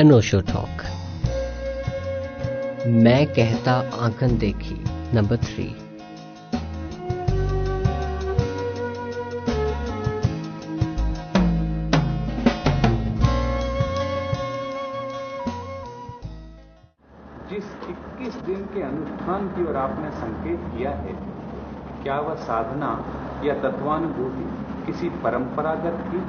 अनोशो talk मैं कहता आंखन देखी नंबर थ्री किया है। क्या वह साधना या तत्वानुभूति किसी परंपरागत थी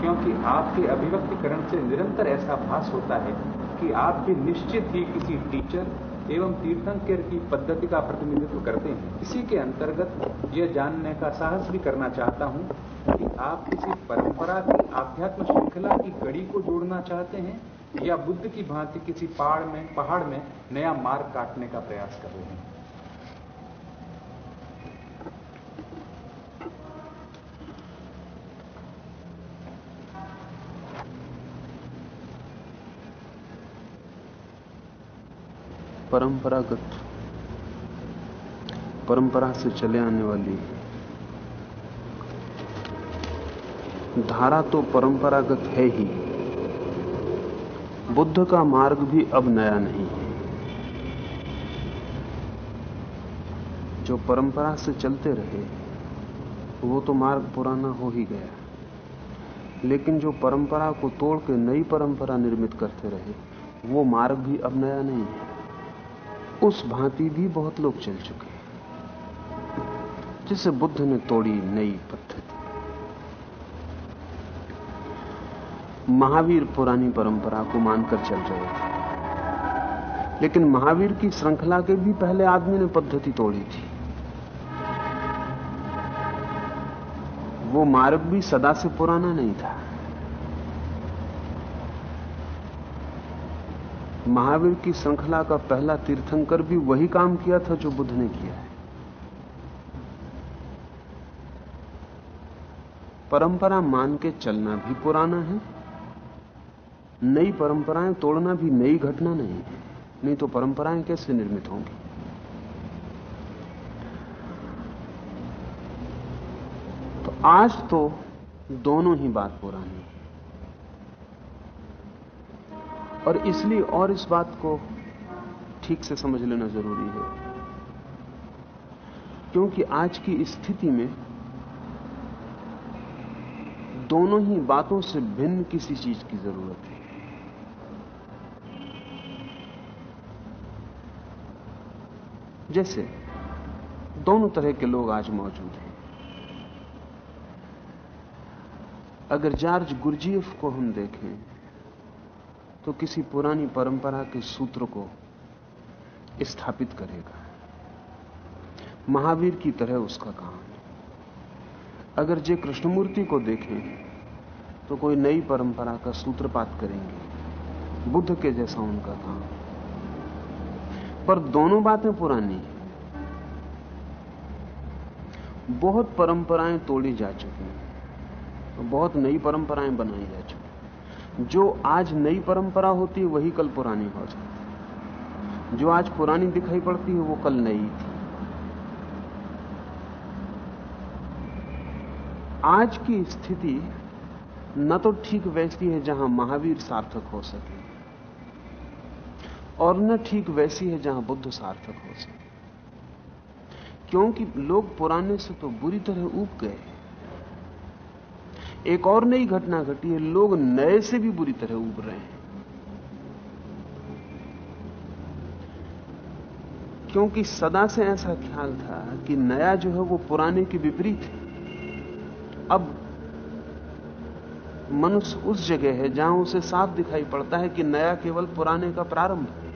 क्योंकि आपके अभिव्यक्तिकरण से निरंतर ऐसा भास होता है कि आप भी निश्चित ही किसी टीचर एवं तीर्थंकर की पद्धति का प्रतिनिधित्व करते हैं। इसी के अंतर्गत यह जानने का साहस भी करना चाहता हूँ कि आप किसी परंपरा की आध्यात्म श्रृंखला की कड़ी को जोड़ना चाहते हैं या बुद्ध की भांति किसी पहाड़ में पहाड़ में नया मार्ग काटने का प्रयास कर रहे हैं। परंपरागत, परंपरा से चले आने वाली। धारा तो परंपरागत है ही। बुद्ध का मार्ग भी अब नया नहीं है। जो परंपरा से चलते रहे, वो तो मार्ग पुराना हो ही गया। लेकिन जो परंपरा को तोड़ के नई परंपरा निर्मित करते रहे, वो मार्ग भी अब नया नहीं है। उस भांति भी बहुत लोग चल चुके हैं, जिसे बुद्ध ने तोड़ी नई पद्धति। महावीर पुरानी परंपरा को मानकर चल रहे थे, लेकिन महावीर की श्रृंखला के भी पहले आदमी ने पद्धति तोड़ी थी। वो मार्ग भी सदा से पुराना नहीं था। महावीर की श्रृंखला का पहला तीर्थंकर भी वही काम किया था जो बुद्ध ने किया है। परंपरा मान के चलना भी पुराना है। नई परंपराएँ तोड़ना भी नई घटना नहीं है। नहीं तो परंपराएँ कैसे निर्मित होंगी? तो आज तो दोनों ही बात पुरानी है। और इसलिए और इस बात को ठीक से समझ लेना ज़रूरी है। क्योंकि आज की स्थिति में दोनों ही बातों से भिन्न किसी चीज़ की ज़रूरत है। जैसे दोनों तरह के लोग आज मौजूद हैं। अगर जॉर्ज गुरजीएफ को हम देखें तो किसी पुरानी परंपरा के सूत्र को स्थापित करेगा। महावीर की तरह उसका काम। अगर जे कृष्णमूर्ति को देखें तो कोई नई परंपरा का सूत्रपात करेंगे। बुद्ध के जैसा उनका काम। पर दोनों बातें पुरानी बहुत परंपराएँ तोड़ी जा चुकी हैं। बहुत नई परंपराएँ बनाई जा चुकी जो आज नई परंपरा होती है, वही कल पुरानी हो जाती जो आज पुरानी दिखाई पड़ती है, वो कल नई थी। आज की स्थिति न तो ठीक वैसी है, जहाँ महावीर सार्थक हो सके, और न ठीक वैसी है, जहाँ बुद्ध सार्थक हो सके। क्योंकि लोग पुराने से तो बुरी तरह ऊब गए एक और नई घटना घटी है। लोग नए से भी बुरी तरह उब रहे हैं। क्योंकि सदा से ऐसा ख्याल था कि नया जो है वो पुराने के विपरीत है। अब मनुष्य उस जगह है जहाँ उसे साफ़ दिखाई पड़ता है कि नया केवल पुराने का प्रारंभ है।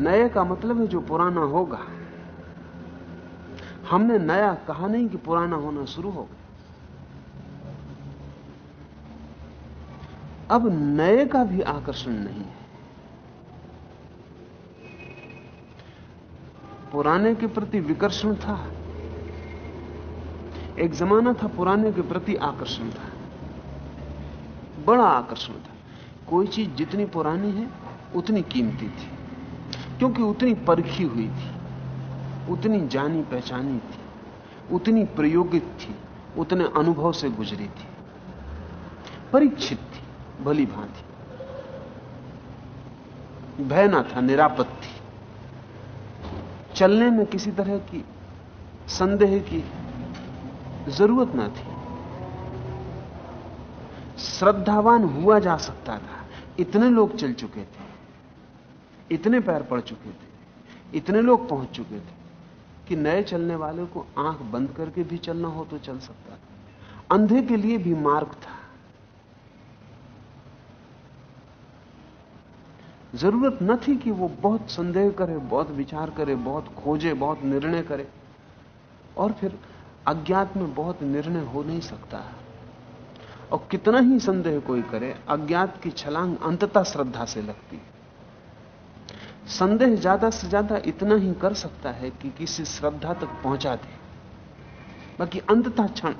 नए का मतलब है जो पुराना होगा। हमने नया कहा नहीं कि पुराना होना शुरू हो गया। अब नए का भी आकर्षण नहीं है। पुराने के प्रति विकर्षण था। एक जमाना था, पुराने के प्रति आकर्षण था। बड़ा आकर्षण था। कोई चीज़ जितनी पुरानी है, उतनी कीमती थी। क्योंकि उतनी परखी हुई थी। उतनी जानी पहचानी थी, उतनी प्रयोगित थी, उतने अनुभव से गुजरी थी, परीक्षित थी, भली भांति। भय ना था, निरापद थी। चलने में किसी तरह की संदेह की ज़रूरत ना थी। श्रद्धावान हुआ जा सकता था। इतने लोग चल चुके थे, इतने पैर पड़ चुके थे, इतने लोग पहुँच चुके थे। कि नए चलने वाले को आँख बंद करके भी चलना हो तो चल सकता अंधे के लिए भी मार्ग था। ज़रूरत न थी कि वो बहुत संदेह करे, बहुत विचार करे, बहुत खोजे, बहुत निर्णय करे। और फिर अज्ञात में बहुत निर्णय हो नहीं सकता। और कितना ही संदेह कोई करे, अज्ञात की छलांग अंततः श्रद्धा से लगती संदेह ज़्यादा से ज़्यादा इतना ही कर सकता है कि किसी श्रद्धा तक पहुँचा दे। बाकी अंततः क्षण,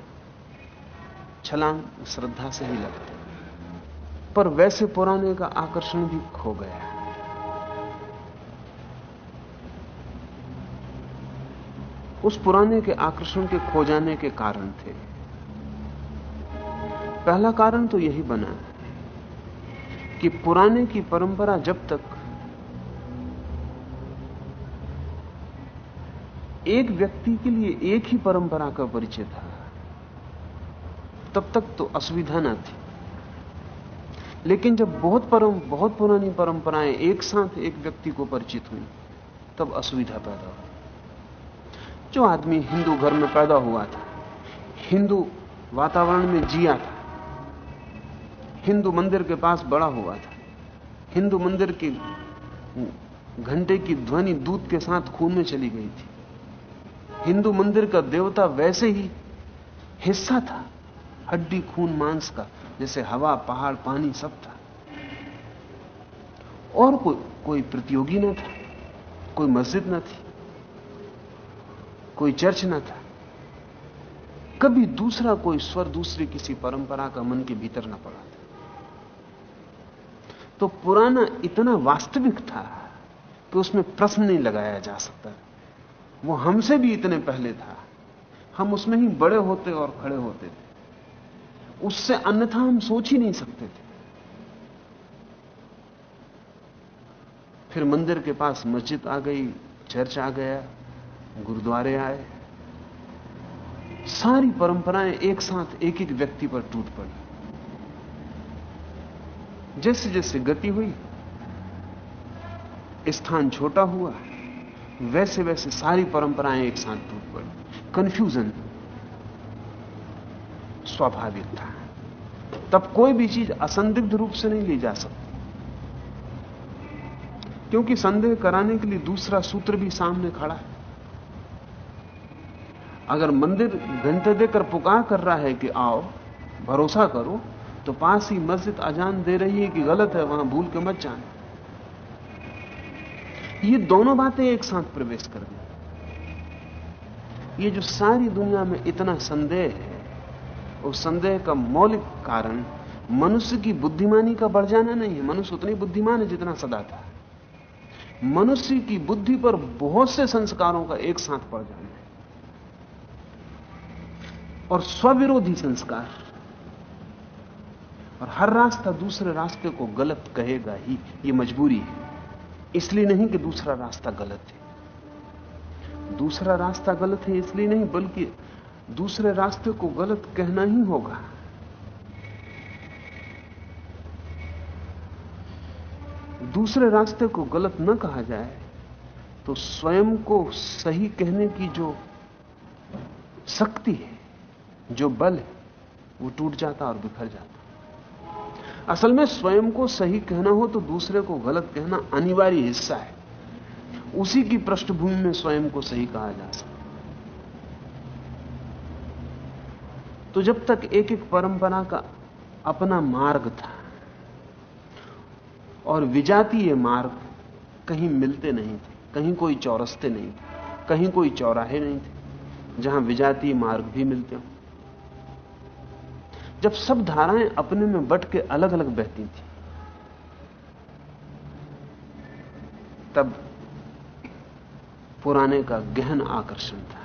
छलांग श्रद्धा से ही लगती पर वैसे पुराने का आकर्षण भी खो गया है। उस पुराने के आकर्षण के खो जाने के कारण थे। पहला कारण तो यही बना कि पुराने की परंपरा जब तक एक व्यक्ति के लिए एक ही परंपरा का परिचय था। तब तक तो असुविधा ना थी। लेकिन जब बहुत परम, बहुत पुरानी परंपराएँ एक साथ एक व्यक्ति को परिचित हुई, तब असुविधा पैदा हुई। जो आदमी हिंदू घर में पैदा हुआ था, हिंदू वातावरण में जिया था, हिंदू मंदिर के पास बड़ा हुआ था, हिंदू मंदिर की घंटे की ध्वनि दूध के साथ खून में चली गई थी हिंदू मंदिर का देवता वैसे ही हिस्सा था, हड्डी, खून, मांस का, जैसे हवा, पहाड़, पानी सब था। और कोई कोई प्रतियोगी न था, कोई मस्जिद न थी, कोई चर्च न था। कभी दूसरा कोई स्वर दूसरी किसी परंपरा का मन के भीतर न पड़ा था। तो पुराना इतना वास्तविक था कि उसमें प्रश्न नहीं लगाया जा सकता। वो हमसे भी इतने पहले था। हम उसमें ही बड़े होते और खड़े होते थे। उससे अन्यथा हम सोच ही नहीं सकते थे। फिर मंदिर के पास मस्जिद आ गई, चर्च आ गया, गुरुद्वारे आए। सारी परंपराएँ एक साथ, एक एक व्यक्ति पर टूट पड़ी। जैसे जैसे गति हुई, स्थान छोटा हुआ। वैसे वैसे सारी परंपराएँ एक साथ टूट पड़ी। कंफ्यूजन स्वाभाविक था। तब कोई भी चीज़ असंदिग्ध रूप से नहीं ली जा सकती। क्योंकि संदेह कराने के लिए दूसरा सूत्र भी सामने खड़ा है। अगर मंदिर घंटे देकर पुकार कर रहा है कि आओ, भरोसा करो तो पास ही मस्जिद अजान दे रही है कि गलत है, वहाँ भूल के मत जाना। ये दोनों बातें एक साथ प्रवेश कर गई। ये जो सारी दुनिया में इतना संदेह है उस संदेह का मौलिक कारण मनुष्य की बुद्धिमानी का बढ़ जाना नहीं है। मनुष्य उतनी बुद्धिमान है जितना सदा था। मनुष्य की बुद्धि पर बहुत से संस्कारों का एक साथ पड़ जाना है। और स्वविरोधी संस्कार। और हर रास्ता दूसरे रास्ते को गलत कहेगा ही, ये मजबूरी है। इसलिए नहीं कि दूसरा रास्ता गलत है। दूसरा रास्ता गलत है इसलिए नहीं, बल्कि दूसरे रास्ते को गलत कहना ही होगा। दूसरे रास्ते को गलत न कहा जाए तो स्वयं को सही कहने की जो शक्ति है, जो बल है, वो टूट जाता और बिखर जाता। असल में स्वयं को सही कहना हो तो दूसरे को गलत कहना अनिवार्य हिस्सा है। उसी की पृष्ठभूमि में स्वयं को सही कहा जा सकता तो जब तक एक एक परंपरा का अपना मार्ग था और विजातीय मार्ग कहीं मिलते नहीं थे, कहीं कोई चौरस्ते नहीं थे, कहीं कोई चौराहे नहीं थे, जहाँ विजातीय मार्ग भी मिलते हो। जब सब धाराएँ अपने में बट के अलग अलग बहती थी, तब पुराने का गहन आकर्षण था।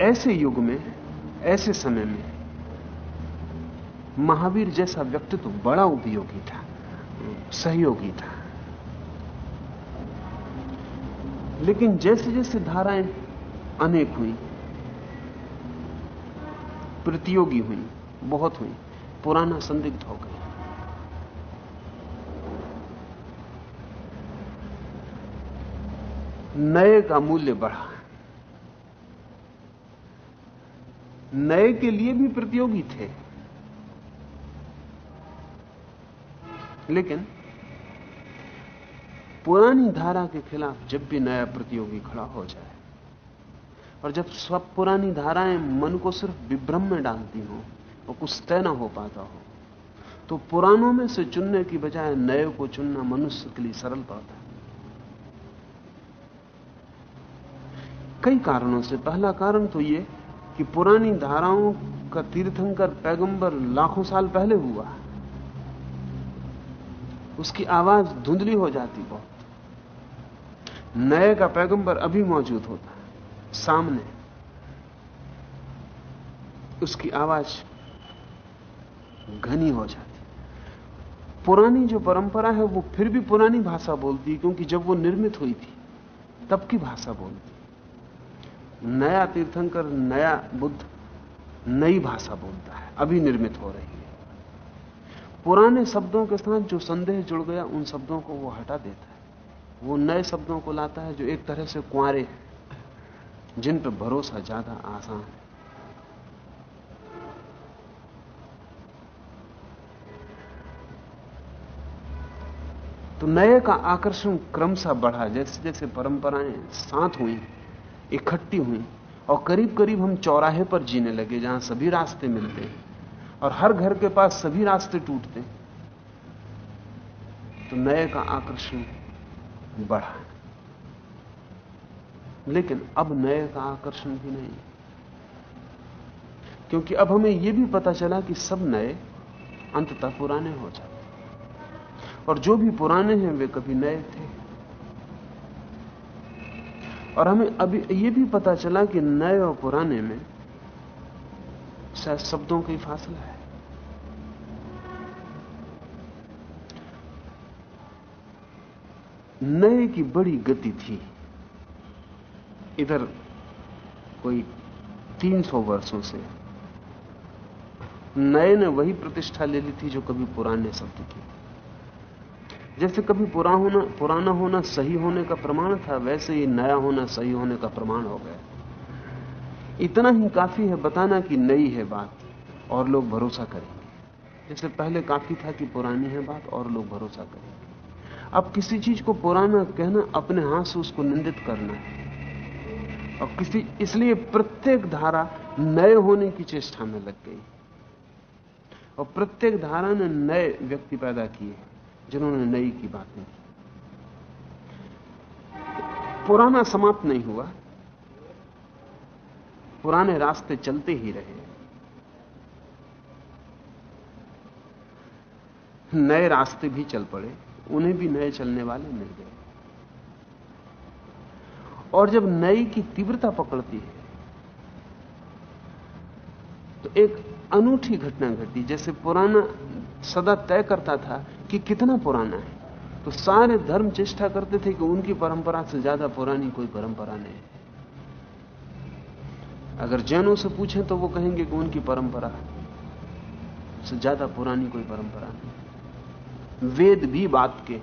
ऐसे युग में, ऐसे समय में, महावीर जैसा व्यक्तित्व बड़ा उपयोगी था, सहयोगी था। लेकिन जैसे जैसे धाराएँ अनेक हुई, प्रतियोगी हुई, बहुत हुई, पुराना संदिग्ध हो गया नए का मूल्य बढ़ा। नए के लिए भी प्रतियोगी थे। लेकिन पुरानी धारा के खिलाफ जब भी नया प्रतियोगी खड़ा हो जाए, और जब सब पुरानी धाराएँ मन को सिर्फ़ विभ्रम में डालती हो, और कुछ तय ना हो पाता हो तो पुरानों में से चुनने की बजाय नए को चुनना मनुष्य के लिए सरल पड़ता है। कई कारणों से, पहला कारण तो यह कि पुरानी धाराओं का तीर्थंकर पैगंबर लाखों साल पहले हुआ। उसकी आवाज़ धुंधली हो जाती बहुत नए का पैगंबर अभी मौजूद होता है। सामने। उसकी आवाज़ घनी हो जाती पुरानी जो परंपरा है, वो फिर भी पुरानी भाषा बोलती क्योंकि जब वो निर्मित हुई थी, तब की भाषा बोलती नया तीर्थंकर, नया बुद्ध, नई भाषा बोलता है। अभी निर्मित हो रही है। पुराने शब्दों के साथ जो संदेह जुड़ गया, उन शब्दों को वो हटा देता है। वो नए शब्दों को लाता है जो एक तरह से कुआरे हैं, जिन पर भरोसा ज़्यादा आसान है। तो नए का आकर्षण क्रमशः बढ़ा, जैसे जैसे परंपराएँ साथ हुई, इकट्ठी हुई, और करीब करीब हम चौराहे पर जीने लगे, जहाँ सभी रास्ते मिलते हैं, और हर घर के पास सभी रास्ते टूटते हैं। तो नए का आकर्षण बढ़ा लेकिन अब नए का आकर्षण भी नहीं क्योंकि अब हमें यह भी पता चला कि सब नए अंततः पुराने हो जाते और जो भी पुराने हैं, वे कभी नए थे। और हमें अभी यह भी पता चला कि नए और पुराने में शायद शब्दों का ही फासला है। नए की बड़ी गति थी। इधर कोई 300 वर्षों से नए ने वही प्रतिष्ठा ले ली थी जो कभी पुराने शब्द की। जैसे कभी पुरा होना, पुराना होना सही होने का प्रमाण था, वैसे ही नया होना सही होने का प्रमाण हो गया। इतना ही काफ़ी है बताना कि नई है बात, और लोग भरोसा करेंगे। जैसे पहले काफ़ी था कि पुरानी है बात, और लोग भरोसा करेंगे। अब किसी चीज़ को पुराना कहना, अपने हाथ से उसको निंदित करना। है और किसी, इसलिए प्रत्येक धारा नए होने की चेष्टा में लग गई। और प्रत्येक धारा ने नए व्यक्ति पैदा किए, जिन्होंने नई की बातें की। पुराना समाप्त नहीं हुआ। पुराने रास्ते चलते ही रहे। नए रास्ते भी चल पड़े। उन्हें भी नए चलने वाले मिल गए। और जब नई की तीव्रता पकड़ती है तो एक अनूठी घटना घटी। जैसे पुराना सदा तय करता था कि कितना पुराना है। तो सारे धर्म चेष्टा करते थे कि उनकी परंपरा से ज़्यादा पुरानी कोई परंपरा नहीं अगर जैनों से पूछें तो वो कहेंगे कि उनकी परंपरा से ज़्यादा पुरानी कोई परंपरा नहीं वेद भी बात के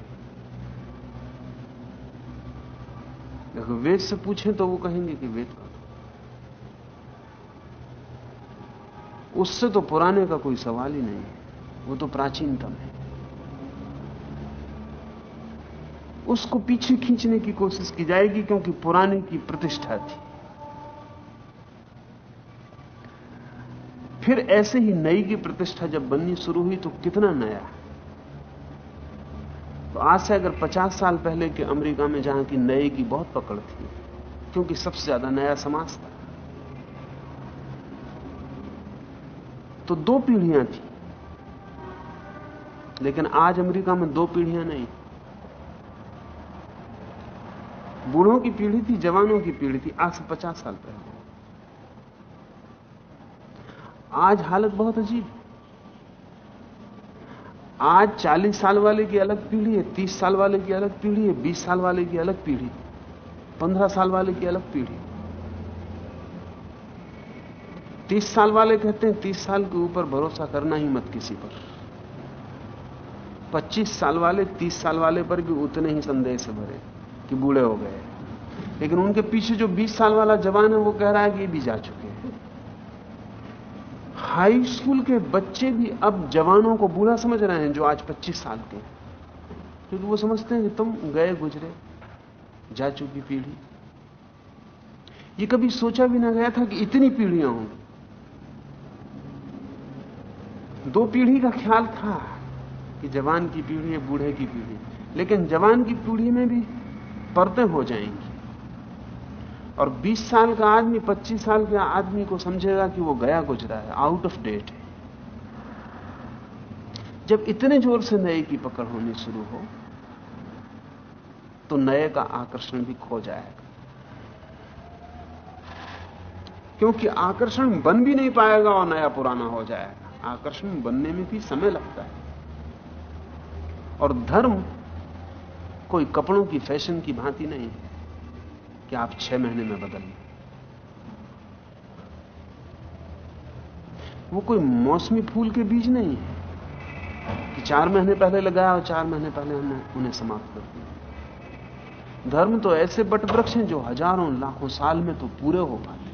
अगर वेद से पूछें तो वो कहेंगे कि वेद का उससे तो पुराने का कोई सवाल ही नहीं है। वो तो प्राचीनतम है। उसको पीछे खींचने की कोशिश की जाएगी क्योंकि पुराने की प्रतिष्ठा थी। फिर ऐसे ही नई की प्रतिष्ठा जब बननी शुरू हुई तो कितना नया? तो आज से अगर 50 साल पहले के अमेरिका में जहाँ की नए की बहुत पकड़ थी, क्योंकि सबसे ज़्यादा नया समाज था। तो दो पीढ़ियाँ थी। लेकिन आज अमेरिका में दो पीढ़ियाँ नहीं। बूढ़ों की पीढ़ी थी, जवानों की पीढ़ी थी, आज से पचास साल पहले। आज हालत बहुत अजीब आज 40 साल वाले की अलग पीढ़ी है 30 साल वाले की अलग पीढ़ी है 20 साल वाले की अलग पीढ़ी 15 साल वाले की अलग पीढ़ी 30 साल वाले कहते हैं 30 साल के ऊपर भरोसा करना ही मत किसी पर। 25 साल वाले 30 साल वाले पर भी उतने ही संदेह से भरे कि बूढ़े हो गए। लेकिन उनके पीछे जो 20 साल वाला जवान है, वो कह रहा है कि ये भी जा चुके हैं। हाई स्कूल के बच्चे भी अब जवानों को बूढ़ा समझ रहे हैं, जो आज 25 साल के क्योंकि वो समझते हैं कि तुम गए, गुजरे, जा चुकी पीढ़ी। ये कभी सोचा भी ना गया था कि इतनी पीढ़ियाँ होंगी। दो पीढ़ी का ख्याल था कि जवान की पीढ़ी है, बूढ़े की पीढ़ी लेकिन जवान की पीढ़ी में भी परतें हो जाएँगी। और 20 साल का आदमी 25 साल के आदमी को समझेगा कि वो गया गुजरा है आउट ऑफ़ डेट है। जब इतने ज़ोर से नए की पकड़ होनी शुरू हो तो नए का आकर्षण भी खो जाएगा। क्योंकि आकर्षण बन भी नहीं पाएगा और नया पुराना हो जाएगा। आकर्षण बनने में भी समय लगता है। और धर्म कोई कपड़ों की फ़ैशन की भांति नहीं है। कि आप छह महीने में बदल लें। वो कोई मौसमी फूल के बीज नहीं है कि चार महीने पहले लगाया और चार महीने पहले हमने उन्हें समाप्त कर दिया। धर्म तो ऐसे बट वृक्ष हैं जो हज़ारों, लाखों साल में तो पूरे हो पाते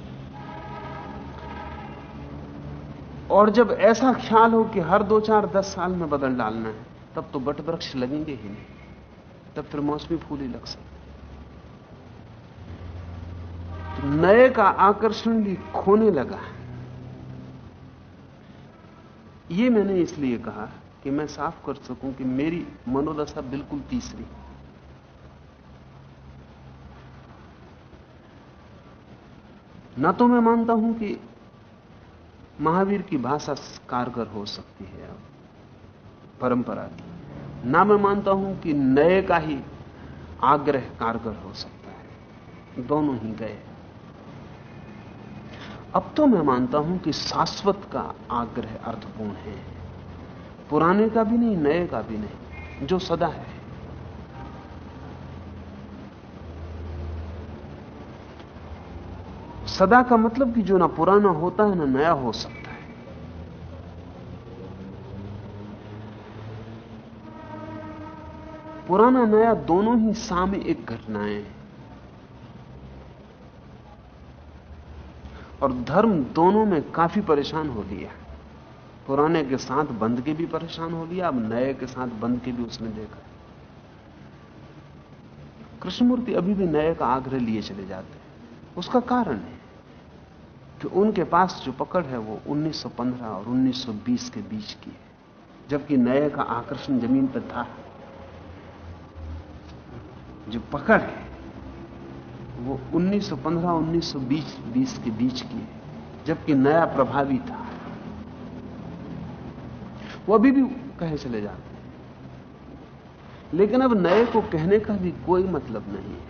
और जब ऐसा ख्याल हो कि हर दो चार दस साल में बदल डालना है, तब तो बट वृक्ष लगेंगे ही नहीं। तब फिर मौसमी फूल ही लग सकते नए का आकर्षण भी खोने लगा है। ये मैंने इसलिए कहा कि मैं साफ़ कर सकूँ कि मेरी मनोदशा बिल्कुल तीसरी। न तो मैं मानता हूँ कि महावीर की भाषा कारगर हो सकती है, परंपरा की। ना मैं मानता हूँ कि नए का ही आग्रह कारगर हो सकता है। दोनों ही गए। अब तो मैं मानता हूँ कि शाश्वत का आग्रह अर्थपूर्ण है। पुराने का भी नहीं, नए का भी नहीं, जो सदा है। सदा का मतलब कि जो ना पुराना होता है, ना नया हो सकता है। पुराना, नया दोनों ही सामयिक घटनाएँ हैं। और धर्म दोनों में काफ़ी परेशान हो लिया। पुराने के साथ बंद के भी परेशान हो लिया, अब नए के साथ बंद के भी उसने देखा। कृष्णमूर्ति अभी भी नए का आग्रह लिए चले जाते हैं। उसका कारण है कि उनके पास जो पकड़ है वो 1915 और 1920 के बीच की है, जबकि नए का आकर्षण ज़मीन पर था। जो पकड़ है वो 1915 1920 20 के बीच की है, जबकि नया प्रभावी था। वो अभी भी कहे चले जाते हैं। लेकिन अब नए को कहने का भी कोई मतलब नहीं है।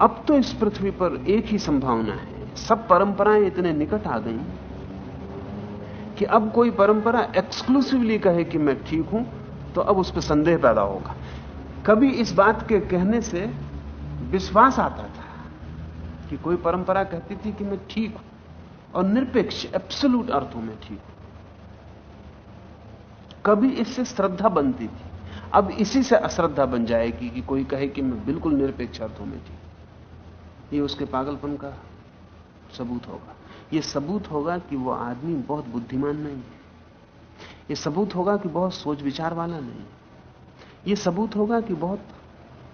अब तो इस पृथ्वी पर एक ही संभावना है। सब परंपराएँ इतने निकट आ गई कि अब कोई परंपरा एक्सक्लूसिवली कहे कि मैं ठीक हूँ तो अब उस पर संदेह पैदा होगा। कभी इस बात के कहने से विश्वास आता था कि कोई परंपरा कहती थी कि मैं ठीक हूँ और निरपेक्ष एब्सोल्यूट अर्थों में ठीक हूँ। कभी इससे श्रद्धा बनती थी। अब इसी से अश्रद्धा बन जाएगी कि कोई कहे कि मैं बिल्कुल निरपेक्ष अर्थों में ठीक ये उसके पागलपन का सबूत होगा। ये सबूत होगा कि वो आदमी बहुत बुद्धिमान नहीं है। ये सबूत होगा कि बहुत सोच विचार वाला नहीं ये सबूत होगा कि बहुत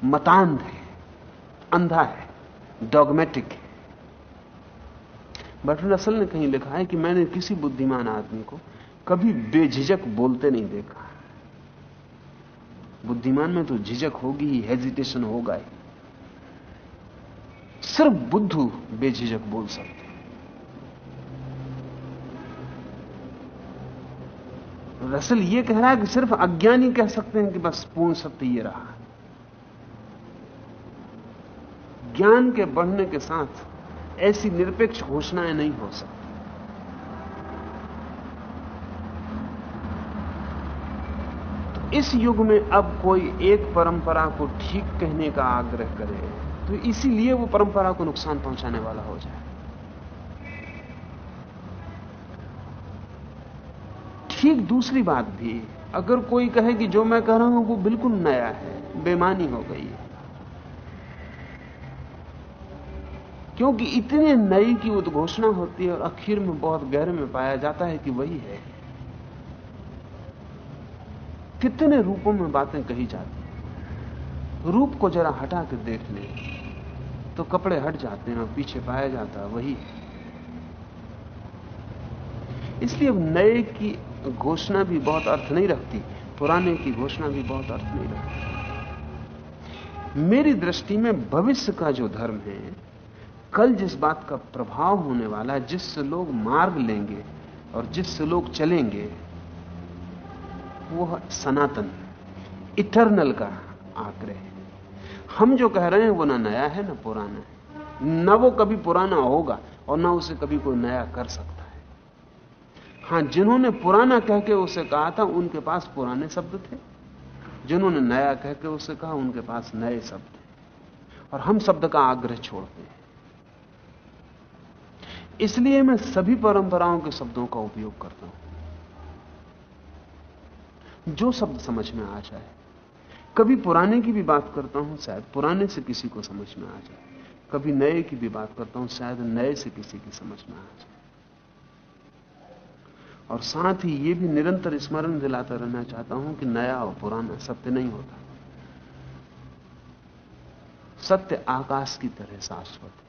मतांध है, अंधा है डॉगमेटिक है। बटन असल ने कहीं लिखा है कि मैंने किसी बुद्धिमान आदमी को कभी बेझिझक बोलते नहीं देखा। बुद्धिमान में तो झिझक होगी ही हेजिटेशन होगा ही। सिर्फ़ बुद्धू बेझिझक बोल सकते। रसल ये कह रहा है कि सिर्फ़ अज्ञानी कह सकते हैं कि बस पूर्ण सत्य ये रहा ज्ञान के बढ़ने के साथ ऐसी निरपेक्ष घोषणाएँ नहीं हो सकती। तो इस युग में अब कोई एक परंपरा को ठीक कहने का आग्रह करे तो इसीलिए वो परंपरा को नुकसान पहुँचाने वाला हो जाए। ठीक दूसरी बात भी, अगर कोई कहे कि जो मैं कह रहा हूँ वो बिल्कुल नया है, बेमानी हो गई है। क्योंकि इतने नई की उद्घोषणा होती है और आखिर में बहुत गहरे में पाया जाता है कि वही है। कितने रूपों में बातें कही जाती हैं। रूप को जरा हटा के देख ले तो कपड़े हट जाते हैं और पीछे पाया जाता है, वही इसलिए नए की घोषणा भी बहुत अर्थ नहीं रखती, पुराने की घोषणा भी बहुत अर्थ नहीं रखती। मेरी दृष्टि में भविष्य का जो धर्म है, कल जिस बात का प्रभाव होने वाला है जिससे लोग मार्ग लेंगे और जिससे लोग चलेंगे वो सनातन इटरनल का आग्रह हम जो कह रहे हैं, वो ना नया है, ना पुराना है। ना वो कभी पुराना होगा और ना उसे कभी कोई नया कर सकता है, जिन्होंने पुराना कह के उसे कहा था, उनके पास पुराने शब्द थे। जिन्होंने नया कह के उसे कहा, उनके पास नए शब्द थे। और हम शब्द का आग्रह छोड़ते हैं। इसलिए मैं सभी परंपराओं के शब्दों का उपयोग करता हूँ। जो शब्द समझ में आ जाए, कभी पुराने की भी बात करता हूँ, शायद पुराने से किसी को समझ में आ जाए। कभी नए की भी बात करता हूँ, शायद नए से किसी की समझ में आ जाए। और साथ ही यह भी निरंतर स्मरण दिलाता रहना चाहता हूँ कि नया और पुराना सत्य नहीं होता। सत्य आकाश की तरह शाश्वत है।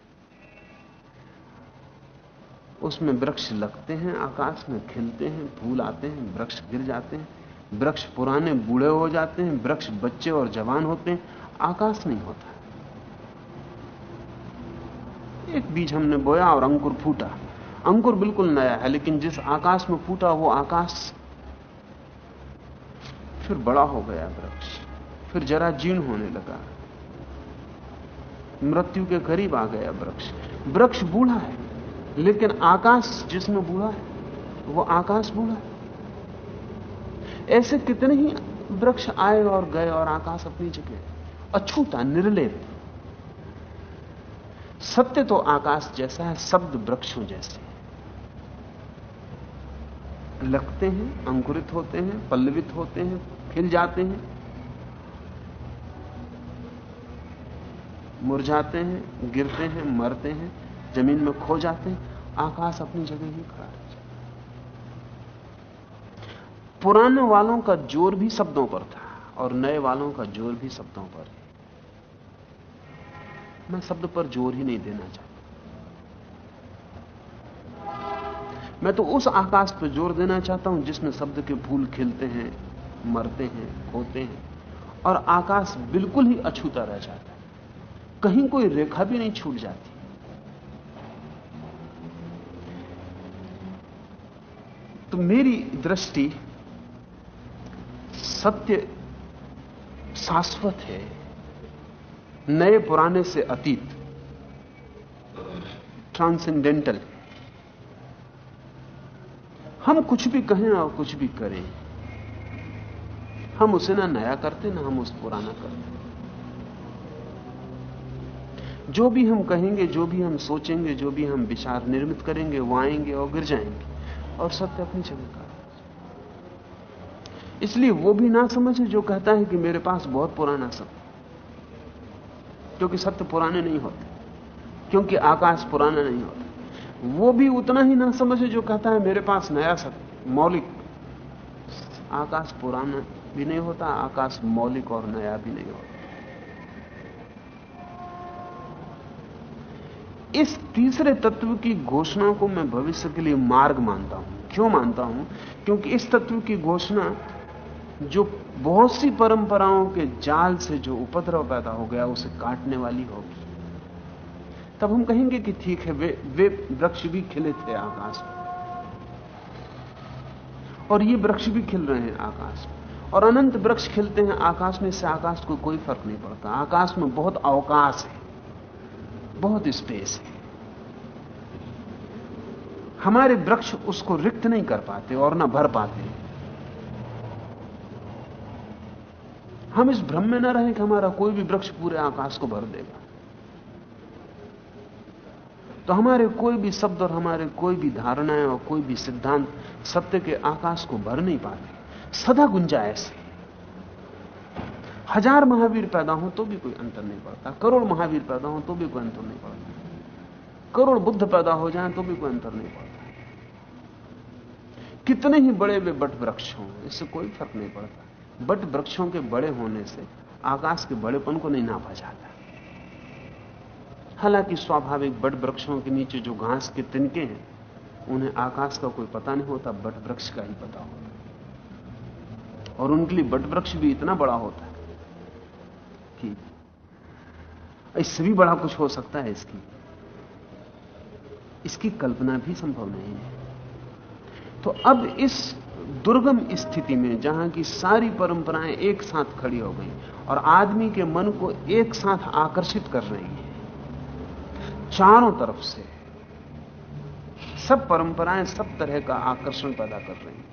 उसमें वृक्ष लगते हैं, आकाश में खिलते हैं, फूल आते हैं, वृक्ष गिर जाते हैं, वृक्ष पुराने बूढ़े हो जाते हैं, वृक्ष बच्चे और जवान होते हैं, आकाश नहीं होता। एक बीज हमने बोया और अंकुर फूटा। अंकुर बिल्कुल नया है, लेकिन जिस आकाश में फूटा वो आकाश फिर बड़ा हो गया वृक्ष, फिर जरा जीर्ण होने लगा। मृत्यु के करीब आ गया वृक्ष। वृक्ष बूढ़ा है, लेकिन आकाश जिसमें बूढ़ा है, वो आकाश बूढ़ा है। ऐसे कितने ही वृक्ष आए और गए और आकाश अपनी जगह अछूता, निर्लेप। सत्य तो आकाश जैसा है, शब्द वृक्षों जैसे। लगते हैं, अंकुरित होते हैं, पल्लवित होते हैं, खिल जाते हैं, मुरझाते हैं, गिरते हैं, मरते हैं, ज़मीन में खो जाते हैं, आकाश अपनी जगह ही खड़ा रह जाता पुराने वालों का ज़ोर भी शब्दों पर था और नए वालों का ज़ोर भी शब्दों पर है। मैं शब्द पर ज़ोर ही नहीं देना चाहता। मैं तो उस आकाश पर ज़ोर देना चाहता हूँ जिसमें शब्द के फूल खिलते हैं, मरते हैं, खोते हैं, और आकाश बिल्कुल ही अछूता रह जाता है। कहीं कोई रेखा भी नहीं छूट जाती। तो मेरी दृष्टि सत्य शाश्वत है, नए पुराने से अतीत ट्रांसेंडेंटल हम कुछ भी कहें और कुछ भी करें, हम उसे ना नया करते, ना हम उस पुराना करते। जो भी हम कहेंगे, जो भी हम सोचेंगे, जो भी हम विचार निर्मित करेंगे, वो आएँगे और गिर जाएँगे, और सत्य अपनी जगह का इसलिए वो भी ना समझे जो कहता है कि मेरे पास बहुत पुराना सत्य क्योंकि सत्य पुराने नहीं होते, क्योंकि आकाश पुराना नहीं होता। वो भी उतना ही ना समझे जो कहता है, मेरे पास नया सत्य मौलिक। आकाश पुराना भी नहीं होता, आकाश मौलिक और नया भी नहीं होता। इस तीसरे तत्व की घोषणा को मैं भविष्य के लिए मार्ग मानता हूँ। क्यों मानता हूँ? क्योंकि इस तत्व की घोषणा जो बहुत सी परंपराओं के जाल से जो उपद्रव पैदा हो गया, उसे काटने वाली होगी। तब हम कहेंगे कि ठीक है, वे वे वृक्ष भी खिले थे आकाश में। और ये वृक्ष भी खिल रहे हैं आकाश में। और अनंत वृक्ष खिलते हैं आकाश में, इससे आकाश को कोई फ़र्क नहीं पड़ता। आकाश में बहुत अवकाश है, बहुत स्पेस है। हमारे वृक्ष उसको रिक्त नहीं कर पाते और ना भर पाते हम इस भ्रम में ना रहें कि हमारा कोई भी वृक्ष पूरे आकाश को भर देगा। तो हमारे कोई भी शब्द और हमारे कोई भी धारणाएँ और कोई भी सिद्धांत सत्य के आकाश को भर नहीं पाते। सदा गुंजाइश है। हज़ार महावीर पैदा हो तो भी कोई अंतर नहीं पड़ता। करोड़ महावीर पैदा हो तो भी कोई अंतर नहीं पड़ता। करोड़ बुद्ध पैदा हो जाए तो भी कोई अंतर नहीं पड़ता। कितने ही बड़े वे बट वृक्ष हों, इससे कोई फ़र्क नहीं पड़ता। बट वृक्षों के बड़े होने से आकाश के बड़ेपन को नहीं नापा जाता। हालाँकि स्वाभाविक बट वृक्षों के नीचे जो घास के तिनके हैं, उन्हें आकाश का कोई पता नहीं होता बट वृक्ष का ही पता होता और उनके लिए बट वृक्ष भी इतना बड़ा होता है कि इससे भी बड़ा कुछ हो सकता है इसकी। इसकी कल्पना भी संभव नहीं है। तो अब इस दुर्गम स्थिति में, जहाँ की सारी परंपराएँ एक साथ खड़ी हो गई और आदमी के मन को एक साथ आकर्षित कर रही है चारों तरफ़ से सब परंपराएँ सब तरह का आकर्षण पैदा कर रही हैं।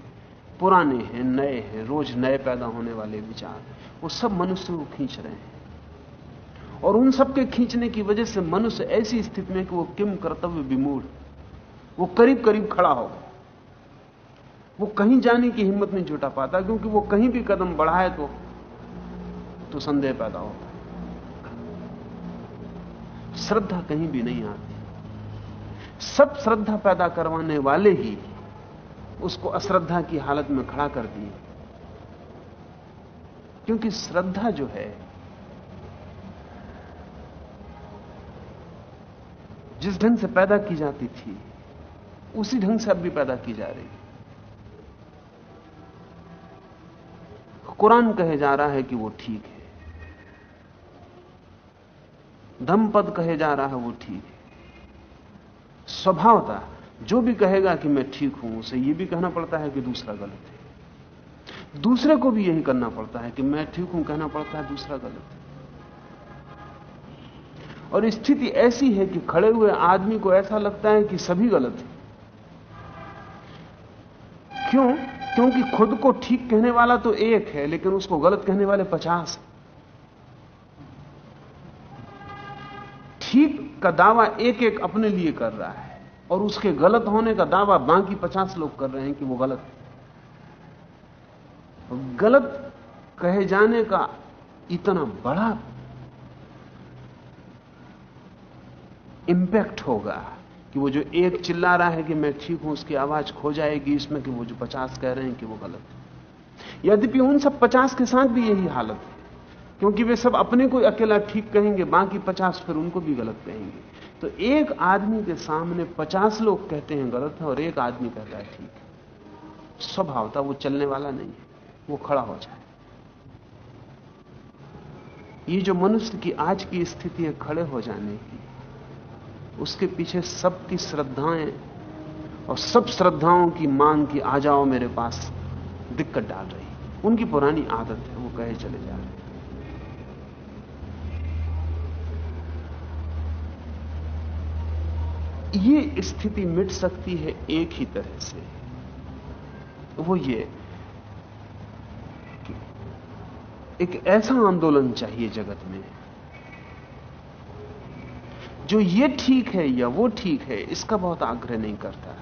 पुराने हैं, नए हैं, रोज नए पैदा होने वाले विचार, वो सब मनुष्य को खींच रहे हैं। और उन सबके खींचने की वजह से मनुष्य ऐसी स्थिति में कि वो किम कर्तव्य विमूढ़, वो करीब करीब खड़ा हो वो कहीं जाने की हिम्मत नहीं जुटा पाता, क्योंकि वो कहीं भी कदम बढ़ाए तो तो संदेह पैदा होता श्रद्धा कहीं भी नहीं आती। सब श्रद्धा पैदा करवाने वाले ही उसको अश्रद्धा की हालत में खड़ा कर दिए। क्योंकि श्रद्धा जो है, जिस ढंग से पैदा की जाती थी, उसी ढंग से अब भी पैदा की जा रही कुरान कहे जा रहा है कि वो ठीक है। धमपद कहे जा रहा है वो ठीक है। स्वभावता, जो भी कहेगा कि मैं ठीक हूँ, उसे ये भी कहना पड़ता है कि दूसरा गलत है। दूसरे को भी यही करना पड़ता है कि मैं ठीक हूँ, कहना पड़ता है दूसरा गलत है। और स्थिति ऐसी है कि खड़े हुए आदमी को ऐसा लगता है कि सभी गलत है। क्यों? क्योंकि खुद को ठीक कहने वाला तो एक है, लेकिन उसको गलत कहने वाले पचास ठीक का दावा एक एक अपने लिए कर रहा है और उसके गलत होने का दावा बाकी पचास लोग कर रहे हैं कि वो गलत गलत कहे जाने का इतना बड़ा इंपैक्ट होगा कि वो जो एक चिल्ला रहा है कि मैं ठीक हूँ, उसकी आवाज़ खो जाएगी इसमें कि वो जो पचास कह रहे हैं कि वो गलत है। यद्यपि उन सब पचास के साथ भी यही हालत है। क्योंकि वे सब अपने को अकेला ठीक कहेंगे, बाकी पचास फिर उनको भी गलत कहेंगे। तो एक आदमी के सामने पचास लोग कहते हैं गलत है और एक आदमी कहता है ठीक है। स्वभावता वो चलने वाला नहीं है, वो खड़ा हो जाए। ये जो मनुष्य की आज की स्थिति है खड़े हो जाने की, उसके पीछे सबकी श्रद्धाएँ और सब श्रद्धाओं की मांग की आ जाओ मेरे पास, दिक्कत डाल रही उनकी पुरानी आदत है, वो कहे चले जा रहे ये स्थिति मिट सकती है एक ही तरह से। वो ये कि एक ऐसा आंदोलन चाहिए जगत में, जो ये ठीक है या वो ठीक है, इसका बहुत आग्रह नहीं करता।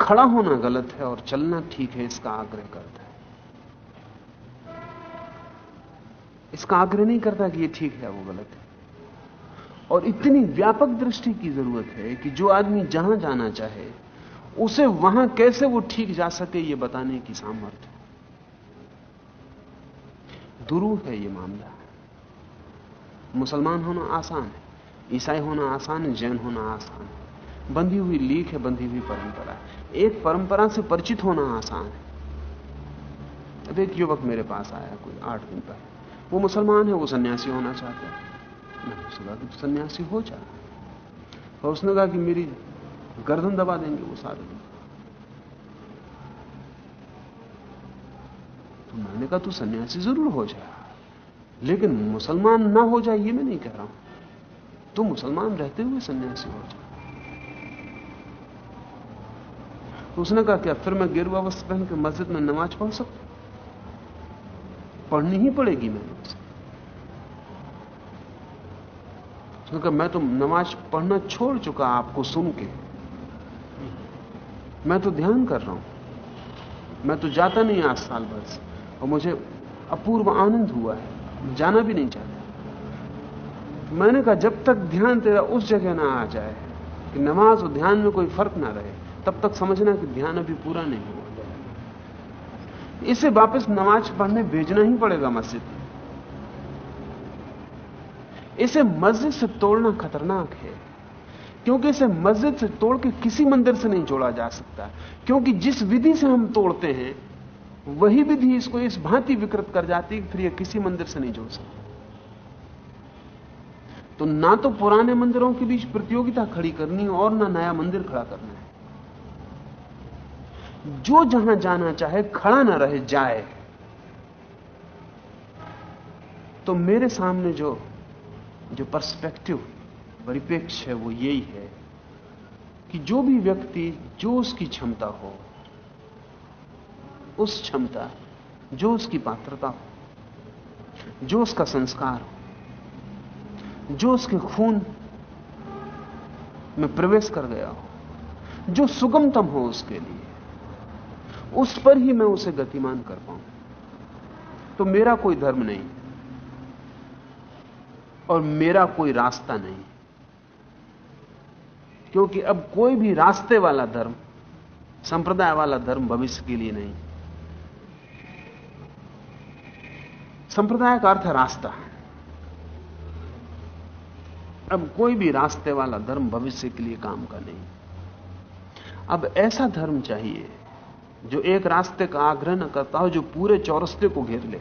खड़ा होना गलत है और चलना ठीक है, इसका आग्रह करता है। इसका आग्रह नहीं करता कि ये ठीक है वो गलत है। और इतनी व्यापक दृष्टि की ज़रूरत है कि जो आदमी जहाँ जाना चाहे, उसे वहाँ कैसे वो ठीक जा सके ये बताने की सामर्थ्य दुरू है ये मामला। मुसलमान होना आसान है, ईसाई होना आसान है, जैन होना आसान है। बंधी हुई लीक है, बंधी हुई परंपरा है। एक परंपरा से परिचित होना आसान है। अब एक युवक मेरे पास आया कोई आठ दिन पहले। वो मुसलमान है, वो सन्यासी होना चाहता है। मैंने कहा कि सन्यासी हो जा। और उसने कहा कि मेरी गर्दन दबा देंगे वो सारे तो मैंने कहा, तू सन्यासी ज़रूर हो जाए लेकिन मुसलमान ना हो जाए ये मैं नहीं कह रहा हूँ। तू मुसलमान रहते हुए सन्यासी हो जाए तो उसने कहा, क्या फिर मैं गिरवा वस्त्र पहन के मस्जिद में नमाज़ पढ़ सकता पढ़नी ही पड़ेगी मैंने उसे। कहा मैं तो नमाज़ पढ़ना छोड़ चुका आपको सुन के। मैं तो ध्यान कर रहा हूँ। मैं तो जाता नहीं आज साल भर से। और मुझे अपूर्व आनंद हुआ है। जाना भी नहीं चाहता। मैंने कहा, जब तक ध्यान तेरा उस जगह ना आ जाए कि नमाज़ और ध्यान में कोई फ़र्क ना रहे, तब तक समझना कि ध्यान अभी पूरा नहीं हुआ। इसे वापस नमाज़ पढ़ने भेजना ही पड़ेगा मस्जिद में। इसे मस्जिद से तोड़ना खतरनाक है। क्योंकि इसे मस्जिद से तोड़ के किसी मंदिर से नहीं जोड़ा जा सकता। क्योंकि जिस विधि से हम तोड़ते हैं, वही विधि इसको इस भांति विकृत कर जाती है फिर यह किसी मंदिर से नहीं जोड़ सकता। तो ना तो पुराने मंदिरों के बीच प्रतियोगिता खड़ी करनी और ना नया मंदिर खड़ा करना है। जो जहाँ जाना चाहे, खड़ा ना रहे, जाए। तो मेरे सामने जो जो पर्सपेक्टिव परिपेक्ष है, वो यही है कि जो भी व्यक्ति, जो उसकी क्षमता हो, उस क्षमता, जो उसकी पात्रता हो, जो उसका संस्कार हो, जो उसके खून में प्रवेश कर गया हो, जो सुगमतम हो उसके लिए, उस पर ही मैं उसे गतिमान कर पाऊँ। तो मेरा कोई धर्म नहीं। और मेरा कोई रास्ता नहीं। क्योंकि अब कोई भी रास्ते वाला धर्म, संप्रदाय वाला धर्म भविष्य के लिए नहीं। संप्रदाय का अर्थ है रास्ता। अब कोई भी रास्ते वाला धर्म भविष्य के लिए काम का नहीं। अब ऐसा धर्म चाहिए, जो एक रास्ते का आग्रह न करता हो, जो पूरे चौरस्ते को घेर ले,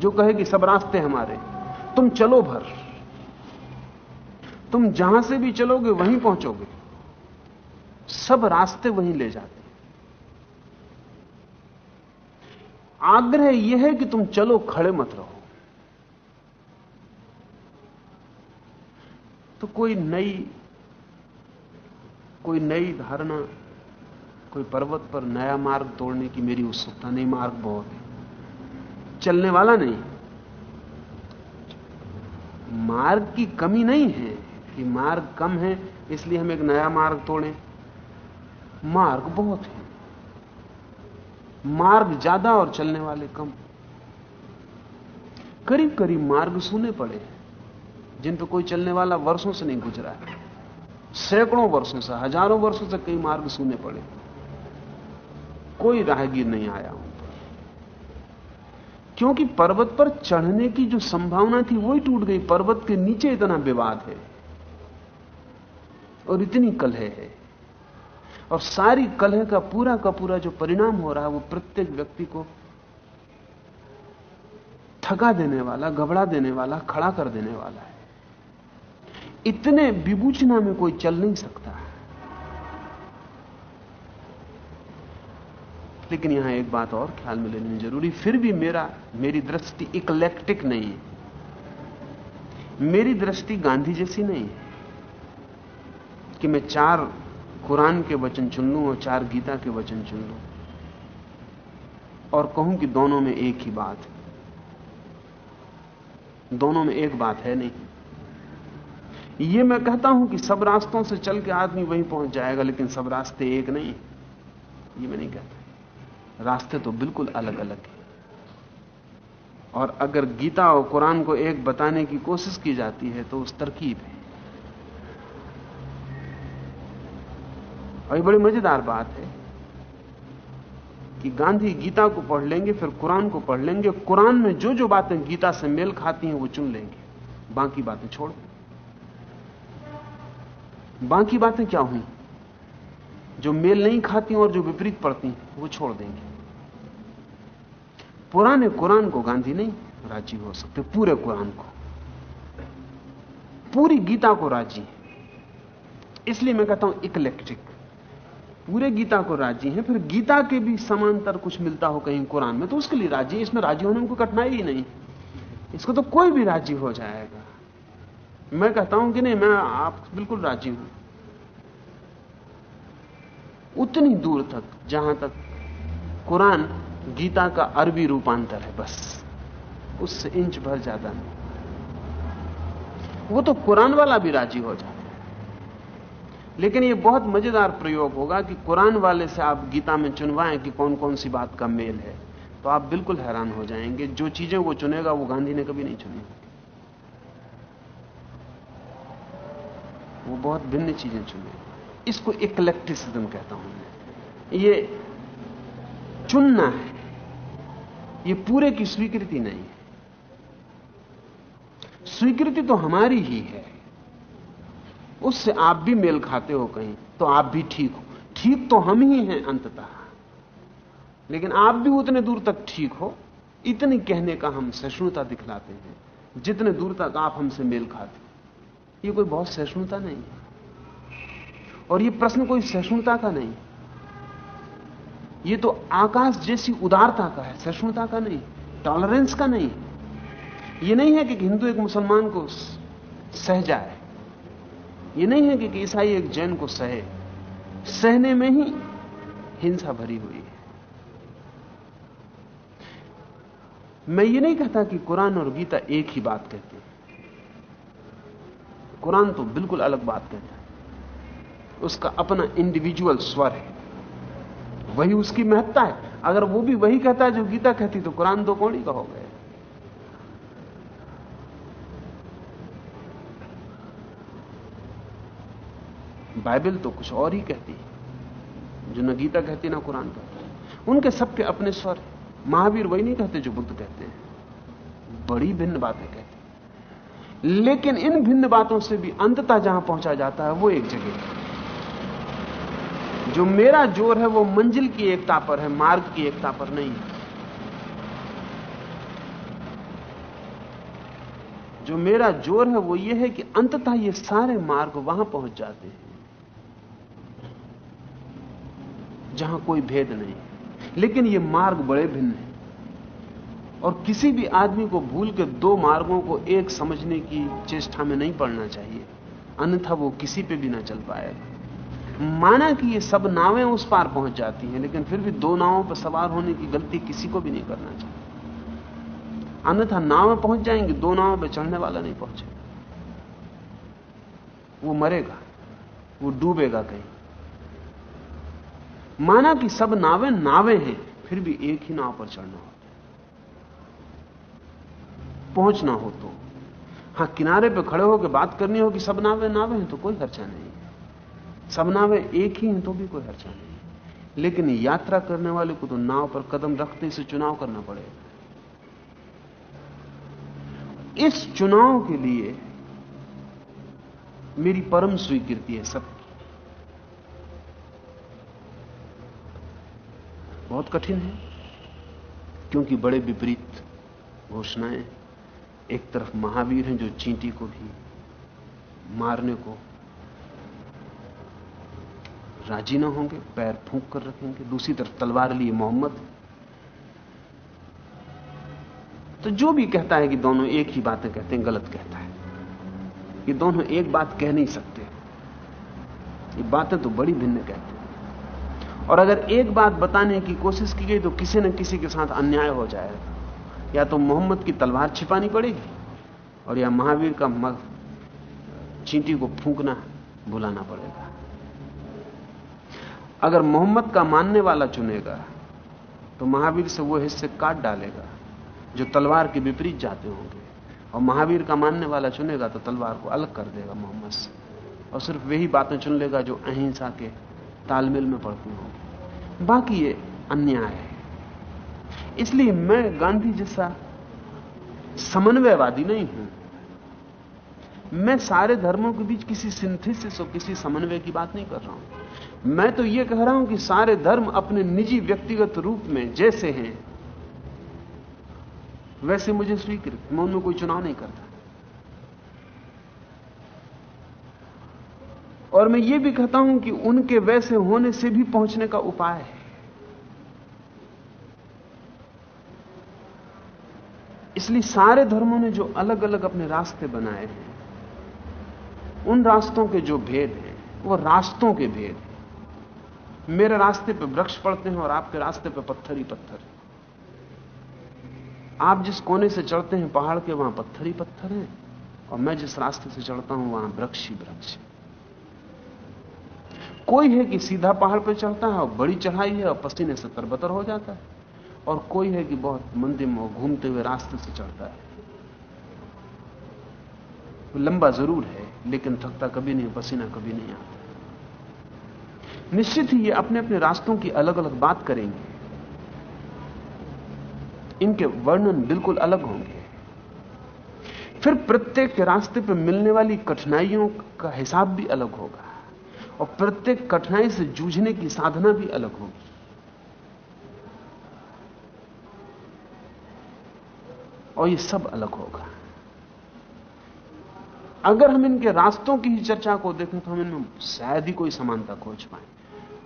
जो कहे कि सब रास्ते हमारे, तुम चलो भर। तुम जहाँ से भी चलोगे, वहीं पहुंचोगे। सब रास्ते वहीं ले जाते आग्रह यह है कि तुम चलो, खड़े मत रहो। तो कोई नई कोई नई धारणा, कोई पर्वत पर नया मार्ग तोड़ने की मेरी उत्सुकता नहीं, मार्ग बहुत है। चलने वाला नहीं। मार्ग की कमी नहीं है। कि मार्ग कम है, इसलिए हम एक नया मार्ग तोड़ें। मार्ग बहुत है। मार्ग ज़्यादा और चलने वाले कम। करीब करीब मार्ग सुने पड़े जिन पर कोई चलने वाला वर्षों से नहीं गुजरा है। सैकड़ों वर्षों से, हज़ारों वर्षों से कई मार्ग सुने पड़े कोई राहगीर नहीं आया हूँ क्योंकि पर्वत पर चढ़ने की जो संभावना थी, वही टूट गई। पर्वत के नीचे इतना विवाद है। और इतनी कलह है। और सारी कलह का पूरा का पूरा जो परिणाम हो रहा है, वो प्रत्येक व्यक्ति को थका देने वाला, घबरा देने वाला, खड़ा कर देने वाला है। इतने विभूचना में कोई चल नहीं सकता। लेकिन यहाँ एक बात और ख्याल में लेनी ज़रूरी, फिर भी मेरा, मेरी दृष्टि इकलेक्टिक नहीं है। मेरी दृष्टि गांधी जैसी नहीं है। कि मैं चार कुरान के वचन चुन लूँ और चार गीता के वचन चुन लूँ। और कहूँ कि दोनों में एक ही बात है। दोनों में एक बात है नहीं। यह मैं कहता हूँ कि सब रास्तों से चल के आदमी वहीं पहुँच जाएगा, लेकिन सब रास्ते एक नहीं। ये मैं नहीं कहता। रास्ते तो बिल्कुल अलग अलग हैं। और अगर गीता और कुरान को एक बताने की कोशिश की जाती है तो उस तरकीब है। और ये बड़ी मज़ेदार बात है कि गांधी गीता को पढ़ लेंगे, फिर कुरान को पढ़ लेंगे कुरान में जो जो बातें गीता से मेल खाती हैं वो चुन लेंगे। बाकी बातें छोड़ बाकी बातें क्या हुई? जो मेल नहीं खाती और जो विपरीत पड़ती वो छोड़ देंगे। पुराने कुरान को गांधी नहीं राज़ी हो सकते, पूरे कुरान को। पूरी गीता को राज़ी इसलिए मैं कहता हूँ इकलेक्ट्रिक पूरे गीता को राज़ी हैं, फिर गीता के भी समांतर कुछ मिलता हो कहीं कुरान में तो उसके लिए राज़ी इसमें राज़ी होने में कोई कठिनाई ही नहीं। इसको तो कोई भी राज़ी हो जाएगा। मैं कहता हूँ कि नहीं, मैं आप बिल्कुल राज़ी हूँ। उतनी दूर तक, जहाँ तक कुरान गीता का अरबी रूपांतर है, बस। उससे इंच भर ज़्यादा नहीं। वो तो कुरान वाला भी राज़ी हो जाए। लेकिन ये बहुत मज़ेदार प्रयोग होगा कि कुरान वाले से आप गीता में चुनवाएँ कि कौन कौन सी बात का मेल है। तो आप बिल्कुल हैरान हो जाएँगे। जो चीज़ें वो चुनेगा, वो गांधी ने कभी नहीं चुनी वो बहुत भिन्न चीज़ें चुने। इसको इक्लेक्टिसिज्म कहता हूँ मैं। ये चुनना है। ये पूरे की स्वीकृति नहीं है। स्वीकृति तो हमारी ही है। उससे आप भी मेल खाते हो कहीं तो आप भी ठीक हो। ठीक तो हम ही हैं अंततः। लेकिन आप भी उतने दूर तक ठीक हो, इतनी कहने का हम सहिष्णुता दिखलाते हैं, जितने दूर तक आप हमसे मेल खाते ये कोई बहुत सहिष्णुता नहीं है। और ये प्रश्न कोई सहिष्णुता का नहीं ये तो आकाश जैसी उदारता का है, सहिष्णुता का नहीं टॉलरेंस का नहीं ये नहीं है कि हिंदू, एक मुसलमान को सह जाए। ये नहीं है कि ईसाई एक जैन को सहे। सहने में ही हिंसा भरी हुई है। मैं ये नहीं कहता कि कुरान और गीता एक ही बात कहते हैं। कुरान तो बिल्कुल अलग बात कहता है। उसका अपना इंडिविजुअल स्वर है। वही उसकी महत्ता है। अगर वो भी वही कहता है जो गीता कहती तो कुरान दो कौड़ी का हो गया बाइबल तो कुछ और ही कहती है, जो न गीता कहती, ना कुरान कहती उनके सबके अपने स्वर महावीर वही नहीं कहते जो बुद्ध कहते हैं। बड़ी भिन्न बातें कहते लेकिन इन भिन्न बातों से भी अंततः जहाँ पहुँचा जाता है, वो एक जगह जो मेरा ज़ोर है, वो मंजिल की एकता पर है, मार्ग की एकता पर नहीं जो मेरा ज़ोर है, वो ये है कि अंततः ये सारे मार्ग वहाँ पहुँच जाते हैं। जहाँ कोई भेद नहीं। लेकिन ये मार्ग बड़े भिन्न हैं। और किसी भी आदमी को भूल के दो मार्गों को एक समझने की चेष्टा में नहीं पड़ना चाहिए। अन्यथा वो किसी पे भी ना चल पाएगा माना कि ये सब नावें उस पार पहुँच जाती हैं, लेकिन फिर भी दो नावों पर सवार होने की गलती किसी को भी नहीं करना चाहिए। अन्यथा नावें पहुँच जाएँगी, दो नावों पर चढ़ने वाला नहीं पहुंचेगा। वो मरेगा, वो डूबेगा कहीं। माना कि सब नावें नावें हैं, फिर भी एक ही नाव पर चढ़ना हो। पहुँचना हो तो। हाँ, किनारे पे खड़े होकर बात करनी हो कि सब नावें नावें हैं तो कोई खर्चा नहीं सब नावें एक ही हैं तो भी कोई खर्चा नहीं लेकिन यात्रा करने वाले को तो नाव पर कदम रखते से चुनाव करना पड़ेगा। इस चुनाव के लिए मेरी परम स्वीकृति है सब बहुत कठिन है, क्योंकि बड़े विपरीत घोषणाएँ एक तरफ़ महावीर हैं जो चींटी को भी मारने को राज़ी ना होंगे, पैर फूंक कर रखेंगे, दूसरी तरफ़ तलवार लिए मोहम्मद। तो जो भी कहता है कि दोनों एक ही बातें कहते हैं, गलत कहता है। ये दोनों एक बात कह नहीं सकते। ये बातें तो बड़ी भिन्न कहते हैं। और अगर एक बात बताने की कोशिश की गई तो किसी न किसी के साथ अन्याय हो जाएगा या तो मोहम्मद की तलवार छिपानी पड़ेगी और या महावीर का मग चींटी को फूंकना बुलाना पड़ेगा। अगर मोहम्मद का मानने वाला चुनेगा तो महावीर से वो हिस्से काट डालेगा, जो तलवार के विपरीत जाते होंगे। और महावीर का मानने वाला चुनेगा तो तलवार को अलग कर देगा मोहम्मद से। और सिर्फ़ वही बातें चुन लेगा जो अहिंसा के तालमेल में पड़ती होंगी बाकी ये अन्याय है। इसलिए मैं गांधी जैसा समन्वयवादी नहीं हूँ। मैं सारे धर्मों के बीच किसी सिंथेसिस और किसी समन्वय की बात नहीं कर रहा हूँ। मैं तो यह कह रहा हूँ कि सारे धर्म अपने निजी व्यक्तिगत रूप में जैसे हैं, वैसे मुझे स्वीकृत, मैं उनमें कोई चुनाव नहीं करता। और मैं ये भी कहता हूँ कि उनके वैसे होने से भी पहुँचने का उपाय है। इसलिए सारे धर्मों ने जो अलग अलग अपने रास्ते बनाए हैं, उन रास्तों के जो भेद हैं, वो रास्तों के भेद हैं। मेरे रास्ते पे वृक्ष पड़ते हैं और आपके रास्ते पे पत्थर ही पत्थर है। आप जिस कोने से चढ़ते हैं पहाड़ के, वहाँ पत्थर ही पत्थर हैं। और मैं जिस रास्ते से चढ़ता हूँ, वहाँ वृक्ष ही वृक्ष है। कोई है कि सीधा पहाड़ पर चढ़ता है और बड़ी चढ़ाई है और पसीने से तरबतर हो जाता है? और कोई है कि बहुत मंदिम और घूमते हुए रास्ते से चढ़ता है? लंबा ज़रूर है, लेकिन थकता कभी नहीं, पसीना कभी नहीं आता। निश्चित ही ये अपने अपने रास्तों की अलग अलग बात करेंगे। इनके वर्णन बिल्कुल अलग होंगे। फिर प्रत्येक के रास्ते पर मिलने वाली कठिनाइयों का हिसाब भी अलग होगा। और प्रत्येक कठिनाई से जूझने की साधना भी अलग होगी। और ये सब अलग होगा। अगर हम इनके रास्तों की ही चर्चा को देखें तो हम इनमें शायद ही कोई समानता खोज पाए।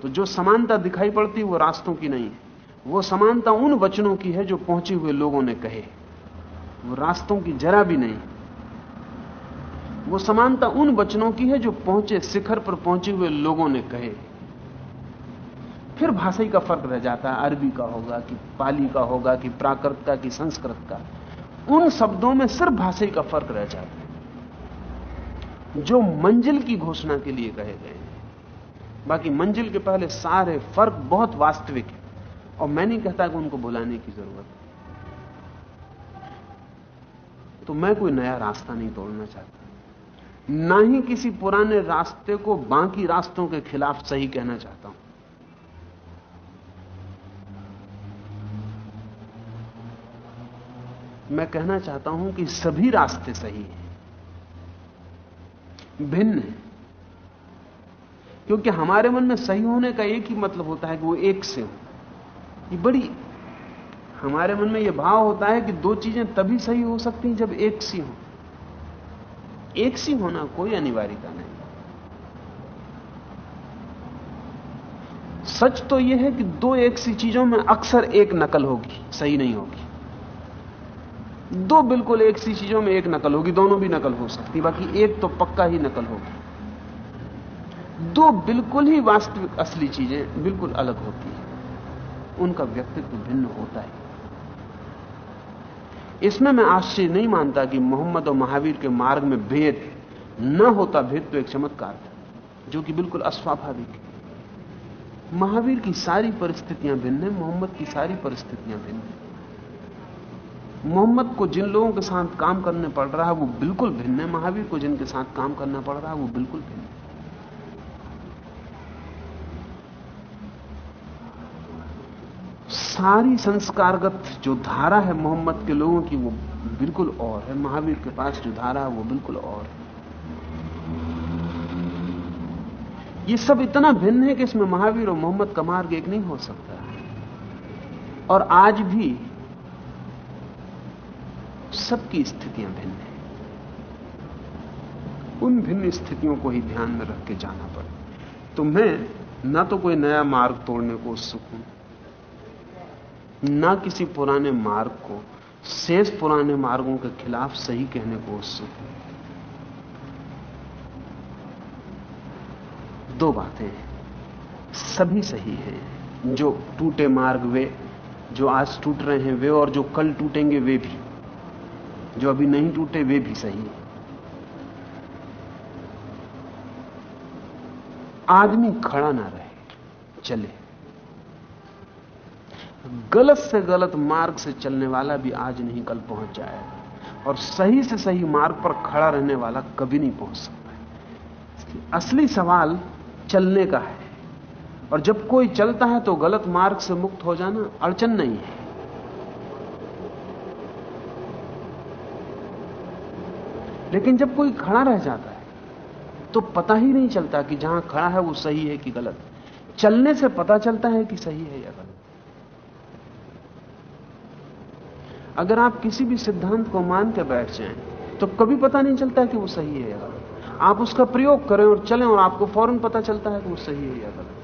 तो जो समानता दिखाई पड़ती, वो रास्तों की नहीं है। वो समानता उन वचनों की है, जो पहुँचे हुए लोगों ने कहे। वो रास्तों की जरा भी नहीं। वो समानता उन वचनों की है जो पहुँचे, शिखर पर पहुँचे हुए लोगों ने कहे। फिर भाषा का फ़र्क रह जाता है। अरबी का होगा कि पाली का होगा कि प्राकृत का, कि संस्कृत का। उन शब्दों में सिर्फ़ भाषा का फ़र्क रह जाता है। जो मंजिल की घोषणा के लिए कहे गए हैं। बाकी मंजिल के पहले सारे फ़र्क बहुत वास्तविक है। और मैं नहीं कहता कि उनको बुलाने की ज़रूरत तो मैं कोई नया रास्ता नहीं तोड़ना चाहता। ना ही किसी पुराने रास्ते को बाकी रास्तों के खिलाफ सही कहना चाहता हूँ। मैं कहना चाहता हूँ कि सभी रास्ते सही हैं। भिन्न है। क्योंकि हमारे मन में सही होने का एक ही मतलब होता है कि वो एक से हो। ये बड़ी हमारे मन में यह भाव होता है कि दो चीज़ें तभी सही हो सकती हैं जब एक सी हो। एक सी होना कोई अनिवार्यता नहीं। सच तो यह है कि दो एक सी चीज़ों में अक्सर एक नकल होगी, सही नहीं होगी। दो बिल्कुल एक सी चीज़ों में एक नकल होगी, दोनों भी नकल हो सकती बाकी एक तो पक्का ही नकल होगी। दो बिल्कुल ही वास्तविक असली चीज़ें बिल्कुल अलग होती हैं। उनका व्यक्तित्व भिन्न होता है। इसमें मैं आश्चर्य नहीं मानता कि मोहम्मद और महावीर के मार्ग में भेद न होता, भेद तो एक चमत्कार था, जो कि बिल्कुल अस्वाभाविक है। महावीर की सारी परिस्थितियाँ भिन्न है, मोहम्मद की सारी परिस्थितियाँ भिन्न है। मोहम्मद को जिन लोगों के साथ काम करने पड़ रहा है, वो बिल्कुल भिन्न है। महावीर को जिनके साथ काम करना पड़ रहा है, वो बिल्कुल भिन्न है। सारी संस्कारगत जो धारा है मोहम्मद के लोगों की, वो बिल्कुल और है। महावीर के पास जो धारा है, वो बिल्कुल और है। ये सब इतना भिन्न है कि इसमें महावीर और मोहम्मद का मार्ग एक नहीं हो सकता और आज भी सबकी स्थितियाँ भिन्न हैं। उन भिन्न स्थितियों को ही ध्यान में रख के जाना पड़े। तो मैं ना तो कोई नया मार्ग तोड़ने को उत्सुक हूँ ना किसी पुराने मार्ग को शेष पुराने मार्गों के खिलाफ सही कहने को उत्सुक दो बातें सभी सही हैं। जो टूटे मार्ग वे, जो आज टूट रहे हैं वे, और जो कल टूटेंगे वे भी। जो अभी नहीं टूटे वे भी सही आदमी खड़ा ना रहे, चले। गलत से गलत मार्ग से चलने वाला भी आज नहीं कल पहुँच जाएगा। और सही से सही मार्ग पर खड़ा रहने वाला कभी नहीं पहुँच सकता असली सवाल चलने का है। और जब कोई चलता है तो गलत मार्ग से मुक्त हो जाना अड़चन नहीं है। लेकिन जब कोई खड़ा रह जाता है तो पता ही नहीं चलता कि जहाँ खड़ा है वो सही है कि गलत। चलने से पता चलता है कि सही है या गलत। अगर आप किसी भी सिद्धांत को मान के बैठ जाएँ तो कभी पता नहीं चलता कि वो सही है या गलत। आप उसका प्रयोग करें और चलें और आपको फ़ौरन पता चलता है कि वो सही है या गलत।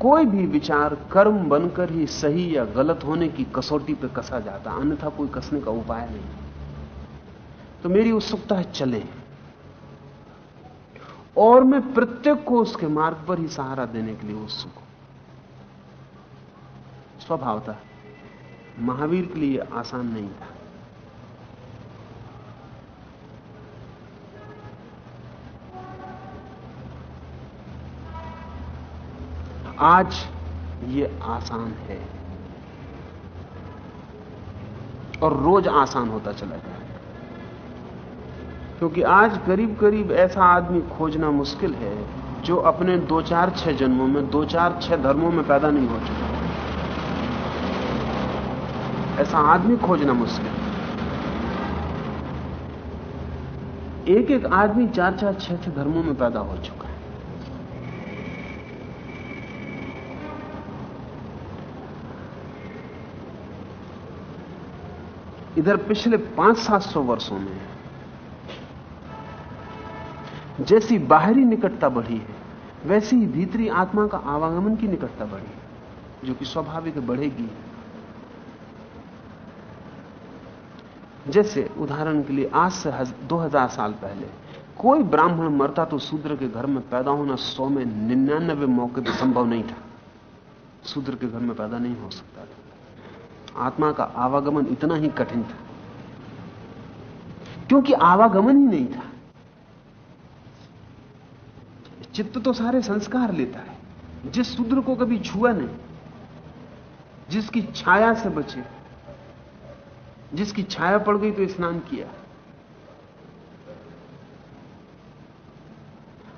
कोई भी विचार कर्म बनकर ही सही या गलत होने की कसौटी पर कसा जाता, अन्यथा कोई कसने का उपाय नहीं। तो मेरी उत्सुकता है, चले। और मैं प्रत्येक को उसके मार्ग पर ही सहारा देने के लिए उत्सुक हूँ। स्वभाव था। महावीर के लिए आसान नहीं था। आज ये आसान है। और रोज आसान होता चला जाए क्योंकि आज करीब करीब ऐसा आदमी खोजना मुश्किल है, जो अपने दो चार छह जन्मों में, दो चार छह धर्मों में पैदा नहीं हो चुका। ऐसा आदमी खोजना मुश्किल। एक एक आदमी चार चार छह छह धर्मों में पैदा हो चुका है। इधर पिछले पाँच सात सौ वर्षों में, जैसी बाहरी निकटता बढ़ी है, वैसी ही भीतरी आत्मा का आवागमन की निकटता बढ़ी है जो कि स्वाभाविक बढ़ेगी। जैसे उदाहरण के लिए आज से दो हज़ार साल पहले, कोई ब्राह्मण मरता तो शूद्र के घर में पैदा होना सौ में निन्यानबे मौके पर संभव नहीं था। शूद्र के घर में पैदा नहीं हो सकता था। आत्मा का आवागमन इतना ही कठिन था, क्योंकि आवागमन ही नहीं था। चित्त तो सारे संस्कार लेता है, जिस शूद्र को कभी छुआ नहीं, जिसकी छाया से बचे जिसकी छाया पड़ गई तो स्नान किया।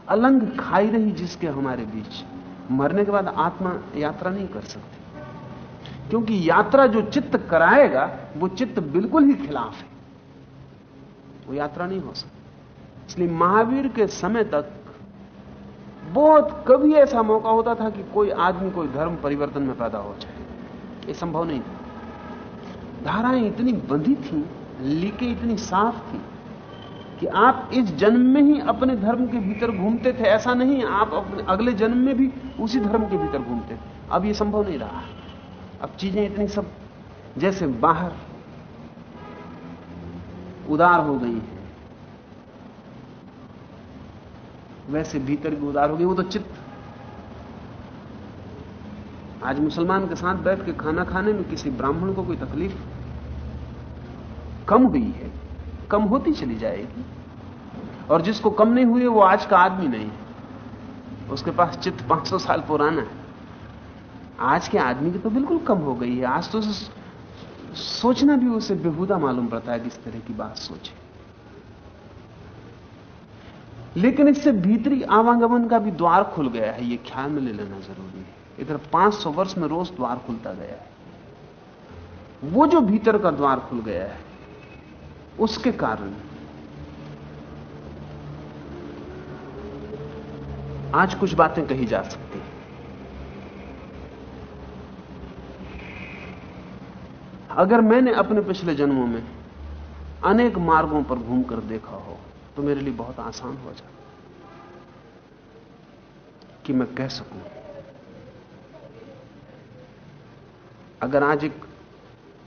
अलंग खाई रही जिसके हमारे बीच। मरने के बाद आत्मा यात्रा नहीं कर सकती। क्योंकि यात्रा जो चित्त कराएगा, वो चित्त बिल्कुल ही खिलाफ है। वो यात्रा नहीं हो सकती। इसलिए महावीर के समय तक बहुत कभी ऐसा मौका होता था कि कोई आदमी कोई धर्म परिवर्तन में पैदा हो जाए। ये संभव नहीं था। धाराएँ इतनी बंधी थी, लीकें इतनी साफ़ थी, कि आप इस जन्म में ही अपने धर्म के भीतर घूमते थे। ऐसा नहीं, आप अपने अगले जन्म में भी उसी धर्म के भीतर घूमते थे। अब यह संभव नहीं रहा। अब चीज़ें इतनी सब, जैसे बाहर उदार हो गई है, वैसे भीतर भी उदार हो गई। वो तो चित्त। आज मुसलमान के साथ बैठ के खाना खाने में किसी ब्राह्मण को कोई तकलीफ़ कम हुई है, कम होती चली जाएगी। और जिसको कम नहीं हुई वो आज का आदमी नहीं है। उसके पास चित्त 500 साल पुराना है। आज के आदमी की तो बिल्कुल कम हो गई है। आज तो सोचना भी, उसे बेहुदा मालूम पड़ता है किस तरह की बात सोचे। लेकिन इससे भीतरी आवागमन का भी द्वार खुल गया है। ये ख्याल में ले लेना ज़रूरी है। इधर 500 वर्ष में रोज द्वार खुलता गया है। वो जो भीतर का द्वार खुल गया है उसके कारण। आज कुछ बातें कही जा सकती हैं। अगर मैंने अपने पिछले जन्मों में अनेक मार्गों पर घूमकर देखा हो तो मेरे लिए बहुत आसान हो जाता कि मैं कह सकूँ, अगर आज एक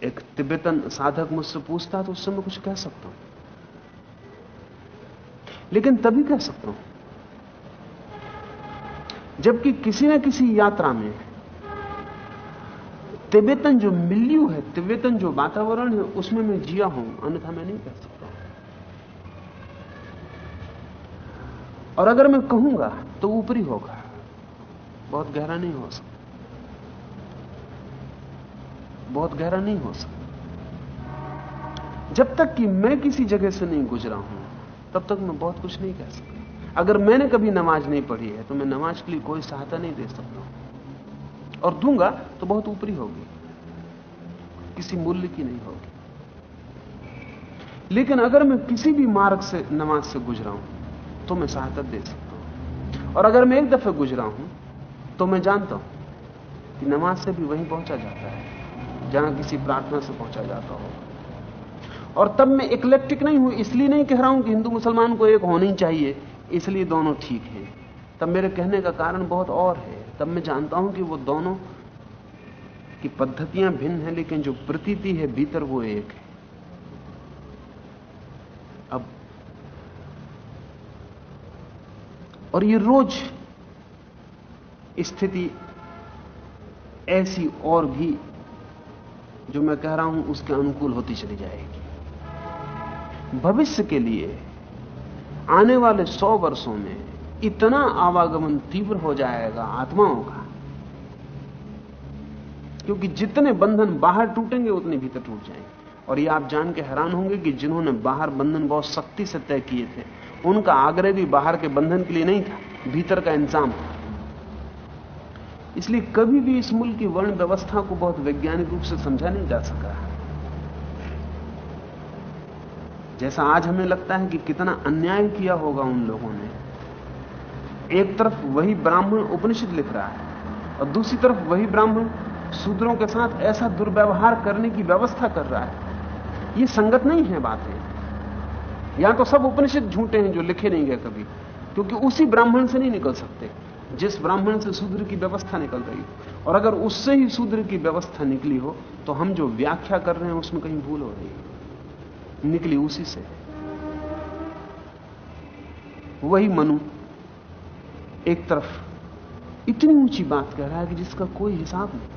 एक तिब्बतन साधक मुझसे पूछता तो उससे मैं कुछ कह सकता हूँ। लेकिन तभी कह सकता हूँ, जबकि किसी न किसी यात्रा में तिब्बतन जो मिल्यू है, तिब्बतन जो वातावरण है, उसमें मैं जिया हूँ, अन्यथा मैं नहीं कह सकता और अगर मैं कहूँगा तो ऊपरी होगा, बहुत गहरा नहीं हो सकता। बहुत गहरा नहीं हो सकता। जब तक कि मैं किसी जगह से नहीं गुजरा हूँ, तब तक मैं बहुत कुछ नहीं कह सकता। अगर मैंने कभी नमाज़ नहीं पढ़ी है तो मैं नमाज़ के लिए कोई सहायता नहीं दे सकता और दूँगा तो बहुत ऊपरी होगी, किसी मूल्य की नहीं होगी। लेकिन अगर मैं किसी भी मार्ग से, नमाज़ से गुजरा हूँ तो मैं सहायता दे सकता हूँ। और अगर मैं एक दफे गुजरा हूँ तो मैं जानता हूँ कि नमाज़ से भी वहीं पहुँचा जाता है। जहाँ किसी प्रार्थना से पहुँचा जाता हो। और तब मैं इक्लेक्टिक नहीं हूँ, इसलिए नहीं कह रहा हूँ कि हिंदू मुसलमान को एक होनी चाहिए, इसलिए दोनों ठीक है। तब मेरे कहने का कारण बहुत और है। तब मैं जानता हूँ कि वो दोनों की पद्धतियाँ भिन्न हैं, लेकिन जो प्रतीति है भीतर वो एक है। अब, और ये रोज स्थिति ऐसी और भी जो मैं कह रहा हूँ, उसके अनुकूल होती चली जाएगी। भविष्य के लिए आने वाले सौ वर्षों में इतना आवागमन तीव्र हो जाएगा आत्माओं का, क्योंकि जितने बंधन बाहर टूटेंगे, उतने भीतर टूट जाएँगे। और ये आप जान के हैरान होंगे कि जिन्होंने बाहर बंधन बहुत सख्ती से तय किए थे, उनका आग्रह भी बाहर के बंधन के लिए नहीं था, भीतर का इंतज़ाम था। इसलिए कभी भी इस मुल्क की वर्ण व्यवस्था को बहुत वैज्ञानिक रूप से समझा नहीं जा सका जैसा आज हमें लगता है कि कितना अन्याय किया होगा उन लोगों ने। एक तरफ़ वही ब्राह्मण उपनिषद लिख रहा है और दूसरी तरफ़ वही ब्राह्मण शूद्रों के साथ ऐसा दुर्व्यवहार करने की व्यवस्था कर रहा है। ये संगत नहीं है बातें। या तो सब उपनिषद झूठे हैं जो लिखे नहीं गए कभी, क्योंकि उसी ब्राह्मण से नहीं निकल सकते। जिस ब्राह्मण से शूद्र की व्यवस्था निकल रही हो, और अगर उससे ही शूद्र की व्यवस्था निकली हो तो हम जो व्याख्या कर रहे हैं उसमें कहीं भूल हो रही है। निकली उसी से। वही मनु एक तरफ़ इतनी ऊँची बात कह रहा है कि जिसका कोई हिसाब नहीं।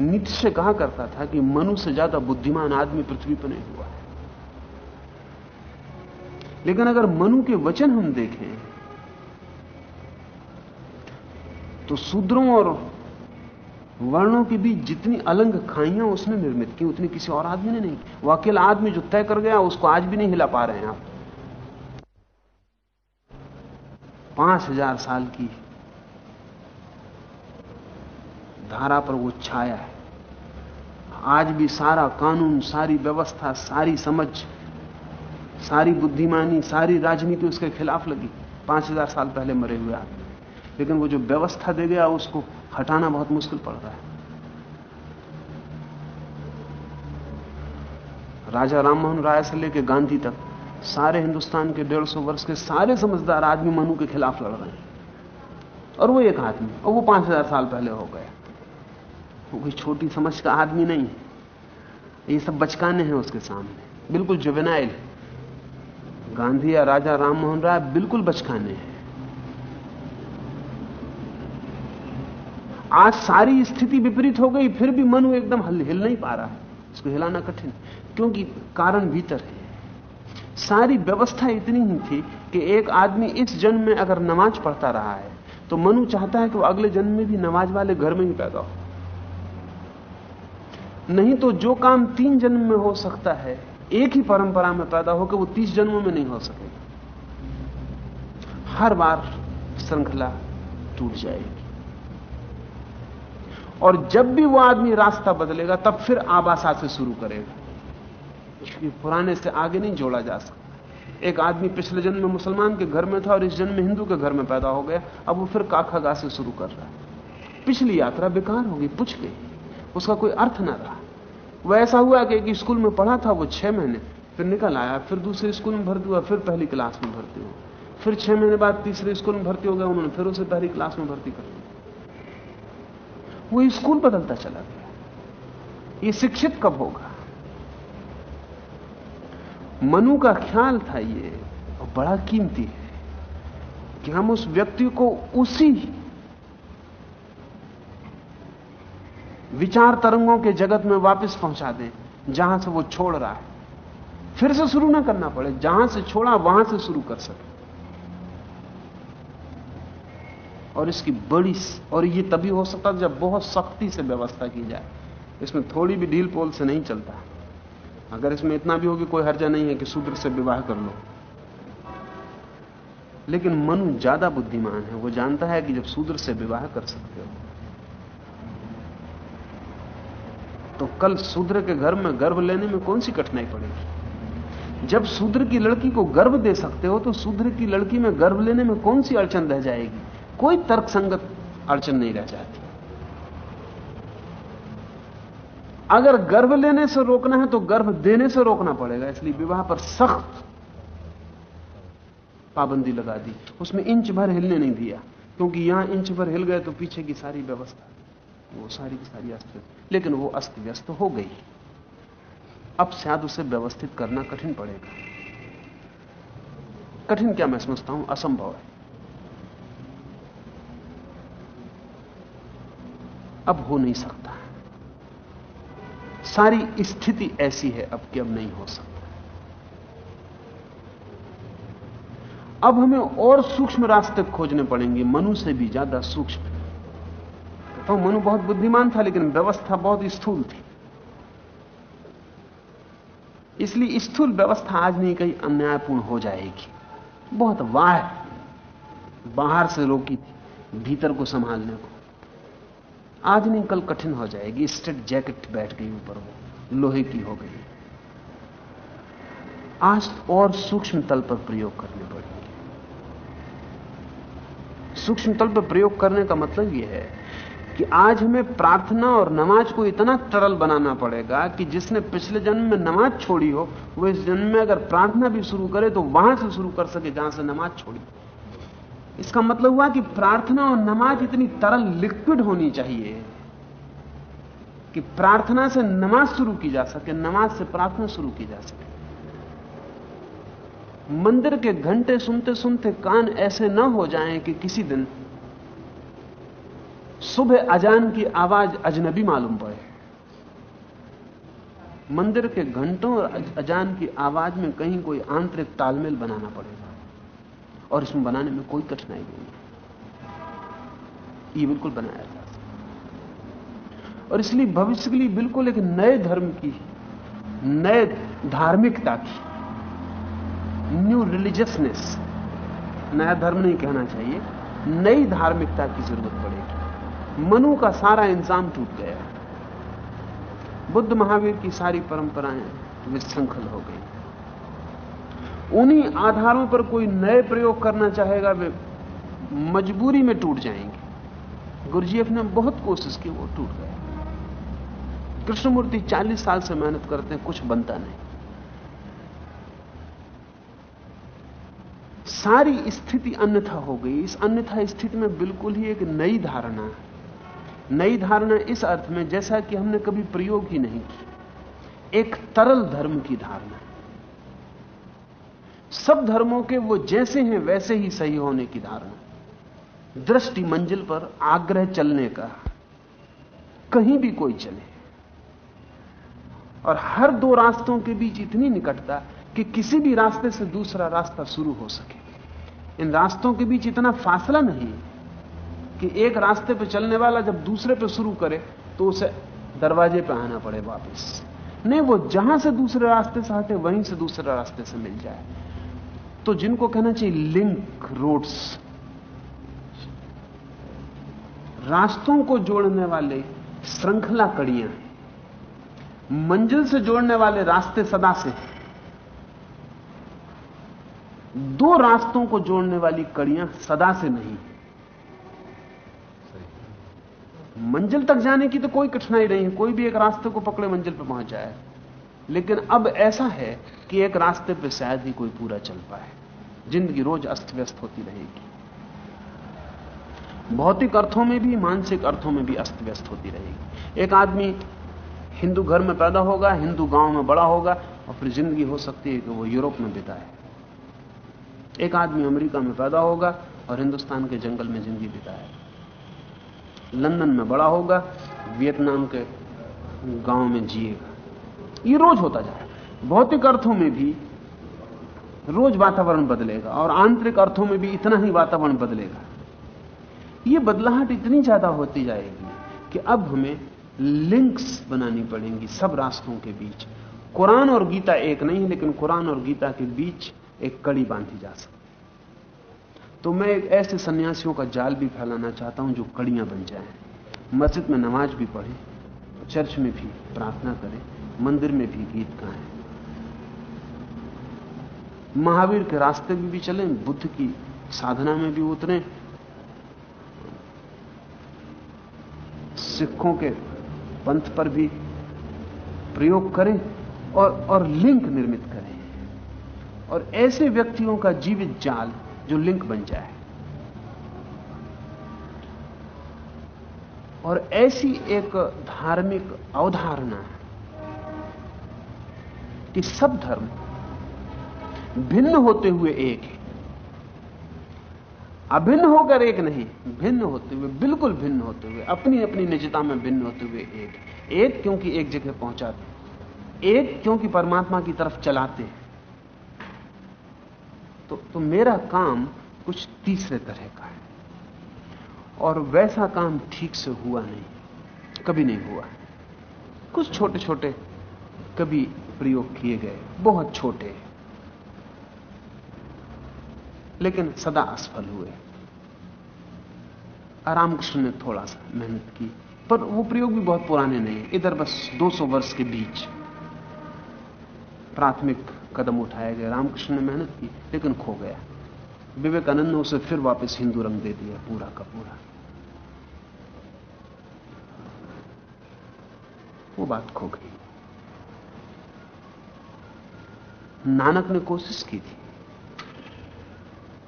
नीति से कहा करता था कि मनु से ज़्यादा बुद्धिमान आदमी पृथ्वी पर नहीं हुआ है। लेकिन अगर मनु के वचन हम देखें तो शूद्रों और वर्णों के बीच जितनी अलंग खाइयाँ उसने निर्मित की, उतनी किसी और आदमी ने नहीं वो अकेला आदमी जो तय कर गया, उसको आज भी नहीं हिला पा रहे हैं आप। पाँच हज़ार साल की धारा पर वो छाया है। आज भी सारा कानून, सारी व्यवस्था, सारी समझ, सारी बुद्धिमानी, सारी राजनीति उसके खिलाफ लगी। पाँच हज़ार साल पहले मरे हुए आदमी। लेकिन वो जो व्यवस्था दे गया उसको हटाना बहुत मुश्किल पड़ रहा है। राजा राममोहन राय से लेकर गांधी तक, सारे हिंदुस्तान के डेढ़ सौ वर्ष के सारे समझदार आदमी मनु के खिलाफ लड़ रहे हैं। और वो एक आदमी, और वो पाँच हज़ार साल पहले हो गया। वो कोई छोटी समझ का आदमी नहीं है। ये सब बचकाने हैं उसके सामने। बिल्कुल जुबेनाइल गांधी या राजा राममोहन राय बिल्कुल बचकाने हैं। आज सारी स्थिति विपरीत हो गई, फिर भी मनु एकदम हिल हिल नहीं पा रहा है। इसको हिलाना कठिन क्योंकि कारण भीतर है। सारी व्यवस्था इतनी ही थी कि एक आदमी इस जन्म में अगर नमाज़ पढ़ता रहा है तो मनु चाहता है कि वो अगले जन्म में भी नमाज़ वाले घर में ही पैदा हो। नहीं तो जो काम तीन जन्म में हो सकता है, एक ही परंपरा में पैदा होकर वो तीस जन्मों में नहीं हो सकेगा। हर बार श्रृंखला टूट जाएगी। और जब भी वो आदमी रास्ता बदलेगा, तब फिर आबासा से शुरू करेगा। क्योंकि पुराने से आगे नहीं जोड़ा जा सकता। एक आदमी पिछले जन्म में मुसलमान के घर में था और इस जन्म में हिंदू के घर में पैदा हो गया। अब वो फिर काखागा से शुरू कर रहा है। पिछली यात्रा बेकार होगी पुछ गई। उसका कोई अर्थ ना रहा। वो ऐसा हुआ कि एक स्कूल में पढ़ा था वो छह महीने। फिर निकल आया, फिर दूसरे स्कूल में भर्ती हुआ, फिर पहली क्लास में भर्ती हुआ। फिर छह महीने बाद तीसरे स्कूल में भर्ती हो गया, उन्होंने फिर उसे पहली क्लास में भर्ती कर दिया। वो स्कूल बदलता चला गया। ये शिक्षित कब होगा? मनु का ख्याल था ये, और बड़ा कीमती है कि हम उस व्यक्ति को उसी विचार तरंगों के जगत में वापस पहुँचा दें, जहाँ से वो छोड़ रहा है। फिर से शुरू ना करना पड़े, जहाँ से छोड़ा, वहाँ से शुरू कर सके। और इसकी बड़ी और ये तभी हो सकता जब बहुत सख्ती से व्यवस्था की जाए। इसमें थोड़ी भी ढील पोल से नहीं चलता। अगर इसमें इतना भी हो कि कोई हर्जा नहीं है कि शूद्र से विवाह कर लो। लेकिन मनु ज़्यादा बुद्धिमान है। वो जानता है कि जब शूद्र से विवाह कर सकते हो। तो कल शूद्र के घर में गर्भ लेने में कौन सी कठिनाई पड़ेगी? जब शूद्र की लड़की को गर्भ दे सकते हो तो शूद्र की लड़की में गर्भ लेने में कौन सी अड़चन रह जाएगी? कोई तर्क संगत अड़चन नहीं रह जाती। अगर गर्भ लेने से रोकना है तो गर्भ देने से रोकना पड़ेगा, इसलिए विवाह पर सख्त पाबंदी लगा दी। उसमें इंच भर हिलने नहीं दिया, क्योंकि यहाँ इंच भर हिल गए तो पीछे की सारी व्यवस्था, वो सारी की सारी अस्त, लेकिन वो अस्त व्यस्त हो गई। अब शायद उसे व्यवस्थित करना कठिन पड़ेगा। कठिन क्या मैं समझता हूँ? असंभव है। अब हो नहीं सकता। सारी स्थिति ऐसी है, अब कि अब नहीं हो सकता। अब हमें और सूक्ष्म रास्ते खोजने पड़ेंगे, मनु से भी ज़्यादा सूक्ष्म। तो मनु बहुत बुद्धिमान था, लेकिन व्यवस्था बहुत स्थूल थी। इसलिए स्थूल व्यवस्था आज नहीं, कहीं अन्यायपूर्ण हो जाएगी। बहुत वाह बाहर से रोकी थी, भीतर को संभालने को। आज नहीं, कल कठिन हो जाएगी। स्टेट जैकेट बैठ गई ऊपर वो, लोहे की हो गई। आज और सूक्ष्म तल पर प्रयोग करने पड़ेंगे। सूक्ष्म तल पर प्रयोग करने का मतलब यह है कि आज हमें प्रार्थना और नमाज़ को इतना तरल बनाना पड़ेगा कि जिसने पिछले जन्म में नमाज़ छोड़ी हो, वो इस जन्म में अगर प्रार्थना भी शुरू करे तो वहाँ से शुरू कर सके जहाँ से नमाज़ छोड़ी इसका मतलब हुआ कि प्रार्थना और नमाज़ इतनी तरल लिक्विड होनी चाहिए कि प्रार्थना से नमाज़ शुरू की जा सके, नमाज़ से प्रार्थना शुरू की जा सके। मंदिर के घंटे सुनते सुनते कान ऐसे न हो जाएँ कि किसी दिन सुबह अजान की आवाज़ अजनबी मालूम पड़े। मंदिर के घंटों और अजान की आवाज़ में कहीं कोई आंतरिक तालमेल बनाना पड़ेगा। और इसमें बनाने में कोई कठिनाई नहीं है। ये बिल्कुल बनाया जा सकता और इसलिए भविष्य के लिए बिल्कुल एक नए धर्म की, नए धार्मिकता की न्यू रिलीजियसनेस नया धर्म नहीं कहना चाहिए, नई धार्मिकता की ज़रूरत पड़ेगी। मनु का सारा इंतज़ाम टूट गया। बुद्ध महावीर की सारी परंपराएँ विश्रृंखल हो गई। उन्हीं आधारों पर कोई नए प्रयोग करना चाहेगा, वे मजबूरी में टूट जाएँगे। गुरुजीएफ ने बहुत कोशिश की, वो टूट गए। कृष्णमूर्ति 40 साल से मेहनत करते हैं, कुछ बनता नहीं। सारी स्थिति अन्यथा हो गई। इस अन्यथा स्थिति में बिल्कुल ही एक नई धारणा है। नई धारणा इस अर्थ में, जैसा कि हमने कभी प्रयोग ही नहीं की। एक तरल धर्म की धारणा सब धर्मों के वो जैसे हैं, वैसे ही सही होने की धारणा। दृष्टि मंजिल पर आग्रह चलने का, कहीं भी कोई चले। और हर दो रास्तों के बीच इतनी निकटता कि किसी भी रास्ते से दूसरा रास्ता शुरू हो सके। इन रास्तों के बीच इतना फासला नहीं कि एक रास्ते पर चलने वाला जब दूसरे पर शुरू करे तो उसे दरवाजे पर आना पड़े वापस। नहीं, वो जहाँ से दूसरे रास्ते से हटे, वहीं से दूसरे रास्ते से मिल जाए। तो जिनको कहना चाहिए लिंक रोड्स रास्तों को जोड़ने वाले श्रृंखला कड़ियाँ मंजिल से जोड़ने वाले रास्ते सदा से दो रास्तों को जोड़ने वाली कड़ियाँ सदा से नहीं मंजिल तक जाने की तो कोई कठिनाई नहीं है, कोई भी एक रास्ते को पकड़े मंजिल पर पहुँच जाए। लेकिन अब ऐसा है कि एक रास्ते पर शायद ही कोई पूरा चल पाए। ज़िंदगी रोज अस्त व्यस्त होती रहेगी। भौतिक अर्थों में भी, मानसिक अर्थों में भी अस्त व्यस्त होती रहेगी। एक आदमी हिंदू घर में पैदा होगा, हिंदू गाँव में बड़ा होगा, और फिर ज़िंदगी हो सकती है कि वो यूरोप में बिताए। एक आदमी अमेरिका में पैदा होगा और हिंदुस्तान के जंगल में ज़िंदगी बिताए। लंदन में बड़ा होगा, वियतनाम के गाँव में जिएगा। ये रोज होता जाए भौतिक अर्थों में भी रोज वातावरण बदलेगा और आंतरिक अर्थों में भी इतना ही वातावरण बदलेगा। ये बदलाहट इतनी ज़्यादा होती जाएगी कि अब हमें लिंक्स बनानी पड़ेंगी सब रास्तों के बीच। कुरान और गीता एक नहीं है, लेकिन कुरान और गीता के बीच एक कड़ी बांधी जा सकती तो मैं एक ऐसे सन्यासियों का जाल भी फैलाना चाहता हूँ जो कड़ियाँ बन जाएँ। मस्जिद में नमाज़ भी पढ़े, चर्च में भी प्रार्थना करें। मंदिर में भी गीत गाएँ। महावीर के रास्ते में भी चलें, बुद्ध की साधना में भी उतरें। सिखों के पंथ पर भी प्रयोग करें और और लिंक निर्मित करें। और ऐसे व्यक्तियों का जीवित जाल जो लिंक बन जाए। और ऐसी एक धार्मिक अवधारणा कि सब धर्म भिन्न होते हुए एक है। अभिन्न होकर एक नहीं भिन्न होते हुए बिल्कुल भिन्न होते हुए अपनी अपनी निजता में भिन्न होते हुए एक एक क्योंकि एक जगह पहुंचाते एक क्योंकि परमात्मा की तरफ़ चलाते तो, तो मेरा काम कुछ तीसरे तरह का है। और वैसा काम ठीक से हुआ नहीं कभी नहीं हुआ। कुछ छोटे छोटे कभी प्रयोग किए गए। बहुत छोटे। लेकिन सदा असफल हुए। रामकृष्ण ने थोड़ा सा मेहनत की, पर वो प्रयोग भी बहुत पुराने नहीं इधर बस 200 वर्ष के बीच प्राथमिक कदम उठाए गए। रामकृष्ण ने मेहनत की, लेकिन खो गया। विवेकानंद ने उसे फिर वापस हिंदू रंग दे दिया, पूरा का पूरा। वो बात खो गई। नानक ने कोशिश की थी।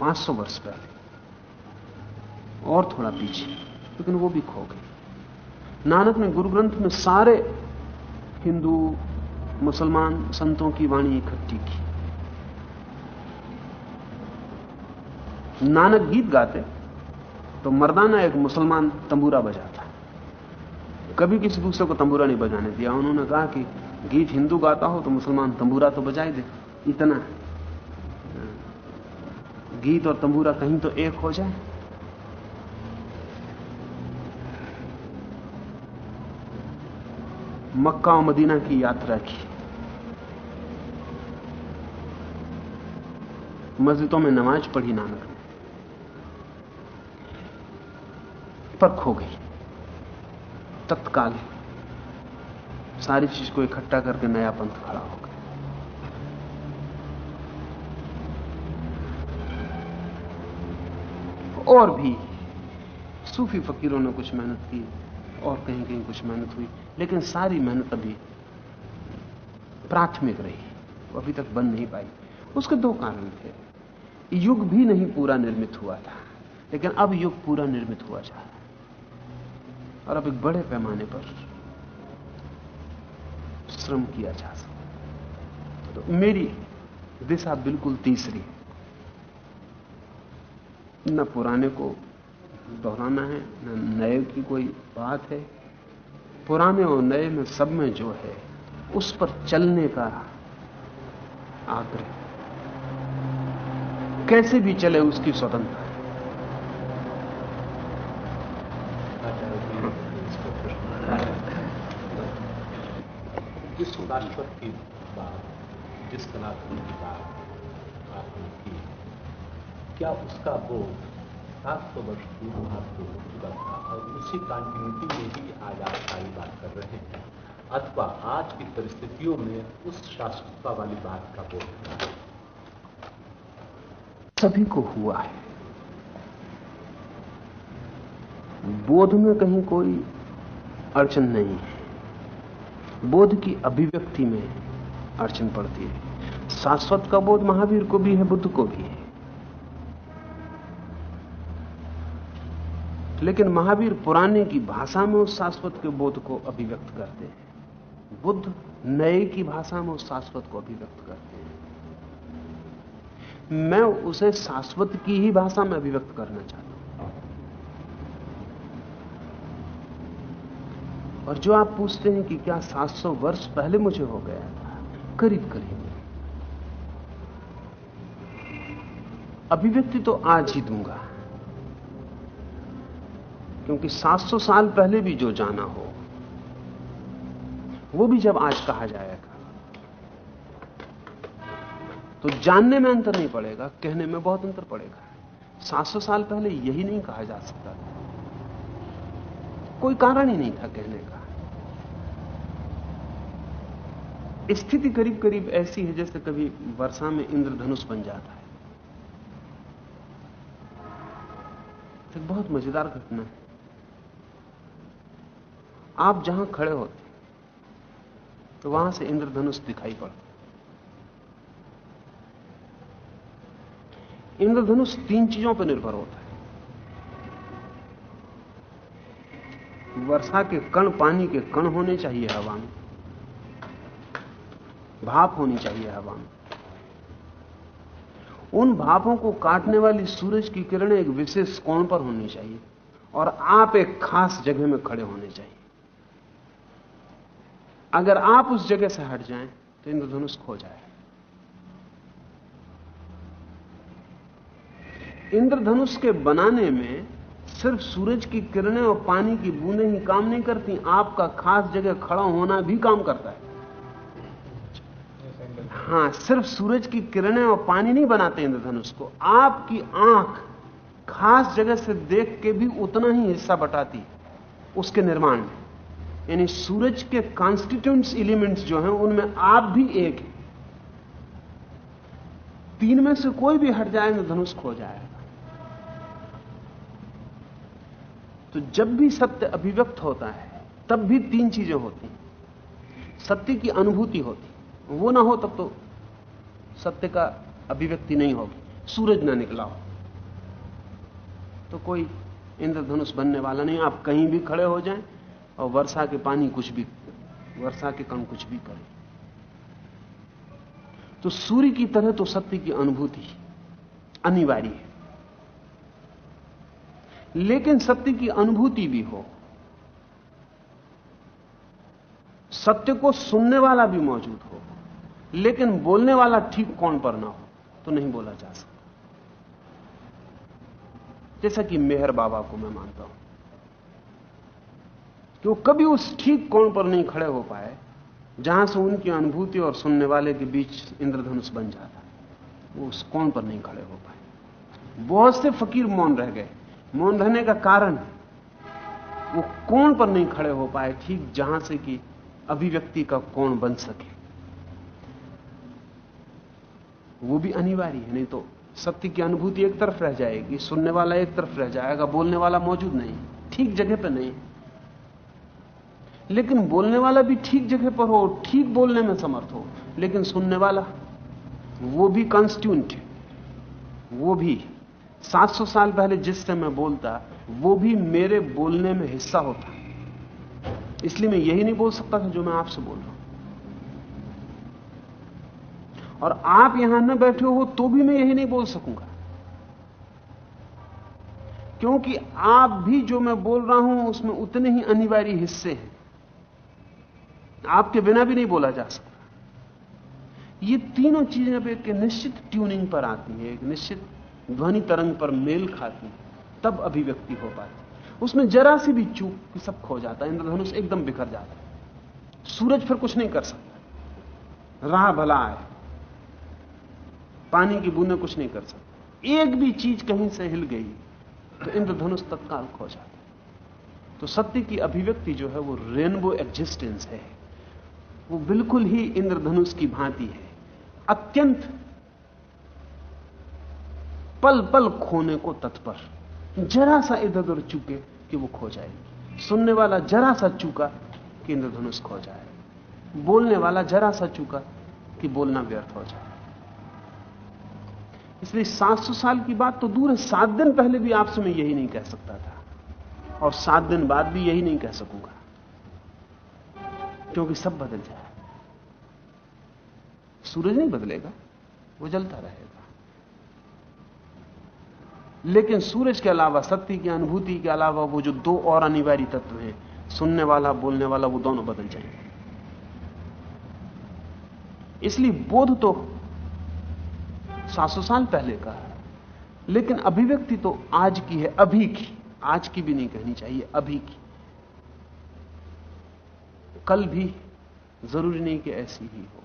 500 वर्ष पहले। और थोड़ा पीछे, लेकिन वो भी खो गई। नानक ने गुरु ग्रंथ में सारे हिंदू, मुसलमान संतों की वाणी इकट्ठी की। नानक गीत गाते तो मर्दाना एक मुसलमान तंबूरा बजाता। कभी किसी दूसरे को तंबूरा नहीं बजाने दिया। उन्होंने कहा कि गीत हिंदू गाता हो तो मुसलमान तंबूरा तो बजाई दे। इतना गीत और तंबूरा कहीं तो एक हो जाए। मक्का और मदीना की यात्रा की। मस्जिदों में नमाज़ पढ़ी नानक पर खो गई। तत्काल सारी चीज़ को इकट्ठा करके नया पंथ खड़ा हो गया और भी सूफी फकीरों ने कुछ मेहनत की, और कहीं कहीं कुछ मेहनत हुई, लेकिन सारी मेहनत अभी प्राथमिक रही अभी तक बन नहीं पाई। उसके दो कारण थे। युग भी नहीं पूरा निर्मित हुआ था, लेकिन अब युग पूरा निर्मित हुआ जा रहा और अब एक बड़े पैमाने पर श्रम किया जा सकता तो मेरी दिशा बिल्कुल तीसरी न पुराने को दोहराना है, न नए की कोई बात है। पुराने और नए में सब में जो है, उस पर चलने का आग्रह। कैसे भी चले उसकी स्वतंत्रता। जिस शाश्वत की बात जिस कलात्म की बात आपने की, क्या उसका बोध सात सौ वर्ष पूर्व आपको हो चुका था और उसी कंटिन्यूटी में ही आज आप सारी बात कर रहे हैं? अथवा आज की परिस्थितियों में उस शाश्वतता वाली बात का बोध सभी को हुआ है। बोध में कहीं कोई अड़चन नहीं है। बोध की अभिव्यक्ति में अड़चन पड़ती है। शाश्वत का बोध महावीर को भी है, बुद्ध को भी है। लेकिन महावीर पुराने की भाषा में उस शाश्वत के बोध को अभिव्यक्त करते हैं। बुद्ध नए की भाषा में उस शाश्वत को अभिव्यक्त करते हैं। मैं उसे शाश्वत की ही भाषा में अभिव्यक्त करना चाहता और जो आप पूछते हैं कि क्या 700 वर्ष पहले मुझे हो गया था, करीब करीब। अभिव्यक्ति तो आज ही दूँगा। क्योंकि 700 साल पहले भी जो जाना हो, वो भी जब आज कहा जाएगा तो जानने में अंतर नहीं पड़ेगा, कहने में बहुत अंतर पड़ेगा। 700 साल पहले यही नहीं कहा जा सकता था। कोई कारण ही नहीं था कहने का। स्थिति करीब करीब ऐसी है जैसे कभी वर्षा में इंद्रधनुष बन जाता है। एक बहुत मज़ेदार घटना है। आप जहाँ खड़े होते तो वहाँ से इंद्रधनुष दिखाई पड़ता। इंद्रधनुष तीन चीज़ों पर निर्भर होता है। वर्षा के कण, पानी के कण होने चाहिए हवा में। भाप होनी चाहिए हवा में। उन भापों को काटने वाली सूरज की किरणें एक विशेष कोण पर होनी चाहिए और आप एक खास जगह में खड़े होने चाहिए। अगर आप उस जगह से हट जाएँ तो इंद्रधनुष खो जाए इंद्रधनुष के बनाने में सिर्फ़ सूरज की किरणें और पानी की बूंदें ही काम नहीं करती, आपका खास जगह खड़ा होना भी काम करता है। हाँ, सिर्फ़ सूरज की किरणें और पानी नहीं बनाते इंद्रधनुष को। आपकी आँख खास जगह से देख के भी उतना ही हिस्सा बटाती उसके निर्माण में। यानी सूरज के कॉन्स्टिट्यूंट्स एलिमेंट्स जो हैं, उनमें आप भी एक तीन में से कोई भी हट जाए तो धनुष खो जाएगा। तो जब भी सत्य अभिव्यक्त होता है, तब भी तीन चीज़ें होती हैं। सत्य की अनुभूति होती वो ना हो तब तो सत्य का अभिव्यक्ति नहीं होगी। सूरज ना निकला हो। तो कोई इंद्रधनुष बनने वाला नहीं। आप कहीं भी खड़े हो जाएँ और वर्षा के पानी कुछ भी, वर्षा के कण कुछ भी करें। तो सूर्य की तरह तो सत्य की अनुभूति अनिवार्य है। लेकिन सत्य की अनुभूति भी हो, सत्य को सुनने वाला भी मौजूद हो लेकिन बोलने वाला ठीक कौन पर ना हो तो नहीं बोला जा सकता। जैसा कि मेहर बाबा को मैं मानता हूँ कि वो कभी उस ठीक कोण पर नहीं खड़े हो पाए, जहाँ से उनकी अनुभूति और सुनने वाले के बीच इंद्रधनुष बन जाता। वो उस कोण पर नहीं खड़े हो पाए। बहुत से फकीर मौन रह गए। मौन रहने का कारण वो कोण पर नहीं खड़े हो पाए, ठीक जहाँ से कि अभिव्यक्ति का कोण बन सके। वो भी अनिवार्य है, नहीं तो सत्य की अनुभूति एक तरफ़ रह जाएगी, सुनने वाला एक तरफ़ रह जाएगा, बोलने वाला मौजूद नहीं, ठीक जगह पर नहीं। लेकिन बोलने वाला भी ठीक जगह पर हो, ठीक बोलने में समर्थ हो, लेकिन सुनने वाला, वो भी कॉन्स्टिट्यूंट है। वो भी 700 साल पहले जिससे मैं बोलता, वो भी मेरे बोलने में हिस्सा होता। इसलिए मैं यही नहीं बोल सकता था जो मैं आपसे बोल रहा हूँ। और आप यहाँ न बैठे हो तो भी मैं यही नहीं बोल सकूँगा। क्योंकि आप भी जो मैं बोल रहा हूँ, उसमें उतने ही अनिवार्य हिस्से हैं। आपके बिना भी नहीं बोला जा सकता। ये तीनों चीज़ें अब एक निश्चित ट्यूनिंग पर आती है, एक निश्चित ध्वनि तरंग पर मेल खाती है, तब अभिव्यक्ति हो पाती उसमें जरा सी भी चूक सब खो जाता है, इंद्रधनुष एकदम बिखर जाता है। सूरज फिर कुछ नहीं कर सकता। राह भला है। पानी की बूंदें कुछ नहीं कर सकती। एक भी चीज़ कहीं से हिल गई तो इंद्रधनुष तत्काल खो जाता तो सत्य की अभिव्यक्ति जो है, वो रेनबो एग्जिस्टेंस है। वो बिल्कुल ही इंद्रधनुष की भांति है। अत्यंत पल पल खोने को तत्पर। जरा सा इधर उधर चूके कि वो खो जाएगी। सुनने वाला जरा सा चूका कि इंद्रधनुष खो जाए। बोलने वाला जरा सा चूका कि बोलना व्यर्थ हो जाए। इसलिए 700 साल की बात तो दूर है। सात दिन पहले भी आपसे मैं यही नहीं कह सकता था। और सात दिन बाद भी यही नहीं कह सकूँगा। क्योंकि सब बदल जाए। सूरज नहीं बदलेगा, वो जलता रहेगा। लेकिन सूरज के अलावा सत्य की अनुभूति के अलावा, वो जो दो और अनिवार्य तत्व हैं, सुनने वाला, बोलने वाला, वो दोनों बदल जाएँगे। इसलिए बोध तो 700 साल पहले का है। लेकिन अभिव्यक्ति तो आज की है, अभी की। आज की भी नहीं कहनी चाहिए, अभी की। कल भी ज़रूरी नहीं कि ऐसी ही हो।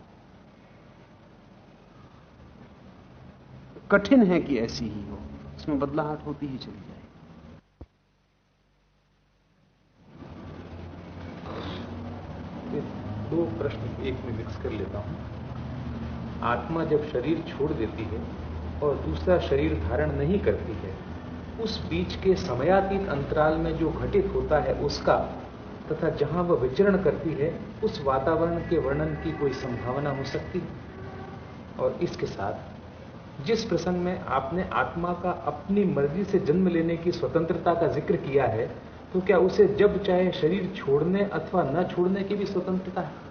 कठिन है कि ऐसी ही हो। इसमें बदलाहट होती ही चली जाए दो प्रश्न एक में मिक्स कर लेता हूँ। आत्मा जब शरीर छोड़ देती है और दूसरा शरीर धारण नहीं करती है, उस बीच के समयातीत अंतराल में जो घटित होता है उसका, तथा जहाँ वह विचरण करती है, उस वातावरण के वर्णन की कोई संभावना हो सकती है। और इसके साथ, जिस प्रसंग में आपने आत्मा का अपनी मर्ज़ी से जन्म लेने की स्वतंत्रता का ज़िक्र किया है तो क्या उसे जब चाहे शरीर छोड़ने अथवा न छोड़ने की भी स्वतंत्रता है?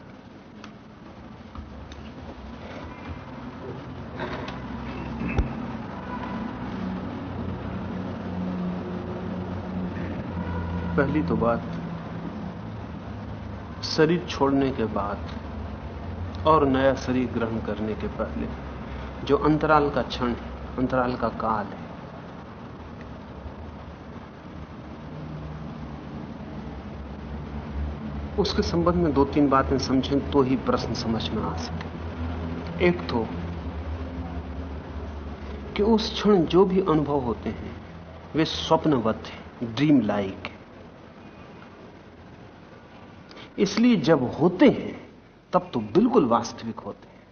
पहली तो बात, शरीर छोड़ने के बाद और नया शरीर ग्रहण करने के पहले, जो अंतराल का क्षण अंतराल का काल है। उसके संबंध में दो तीन बातें समझें तो ही प्रश्न समझ में आ सके। एक तो कि उस क्षण जो भी अनुभव होते हैं, वे स्वप्नवत हैं ड्रीम लाइक इसलिए जब होते हैं, तब तो बिल्कुल वास्तविक होते हैं।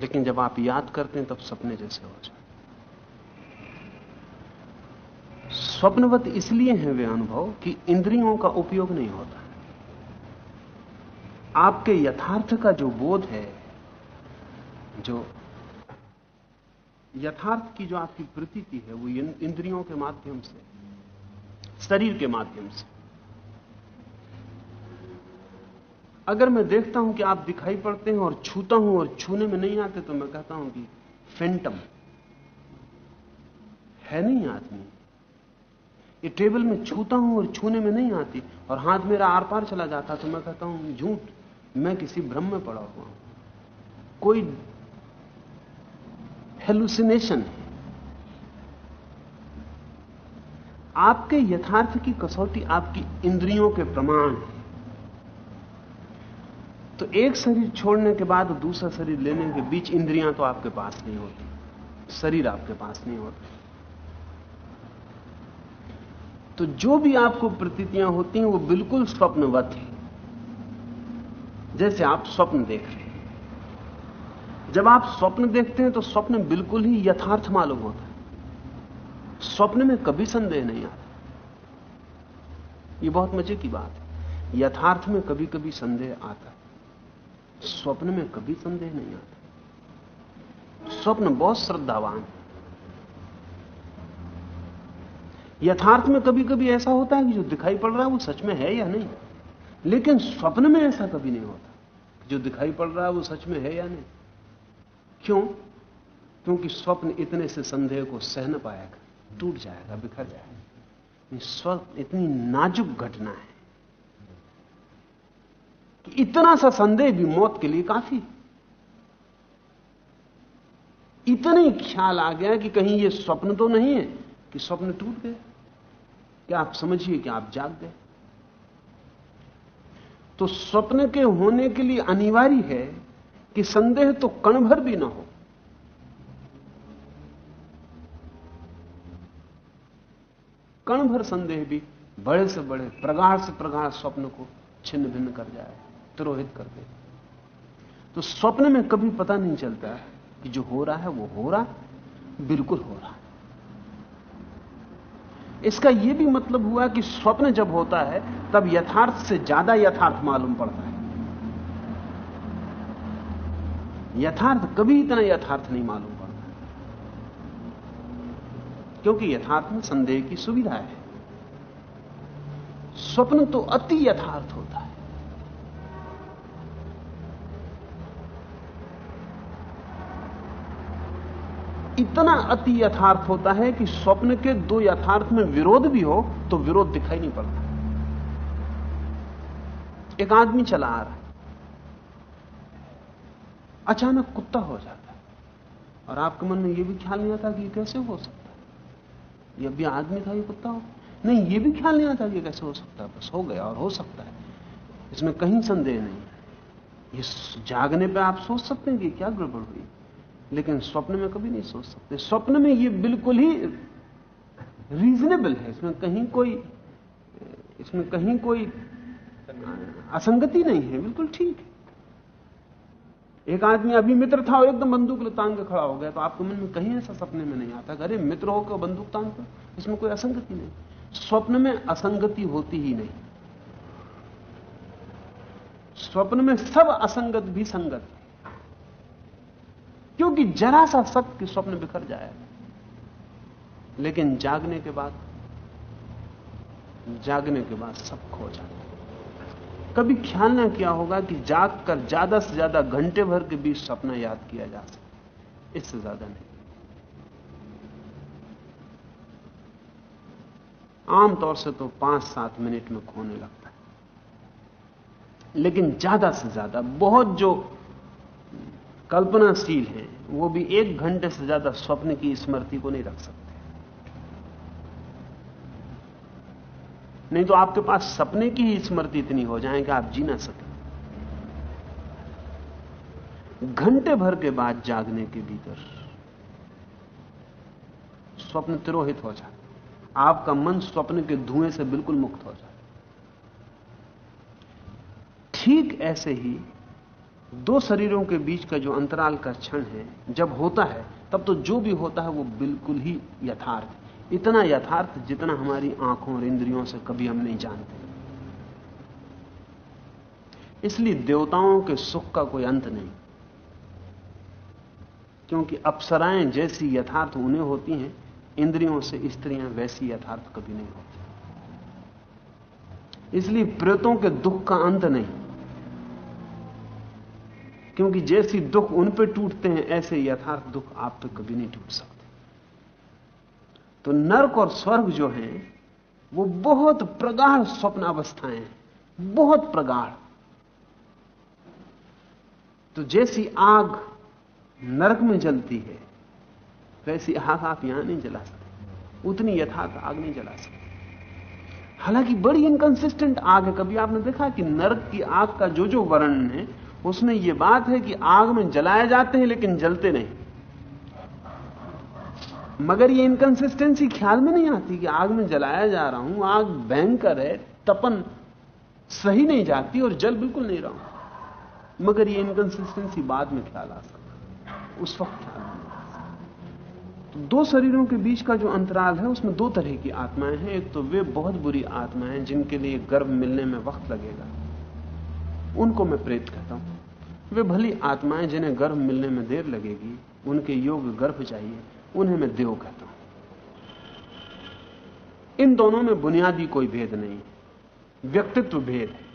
लेकिन जब आप याद करते हैं, तब सपने जैसे हो जाए स्वप्नवत इसलिए हैं वे अनुभव कि इंद्रियों का उपयोग नहीं होता आपके यथार्थ का जो बोध है, जो यथार्थ की जो आपकी प्रतीति है, वो इंद्रियों के माध्यम से, शरीर के माध्यम से अगर मैं देखता हूँ कि आप दिखाई पड़ते हैं और छूता हूँ और छूने में नहीं आते तो मैं कहता हूँ कि फेंटम है नहीं आदमी। ये टेबल में छूता हूँ और छूने में नहीं आती, और हाथ मेरा आर पार चला जाता तो मैं कहता हूँ, झूठ, मैं किसी भ्रम में पड़ा हुआ हूँ। कोई हेलुसिनेशन है। आपके यथार्थ की कसौटी आपकी इंद्रियों के प्रमाण है। तो एक शरीर छोड़ने के बाद दूसरा शरीर लेने के बीच इंद्रियाँ तो आपके पास नहीं होती। शरीर आपके पास नहीं होता। तो जो भी आपको प्रतीतियाँ होती हैं, वो बिल्कुल स्वप्नवत है। जैसे आप स्वप्न देख रहे हैं। जब आप स्वप्न देखते हैं तो स्वप्न बिल्कुल ही यथार्थ मालूम होता है। स्वप्न में कभी संदेह नहीं आता। ये बहुत मज़े की बात है। यथार्थ में कभी कभी संदेह आता है। स्वप्न में कभी संदेह नहीं आता। स्वप्न बहुत श्रद्धावान। यथार्थ में कभी कभी ऐसा होता है कि जो दिखाई पड़ रहा है वो सच में है या नहीं। लेकिन स्वप्न में ऐसा कभी नहीं होता। जो दिखाई पड़ रहा है वो सच में है या नहीं। क्यों? क्योंकि स्वप्न इतने से संदेह को सह न पाएगा, टूट जाएगा, बिखर जाएगा। स्वप्न इतनी नाजुक घटना है। कि इतना सा संदेह भी मौत के लिए काफ़ी इतना ही ख्याल आ गया कि कहीं ये स्वप्न तो नहीं है कि स्वप्न टूट गए। क्या आप समझिए कि आप जाग गए? तो स्वप्न के होने के लिए अनिवार्य है कि संदेह तो कण भर भी ना हो। कण भर संदेह भी बड़े से बड़े, प्रगाढ़ से प्रगाढ़ स्वप्न को छिन्न भिन्न कर जाए। तिरोहित कर दे। तो स्वप्न में कभी पता नहीं चलता है कि जो हो रहा है, वो हो रहा, बिल्कुल हो रहा। इसका यह भी मतलब हुआ कि स्वप्न जब होता है, तब यथार्थ से ज़्यादा यथार्थ मालूम पड़ता है। यथार्थ कभी इतना यथार्थ नहीं मालूम पड़ता। क्योंकि यथार्थ में संदेह की सुविधा है। स्वप्न तो अति यथार्थ होता है। इतना अति यथार्थ होता है कि स्वप्न के दो यथार्थ में विरोध भी हो तो विरोध दिखाई नहीं पड़ता। एक आदमी चला आ रहा है। अचानक कुत्ता हो जाता है। और आपके मन में यह भी ख्याल नहीं आता कि कैसे हो सकता है? यह भी आदमी था, ये कुत्ता हो। नहीं, ये भी ख्याल नहीं आता कि कैसे हो सकता है। बस हो गया और हो सकता है। इसमें कहीं संदेह नहीं। ये जागने पे आप सोच सकते हैं कि क्या गड़बड़ हुई। लेकिन स्वप्न में कभी नहीं सोच सकते। स्वप्न में ये बिल्कुल ही रीजनेबल है। इसमें कहीं कोई, इसमें कहीं कोई असंगति नहीं है। बिल्कुल ठीक है। एक आदमी अभी मित्र था और एकदम बंदूक तांग के खड़ा हो गया तो आपके मन में कहीं ऐसा सपने में नहीं आता अरे, मित्र होकर बंदूक तांग कर इसमें कोई असंगति नहीं। स्वप्न में असंगति होती ही नहीं। स्वप्न में सब असंगत भी संगत क्योंकि जरा सा कि स्वप्न बिखर जाए। लेकिन जागने के बाद, जागने के बाद सब खो जाता कभी ख्याल ना किया होगा कि जाग कर ज़्यादा से ज़्यादा घंटे भर के बीच सपना याद किया जा सके। इससे ज़्यादा नहीं। आमतौर से तो पाँच सात मिनट में खोने लगता है। लेकिन ज़्यादा से ज़्यादा बहुत जो कल्पनाशील हैं, वो भी एक घंटे से ज़्यादा स्वप्न की स्मृति को नहीं रख सकते। नहीं तो आपके पास सपने की ही स्मृति इतनी हो जाए कि आप जी ना सकें। घंटे भर के बाद जागने के भीतर स्वप्न तिरोहित हो जाता आपका मन स्वप्न के धुएँ से बिल्कुल मुक्त हो जाता ठीक ऐसे ही दो शरीरों के बीच का जो अंतराल का क्षण है, जब होता है, तब तो जो भी होता है, वो बिल्कुल ही यथार्थ इतना यथार्थ जितना हमारी आँखों और इंद्रियों से कभी हम नहीं जानते। इसलिए देवताओं के सुख का कोई अंत नहीं। क्योंकि अप्सराएँ जैसी यथार्थ उन्हें होती हैं, इंद्रियों से स्त्रियाँ वैसी यथार्थ कभी नहीं होती। इसलिए प्रेतों के दुख का अंत नहीं। क्योंकि जैसी दुख उन पर टूटते हैं, ऐसे यथार्थ दुख आप पे कभी नहीं टूट सकते। तो नरक और स्वर्ग जो है, वो बहुत प्रगाढ़ स्वप्न अवस्थाएँ हैं, बहुत प्रगाढ़। तो जैसी आग नरक में जलती है, वैसी आग आप यहाँ नहीं जला सकते, उतनी यथार्थ आग नहीं जला सकते। हालाँकि बड़ी इनकंसिस्टेंट आग है, कभी आपने देखा कि नरक की आग का जो जो वर्णन है उसमें यह बात है कि आग में जलाए जाते हैं, लेकिन जलते नहीं। मगर ये इनकंसिस्टेंसी ख्याल में नहीं आती कि आग में जलाया जा रहा हूँ, आग भयंकर है, तपन सही नहीं जाती और जल बिल्कुल नहीं रहा हूँ। मगर ये इनकंसिस्टेंसी बाद में ख्याल आ सकता उस वक्त ख्याल तो दो शरीरों के बीच का जो अंतराल है, उसमें दो तरह की आत्माएँ हैं। एक तो वे बहुत बुरी आत्माएँ जिनके लिए गर्भ मिलने में वक्त लगेगा। उनको मैं प्रेत कहता हूँ। वे भली आत्माएँ जिन्हें गर्भ मिलने में देर लगेगी, उनके योग गर्भ चाहिए, उन्हें मैं देव कहता हूँ। इन दोनों में बुनियादी कोई भेद नहीं। व्यक्तित्व भेद है।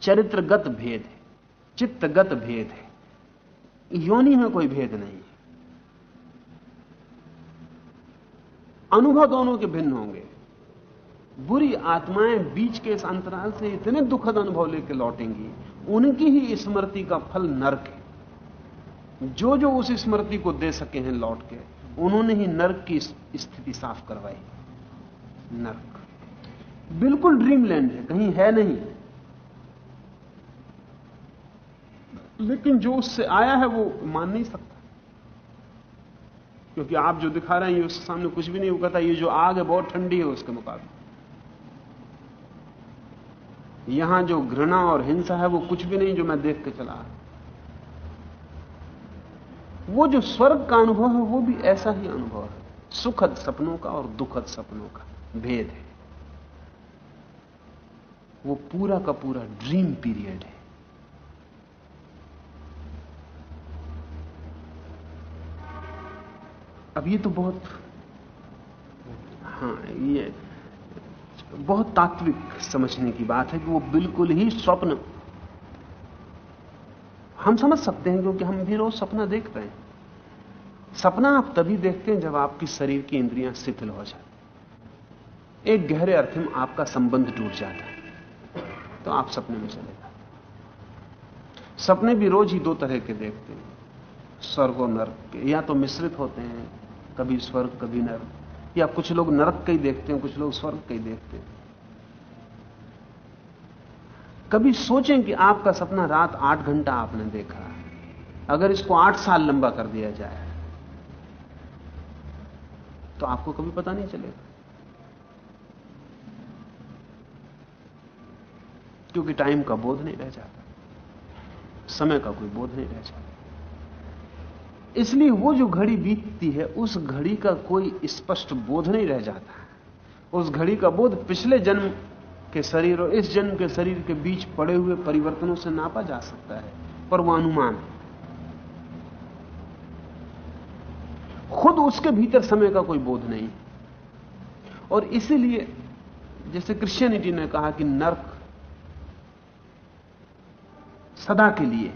चरित्रगत भेद है। चित्तगत भेद है। योनि में कोई भेद नहीं अनुभव दोनों के भिन्न होंगे। बुरी आत्माएँ बीच के इस अंतराल से इतने दुखद अनुभव लेकर लौटेंगी, उनकी ही स्मृति का फल नरक है। जो जो उस स्मृति को दे सके हैं लौट के, उन्होंने ही नर्क की स्थिति साफ़ करवाई। नर्क। बिल्कुल ड्रीमलैंड है, कहीं है नहीं। लेकिन जो उससे आया है, वो मान नहीं सकता। क्योंकि आप जो दिखा रहे हैं, ये उसके सामने कुछ भी नहीं, वो ये जो आग है, बहुत ठंडी है, उसके मुकाबले। यहाँ जो घृणा और हिंसा है, वो कुछ भी नहीं जो मैं देख के चला वो जो स्वर्ग का अनुभव है, वो भी ऐसा ही अनुभव है। सुखद सपनों का और दुखद सपनों का भेद है। वो पूरा का पूरा ड्रीम पीरियड है। अब ये तो बहुत, हाँ, ये बहुत तात्विक समझने की बात है कि वो बिल्कुल ही स्वप्न। हम समझ सकते हैं क्योंकि हम भी रोज सपना देख रहे हैं। सपना आप तभी देखते हैं जब आपकी शरीर की इंद्रियाँ शिथिल हो जाती एक गहरे अर्थ में आपका संबंध टूट जाता है तो आप सपने में चले जाते सपने भी रोज ही दो तरह के देखते हैं। स्वर्ग और नर्क के, या तो मिश्रित होते हैं, कभी स्वर्ग, कभी नर्क। या कुछ लोग नरक के ही देखते हैं, कुछ लोग स्वर्ग के ही देखते हैं। कभी सोचें कि आपका सपना रात आठ घंटा आपने देखा अगर इसको आठ साल लंबा कर दिया जाए तो आपको कभी पता नहीं चलेगा। क्योंकि टाइम का बोध नहीं रह जाता, समय का कोई बोध नहीं रह जाता। इसलिए वो जो घड़ी बीतती है, उस घड़ी का कोई स्पष्ट बोध नहीं रह जाता। उस घड़ी का बोध पिछले जन्म के शरीर और इस जन्म के शरीर के बीच पड़े हुए परिवर्तनों से नापा जा सकता है पर वह अनुमान खुद उसके भीतर समय का कोई बोध नहीं। और इसीलिए, जैसे क्रिश्चियनिटी ने कहा कि नर्क सदा के लिए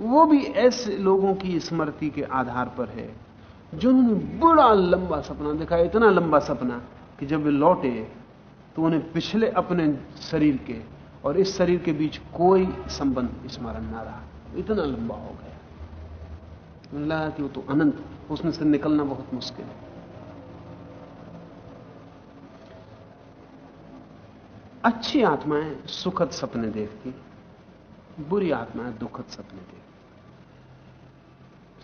वो भी ऐसे लोगों की स्मृति के आधार पर है जिन्होंने बड़ा लंबा सपना देखा इतना लंबा सपना कि जब वे लौटे तो उन्हें पिछले अपने शरीर के और इस शरीर के बीच कोई संबंध स्मरण ना रहा। इतना लंबा हो गया। लगा कि वो तो अनंत, उसमें से निकलना बहुत मुश्किल है। अच्छी आत्माएँ सुखद सपने देखती, बुरी आत्माएँ दुखद सपने देखती।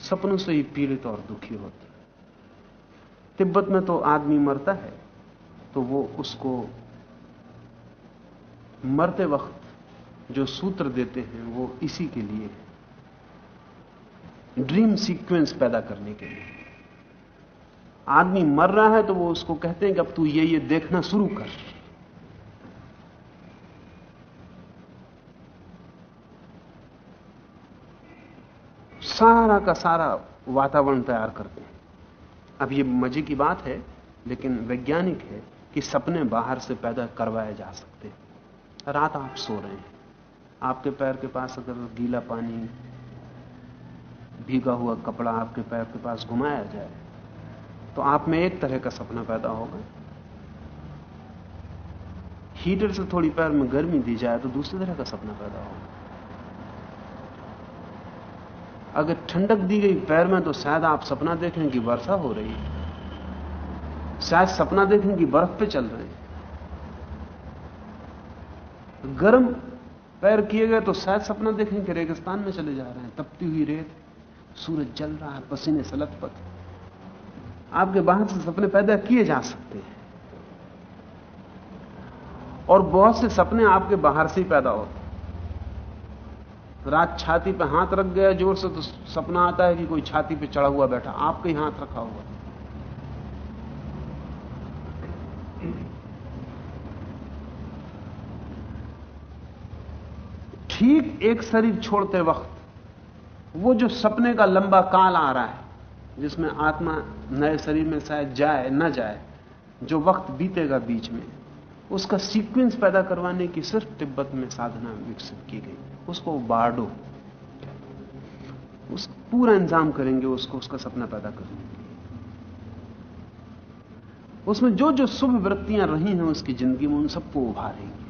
सपनों से ही पीड़ित और दुखी होती तिब्बत में तो आदमी मरता है तो वो उसको मरते वक्त जो सूत्र देते हैं, वो इसी के लिए ड्रीम सीक्वेंस पैदा करने के लिए। आदमी मर रहा है तो वो उसको कहते हैं कि अब तू ये ये देखना शुरू कर। सारा का सारा वातावरण तैयार करते हैं। अब ये मज़े की बात है, लेकिन वैज्ञानिक है कि सपने बाहर से पैदा करवाए जा सकते हैं। रात आप सो रहे हैं। आपके पैर के पास अगर गीला पानी भीगा हुआ कपड़ा आपके पैर के पास घुमाया जाए तो आप में एक तरह का सपना पैदा होगा। हीटर से थोड़ी पैर में गर्मी दी जाए तो दूसरी तरह का सपना पैदा होगा। अगर ठंडक दी गई पैर में तो शायद आप सपना देखें कि वर्षा हो रही है। शायद सपना देखें कि बर्फ़ पे चल रहे हैं। गर्म पैर किए गए तो शायद सपना देखें कि रेगिस्तान में चले जा रहे हैं। तपती हुई रेत, सूरज जल रहा है, पसीने से लथपथ। आपके बाहर से सपने पैदा किए जा सकते हैं। और बहुत से सपने आपके बाहर से ही पैदा होते रात छाती पे हाथ रख गया, ज़ोर से तो सपना आता है कि कोई छाती पे चढ़ा हुआ बैठा, आपके हाथ रखा हुआ। ठीक एक शरीर छोड़ते वक्त, वो जो सपने का लंबा काल आ रहा है, जिसमें आत्मा नए शरीर में शायद जाए, ना जाए, जो वक्त बीतेगा बीच में उसका सीक्वेंस पैदा करवाने की सिर्फ़ तिब्बत में साधना विकसित की गई। उसको बाडो। उस पूरा इंतज़ाम करेंगे उसको, उसका सपना पैदा करेंगे। उसमें जो जो शुभ वृत्तियाँ रही हैं उसकी ज़िंदगी में, उन सबको उभारेंगे।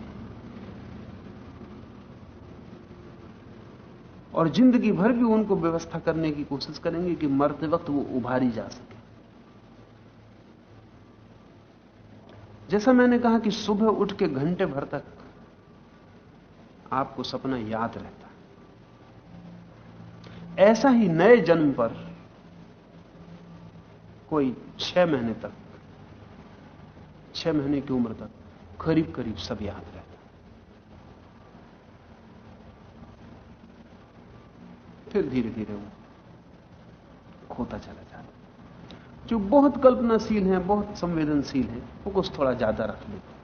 और ज़िंदगी भर भी उनको व्यवस्था करने की कोशिश करेंगे कि मरते वक्त वो उभारी जा सके। जैसा मैंने कहा कि सुबह उठ के घंटे भर तक आपको सपना याद रहता ऐसा ही नए जन्म पर कोई छह महीने तक, छह महीने की उम्र तक करीब करीब सब याद रहता फिर धीरे धीरे वो खोता चला जो बहुत कल्पनाशील हैं, बहुत संवेदनशील हैं, वो कुछ थोड़ा ज़्यादा रख लेते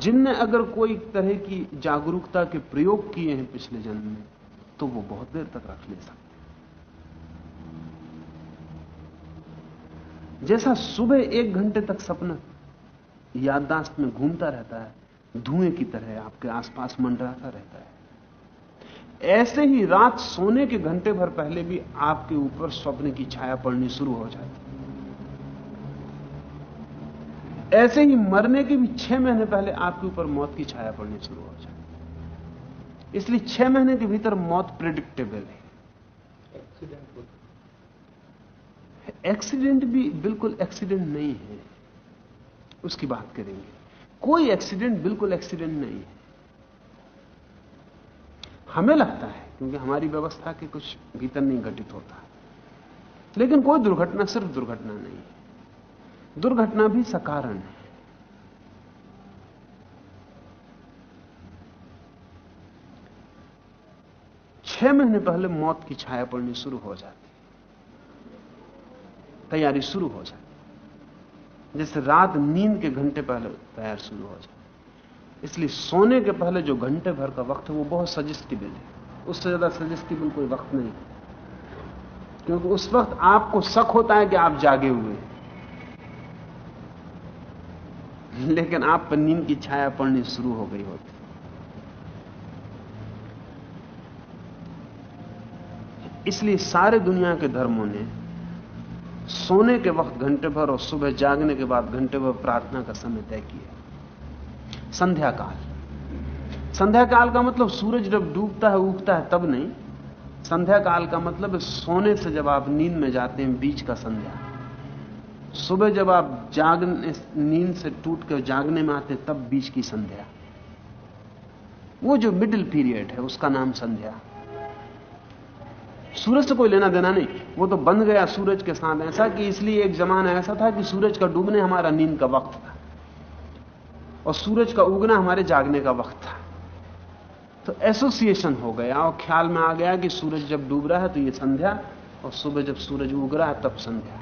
जिनने अगर कोई तरह की जागरूकता के प्रयोग किए हैं पिछले जन्म में तो वो बहुत देर तक रख ले सकते जैसा सुबह एक घंटे तक सपना याददाश्त में घूमता रहता है, धुएँ की तरह आपके आसपास मंडराता रहता है। ऐसे ही रात सोने के घंटे भर पहले भी आपके ऊपर स्वप्न की छाया पड़नी शुरू हो जाती ऐसे ही मरने के भी छह महीने पहले आपके ऊपर मौत की छाया पड़नी शुरू हो जाती इसलिए छह महीने के भीतर मौत प्रिडिक्टेबल है। एक्सीडेंट भी बिल्कुल एक्सीडेंट नहीं है। उसकी बात करेंगे। कोई एक्सीडेंट बिल्कुल एक्सीडेंट नहीं है। हमें लगता है, क्योंकि हमारी व्यवस्था के कुछ भीतर नहीं घटित होता। लेकिन कोई दुर्घटना सिर्फ़ दुर्घटना नहीं दुर्घटना भी सकारण है। छह महीने पहले मौत की छाया पड़नी शुरू हो जाती। तैयारी शुरू हो जाती। जैसे रात नींद के घंटे पहले तैयार शुरू हो जाती। इसलिए सोने के पहले जो घंटे भर का वक्त है, वो बहुत सजेस्टिबल है। उससे ज़्यादा सजेस्टिबल कोई वक्त नहीं। क्योंकि उस वक्त आपको शक होता है कि आप जागे हुए लेकिन आप पर नींद की छाया पड़नी शुरू हो गई होती इसलिए सारे दुनिया के धर्मों ने सोने के वक्त घंटे भर और सुबह जागने के बाद घंटे भर प्रार्थना का समय तय किया। संध्या काल संध्या काल का मतलब सूरज जब डूबता है, उगता है, तब नहीं। संध्या काल का मतलब सोने से जब आप नींद में जाते हैं, बीच का संध्या। सुबह जब आप जागने, नींद से टूट कर जागने में आते तब बीच की संध्या। वो जो मिडिल पीरियड है, उसका नाम संध्या। सूरज से कोई लेना देना नहीं। वो तो बंध गया सूरज के साथ। ऐसा कि इसलिए एक जमाना ऐसा था कि सूरज का डूबने हमारा नींद का वक्त था। और सूरज का उगना हमारे जागने का वक्त था। तो एसोसिएशन हो गया और ख्याल में आ गया कि सूरज जब डूब रहा है तो ये संध्या और सुबह जब सूरज उग रहा है तब संध्या।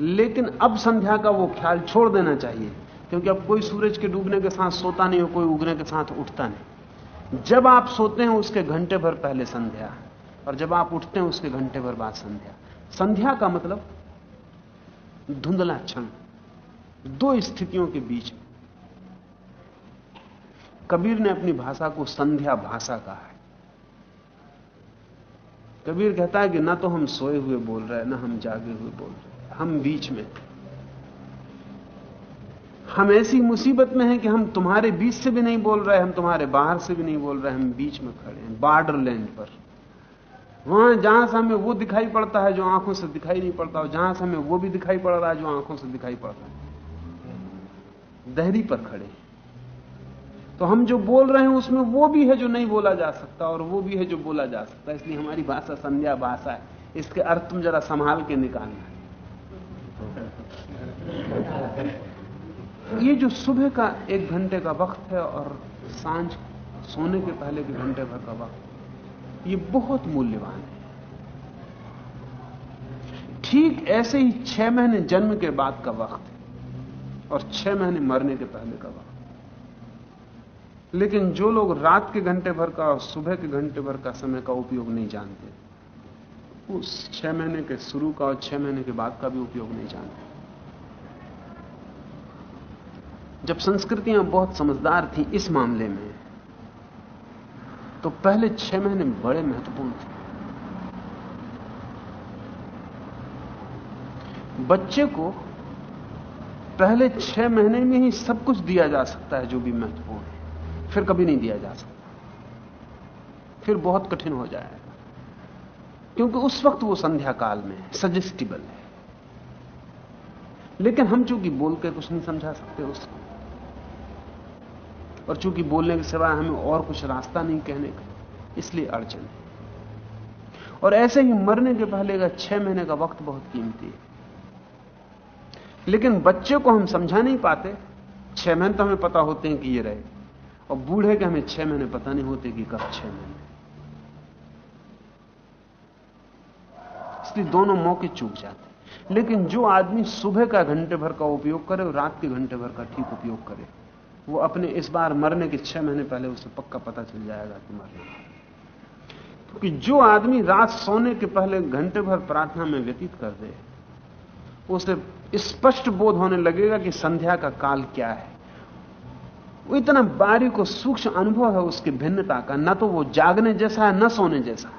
लेकिन अब संध्या का वो ख्याल छोड़ देना चाहिए, क्योंकि अब कोई सूरज के डूबने के साथ सोता नहीं हो कोई उगने के साथ उठता नहीं। जब आप सोते हैं उसके घंटे भर पहले संध्या, और जब आप उठते हैं उसके घंटे भर बाद संध्या। संध्या का मतलब धुंधला क्षण, दो स्थितियों के बीच में कबीर ने अपनी भाषा को संध्या भाषा कहा है। कबीर कहता है कि ना तो हम सोए हुए बोल रहे हैं, ना हम जागे हुए बोल रहे हैं, हम बीच में हम ऐसी मुसीबत में हैं कि हम तुम्हारे बीच से भी नहीं बोल रहे, हम तुम्हारे बाहर से भी नहीं बोल रहे, हम बीच में खड़े हैं बॉर्डर लैंड पर। वहाँ जहाँ से हमें वो दिखाई पड़ता है जो आँखों से दिखाई नहीं पड़ता, और जहाँ से हमें वो भी दिखाई पड़ रहा है जो आँखों से दिखाई पड़ता है। दहरी पर खड़े तो हम जो बोल रहे हैं उसमें वो भी है जो नहीं बोला जा सकता और वो भी है जो बोला जा सकता है। इसलिए हमारी भाषा संध्या भाषा है। इसके अर्थ तुम जरा संभाल के निकालना ये जो सुबह का एक घंटे का वक्त है और साँझ सोने के पहले के घंटे भर का वक्त, ये बहुत मूल्यवान है। ठीक ऐसे ही छह महीने जन्म के बाद का वक्त है और छह महीने मरने के पहले का वक्त। लेकिन जो लोग रात के घंटे भर का और सुबह के घंटे भर का समय का उपयोग नहीं जानते, उस छह महीने के शुरू का और छह महीने के बाद का भी उपयोग नहीं जानते। जब संस्कृतियाँ बहुत समझदार थी इस मामले में तो पहले छह महीने बड़े महत्वपूर्ण थे। बच्चे को पहले छह महीने में ही सब कुछ दिया जा सकता है जो भी महत्वपूर्ण है। फिर कभी नहीं दिया जा सकता। फिर बहुत कठिन हो जाएगा क्योंकि उस वक्त वो संध्या काल में है सजेस्टिबल है। लेकिन हम चूँकि बोल के कुछ नहीं समझा सकते उसको, और चूँकि बोलने के सिवाय हमें और कुछ रास्ता नहीं कहने का, इसलिए अड़चन है। और ऐसे ही मरने के पहले का छह महीने का वक्त बहुत कीमती है। लेकिन बच्चे को हम समझा नहीं पाते, छह महीने तो हमें पता होते हैं कि ये रहे। और बूढ़े के हमें छह महीने पता नहीं होते कि कब छह महीने। इसलिए दोनों मौके चूक जाते लेकिन जो आदमी सुबह का घंटे भर का उपयोग करे और रात के घंटे भर का ठीक उपयोग करे, वो अपने इस बार मरने के छह महीने पहले उसे पक्का पता चल जाएगा कि मरने क्योंकि जो आदमी रात सोने के पहले घंटे भर प्रार्थना में व्यतीत कर दे उसे स्पष्ट बोध होने लगेगा कि संध्या का काल क्या है। वो इतना बारीक और सूक्ष्म अनुभव है उसकी भिन्नता का, न तो वो जागने जैसा है, न सोने जैसा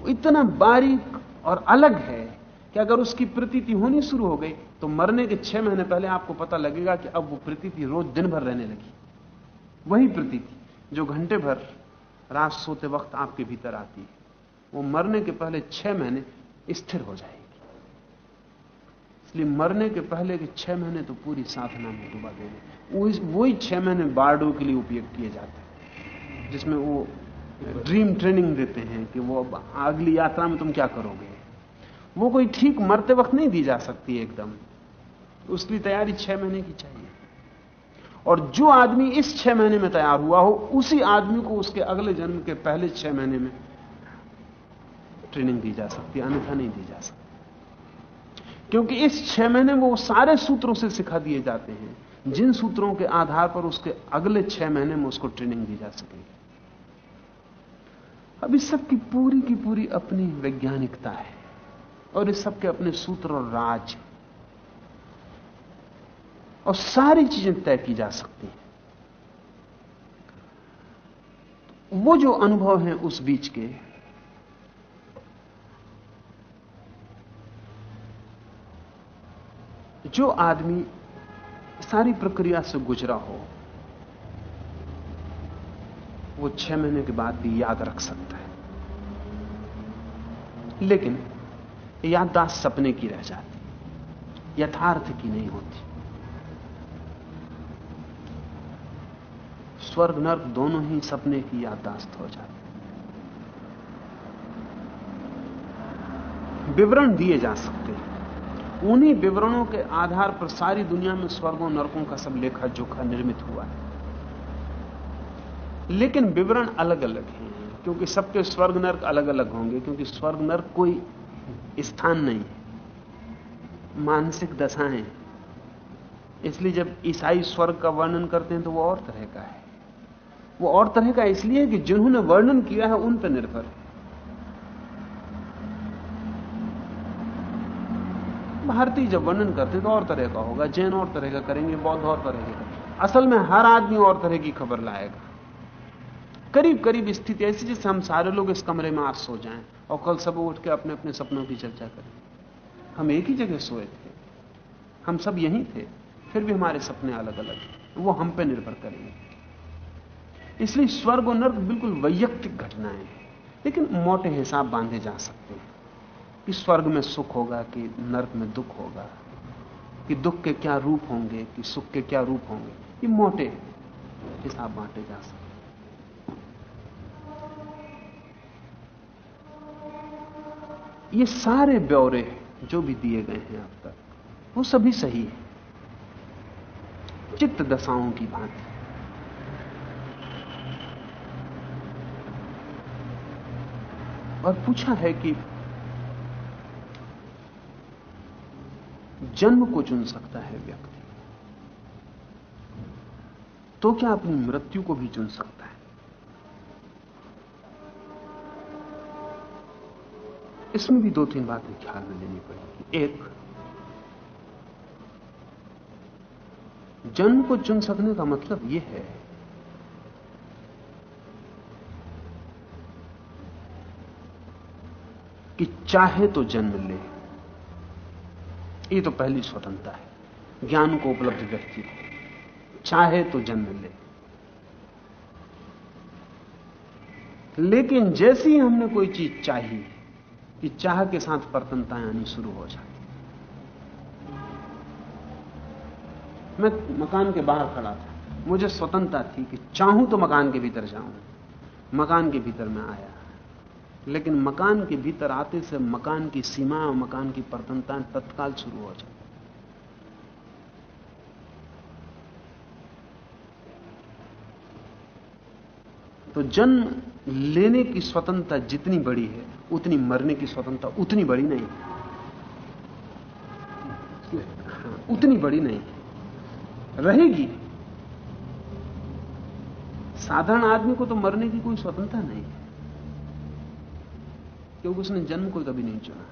वो इतना बारीक और अलग है कि अगर उसकी प्रतीति होनी शुरू हो गई तो मरने के छह महीने पहले आपको पता लगेगा कि अब वो प्रतीति रोज दिन भर रहने लगी। वही प्रतीति जो घंटे भर रात सोते वक्त आपके भीतर आती है। वो मरने के पहले छह महीने स्थिर हो जाएगी। इसलिए मरने के पहले के छह महीने तो पूरी साधना में डुबा देने वही छह महीने बारडो के लिए उपयोग किए जाते हैं, जिसमें वो ड्रीम ट्रेनिंग देते हैं कि वो अब अगली यात्रा में तुम क्या करोगे। वो कोई ठीक मरते वक्त नहीं दी जा सकती एकदम। उसकी तैयारी छह महीने की चाहिए। और जो आदमी इस छह महीने में तैयार हुआ हो, उसी आदमी को उसके अगले जन्म के पहले छह महीने में ट्रेनिंग दी जा सकती है, अन्यथा नहीं दी जा सकती। क्योंकि इस छह महीने में वो सारे सूत्रों से सिखा दिए जाते हैं। जिन सूत्रों के आधार पर उसके अगले छह महीने में उसको ट्रेनिंग दी जा सकेगी अब इस सब की पूरी की पूरी अपनी वैज्ञानिकता है और इस सब के अपने सूत्र और राज और सारी चीज़ें तय की जा सकती हैं। वो जो अनुभव है उस बीच के जो आदमी सारी प्रक्रिया से गुजरा हो, वो छह महीने के बाद भी याद रख सकता है। लेकिन याददाश्त सपने की रह जाती, यथार्थ की नहीं होती। स्वर्ग नर्क दोनों ही सपने की याददाश्त हो जाती। विवरण दिए जा सकते हैं। उन्हीं विवरणों के आधार पर सारी दुनिया में स्वर्गों, नरकों का सब लेखा जोखा निर्मित हुआ है। लेकिन विवरण अलग अलग हैं, क्योंकि सबके स्वर्ग, नर्क अलग अलग होंगे, क्योंकि स्वर्ग, नर्क कोई स्थान नहीं है। मानसिक दशाएँ इसलिए जब ईसाई स्वर्ग का वर्णन करते हैं तो वो और तरह का है। वो और तरह का इसलिए कि जिन्होंने वर्णन किया है, उन पर निर्भर है। भारतीय जब वर्णन करते तो और तरह का होगा, जैन और तरह का करेंगे, बौद्ध और तरह का असल में हर आदमी और तरह की खबर लाएगा। करीब करीब स्थिति ऐसी जैसे हम सारे लोग इस कमरे में आज सो जाएँ और कल सब उठ के अपने अपने सपनों की चर्चा करें। हम एक ही जगह सोए थे। हम सब यहीं थे। फिर भी हमारे सपने अलग अलग वो हम पे निर्भर करेंगे। इसलिए स्वर्ग और नर्क बिल्कुल वैयक्तिक घटनाएँ हैं। लेकिन मोटे हिसाब बांधे जा सकते हैं। कि स्वर्ग में सुख होगा कि नर्क में दुख होगा? कि दुख के क्या रूप होंगे, कि सुख के क्या रूप होंगे? ये मोटे हिसाब बांटे जा सकते ये सारे ब्यौरे जो भी दिए गए हैं अब तक, वो सभी सही है। चित्त दशाओं की भांति। और पूछा है कि जन्म को चुन सकता है व्यक्ति। तो क्या अपनी मृत्यु को भी चुन सकता है? इसमें भी दो तीन बातें ख्याल में लेनी पड़ेगी। एक, जन्म को चुन सकने का मतलब यह है कि चाहे तो जन्म ले। ये तो पहली स्वतंत्रता है। ज्ञान को उपलब्ध व्यक्ति को चाहे तो जन्म ले। लेकिन जैसे ही हमने कोई चीज़ चाहिए कि चाह के साथ परतनताएँ आनी शुरू हो जाती। मैं मकान के बाहर खड़ा था। मुझे स्वतंत्रता थी कि चाहूँ तो मकान के भीतर जाऊँ। मकान के भीतर मैं आया। लेकिन मकान के भीतर आते से मकान की सीमा और मकान की परतनताएँ तत्काल शुरू हो जाती। तो जन्म लेने की स्वतंत्रता जितनी बड़ी है उतनी मरने की स्वतंत्रता उतनी बड़ी नहीं हाँ, उतनी बड़ी नहीं रहेगी। साधारण आदमी को तो मरने की कोई स्वतंत्रता नहीं है। क्योंकि उसने जन्म को कभी नहीं चुना।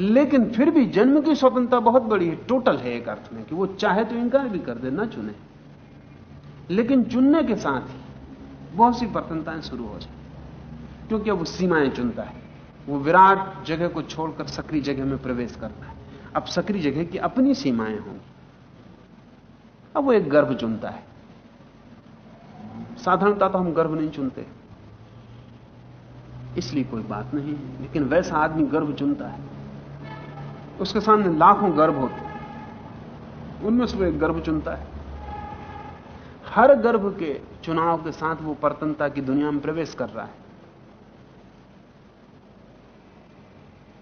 लेकिन फिर भी जन्म की स्वतंत्रता बहुत बड़ी है टोटल है एक अर्थ में कि वो चाहे तो इनकार भी कर दे, ना चुने। लेकिन चुनने के साथ ही बहुत सी प्रतनताएँ शुरू हो जाए क्योंकि अब वो सीमाएँ चुनता है। वो विराट जगह को छोड़कर सक्रिय जगह में प्रवेश करता है। अब सक्रिय जगह की अपनी सीमाएँ होंगी। अब वो एक गर्भ चुनता है। साधारणता तो हम गर्भ नहीं चुनते। इसलिए कोई बात नहीं है। लेकिन वैसा आदमी गर्भ चुनता है। उसके सामने लाखों गर्भ होते हैं। उनमें से वो एक गर्भ चुनता है। हर गर्भ के चुनाव के साथ वो परतनता की दुनिया में प्रवेश कर रहा है।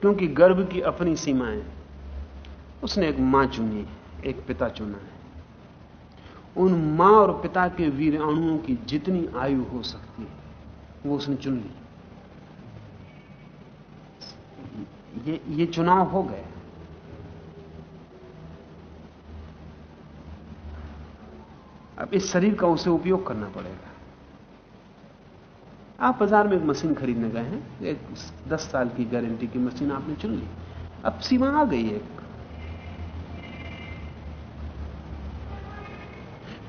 क्योंकि गर्भ की अपनी सीमाएँ उसने एक माँ चुनी एक पिता चुना है। उन माँ और पिता के वीर अणुओं की जितनी आयु हो सकती है, वो उसने चुन ली। ये ये चुनाव हो गए। अब इस शरीर का उसे उपयोग करना पड़ेगा। आप बाज़ार में एक मशीन खरीदने गए हैं, एक दस साल की गारंटी की मशीन आपने चुन ली। अब सीमा आ गई एक।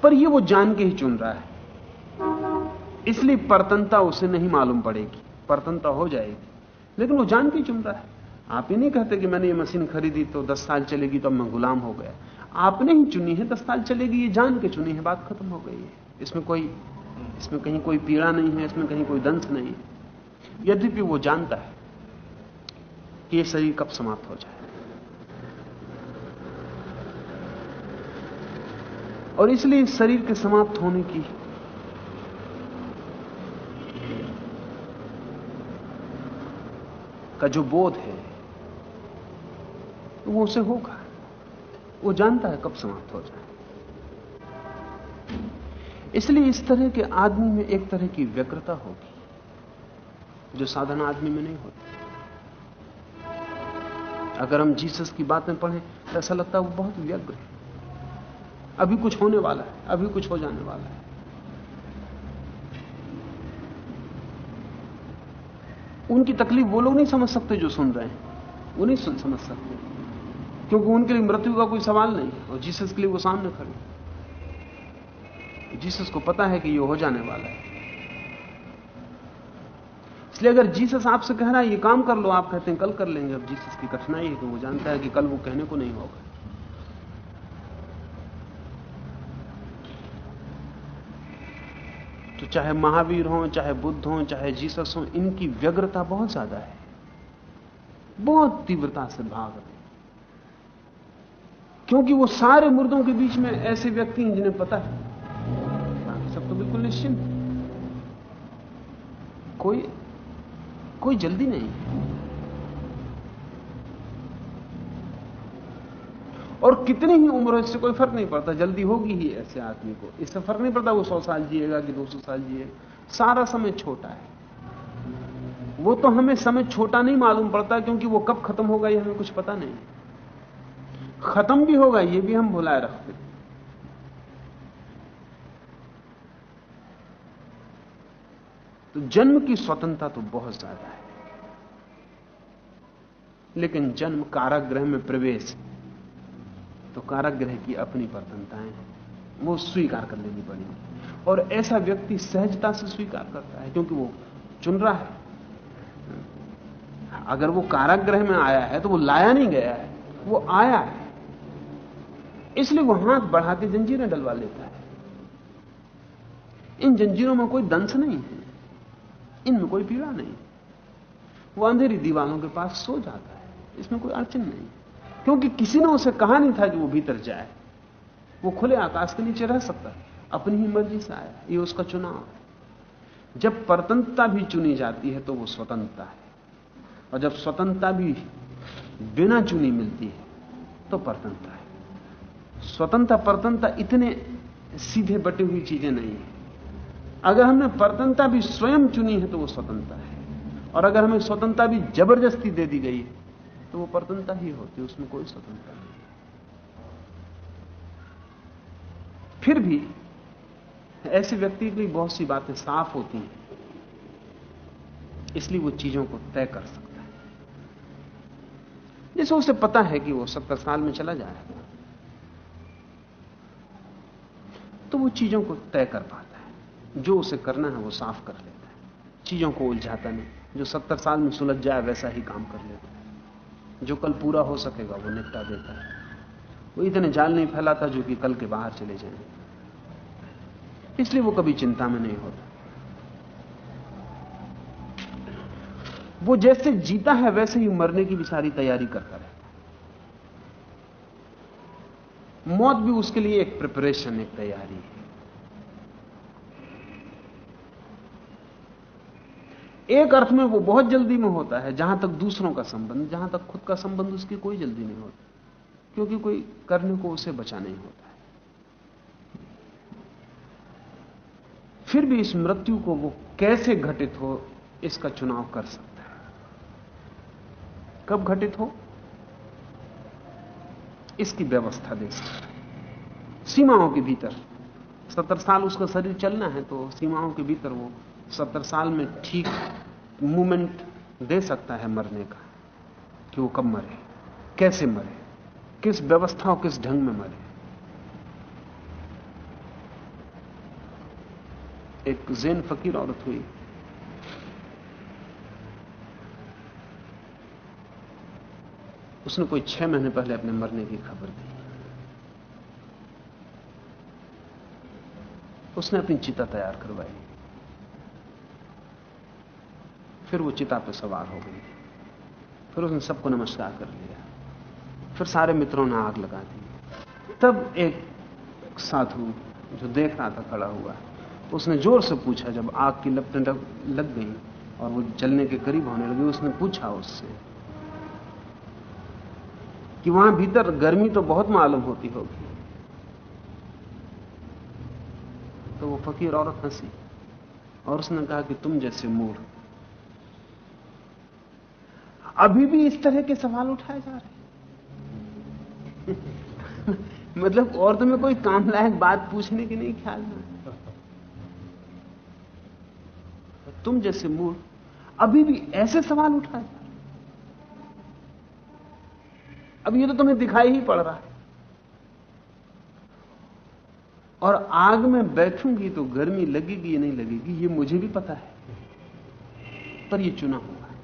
पर ये वो जान के ही चुन रहा है। इसलिए परतनता उसे नहीं मालूम पड़ेगी। परतनता हो जाएगी। लेकिन वो जान के चुन रहा है। आप ही नहीं कहते कि मैंने ये मशीन खरीदी तो दस साल चलेगी तो अब मैं गुलाम हो गया। आपने ही चुनी है, दस साल चलेगी, ये जान के चुनी है, बात खत्म हो गई है। इसमें कोई, इसमें कहीं कोई पीड़ा नहीं है, इसमें कहीं कोई दंश नहीं है। यद्यपि वो जानता है कि ये शरीर कब समाप्त हो जाए। और इसलिए शरीर के समाप्त होने की का जो बोध है वो उसे होगा। वो जानता है कब समाप्त हो जाए। इसलिए इस तरह के आदमी में एक तरह की व्यग्रता होगी, जो साधारण आदमी में नहीं होती। अगर हम जीसस की बातें पढ़ें तो ऐसा लगता है वो बहुत व्यग्र है। अभी कुछ होने वाला है, अभी कुछ हो जाने वाला है। उनकी तकलीफ़ वो लोग नहीं समझ सकते जो सुन रहे हैं। वो नहीं सुन समझ सकते। क्योंकि उनके लिए मृत्यु का कोई सवाल नहीं और जीसस के लिए वो सामने खड़े जीसस को पता है कि ये हो जाने वाला है। इसलिए अगर जीसस आपसे कह रहा है, ये काम कर लो, आप कहते हैं, कल कर लेंगे। अब जीसस की कठिनाई है कि वो जानता है कि कल वो कहने को नहीं होगा तो चाहे महावीर हो, चाहे बुद्ध हो, चाहे जीसस हो, इनकी व्यग्रता बहुत ज़्यादा है। बहुत तीव्रता से भाग रहे क्योंकि वो सारे मुर्दों के बीच में ऐसे व्यक्ति हैं जिन्हें पता है। सब तो बिल्कुल निश्चिंत कोई कोई जल्दी नहीं और कितनी ही उम्र इससे कोई फ़र्क नहीं पड़ता। जल्दी होगी ही ऐसे आदमी को। इससे फ़र्क नहीं पड़ता वो सौ साल जिएगा कि दो सौ साल जिएगा सारा समय छोटा है। वो तो हमें समय छोटा नहीं मालूम पड़ता क्योंकि वो कब खत्म होगा ये हमें कुछ पता नहीं। खत्म भी होगा, ये भी हम भुलाए रखते तो जन्म की स्वतंत्रता तो बहुत ज़्यादा है। लेकिन जन्म कारागृह में प्रवेश तो कारागृह की अपनी प्रतनताएँ हैं वो स्वीकार कर लेनी पड़ेगी। और ऐसा व्यक्ति सहजता से स्वीकार करता है, क्योंकि वो चुन रहा है। अगर वो कारागृह में आया है तो वो लाया नहीं गया है, वो आया है। इसलिए वो हाथ बढ़ा के जंजीरें डलवा लेता है। इन जंजीरों में कोई दंश नहीं है। इनमें कोई पीड़ा नहीं। वो अंधेरी दीवालों के पास सो जाता है। इसमें कोई अड़चन नहीं। क्योंकि किसी ने उसे कहा नहीं था कि वो भीतर जाए। वो खुले आकाश के नीचे रह सकता अपनी ही मर्ज़ी से आया। ये उसका चुनाव है। जब परतंत्रता भी चुनी जाती है तो वो स्वतंत्रता है। और जब स्वतंत्रता भी बिना चुनी मिलती है तो परतंत्रता है। स्वतंत्रता परतंत्रता इतने सीधे बटी हुई चीज़ें नहीं है। अगर हमने परतंत्रता भी स्वयं चुनी है तो वो स्वतंत्रता है। और अगर हमें स्वतंत्रता भी ज़बरदस्ती दे दी गई तो वो परतंत्रता ही होती है, उसमें कोई स्वतंत्रता नहीं। फिर भी ऐसे व्यक्ति की बहुत सी बातें साफ़ होती हैं, इसलिए वो चीज़ों को तय कर सकता है। जैसे उसे पता है कि वो सत्तर साल में चला जाएगा तो वो चीज़ों को तय कर पाता है। जो उसे करना है, वो साफ़ कर लेता है। चीज़ों को उलझाता नहीं। जो सत्तर साल में सुलझ जाए, वैसा ही काम कर लेता है। जो कल पूरा हो सकेगा, वो निपटा देता है। वो इतने जाल नहीं फैलाता जो कि कल के बाहर चले जाएँ। इसलिए वो कभी चिंता में नहीं होता। वो जैसे जीता है, वैसे ही मरने की भी सारी तैयारी करता रहता है मौत भी उसके लिए एक प्रिपरेशन एक तैयारी है। एक अर्थ में वो बहुत जल्दी में होता है, जहाँ तक दूसरों का संबंध, जहाँ तक खुद का संबंध, उसकी कोई जल्दी नहीं होती, क्योंकि कोई करने को उसे बचा नहीं होता है। फिर भी इस मृत्यु को वो कैसे घटित हो, इसका चुनाव कर सकता है। कब घटित हो? इसकी व्यवस्था दे सकता सीमाओं के भीतर, सत्तर साल उसका शरीर चलना है तो सीमाओं के भीतर वो सत्तर साल में ठीक मूवमेंट दे सकता है मरने का, कि वो कब मरे, कैसे मरे, किस व्यवस्था और किस ढंग में मरे। एक जैन फकीर औरत हुई उसने कोई छह महीने पहले अपने मरने की खबर दी। उसने अपनी चिता तैयार करवाई। फिर वो चिता पे सवार हो गई। फिर उसने सबको नमस्कार कर लिया। फिर सारे मित्रों ने आग लगा दी। तब एक साधु जो देख रहा था खड़ा हुआ, उसने ज़ोर से पूछा, जब आग की लपटें लग गई और वो जलने के करीब होने लगी, उसने पूछा उससे कि वहाँ भीतर गर्मी तो बहुत मालूम होती होगी। तो वो फकीर औरत हँसी और उसने कहा कि तुम जैसे मूड अभी भी इस तरह के सवाल उठाए जा रहे मतलब और तुम्हें कोई काम लायक बात पूछने की नहीं ख्याल में तुम जैसे मूड अभी भी ऐसे सवाल उठाए जा अब ये तो तुम्हें दिखाई ही पड़ रहा है। और आग में बैठूँगी तो गर्मी लगेगी या नहीं लगेगी, ये मुझे भी पता है। पर ये चुना हुआ है।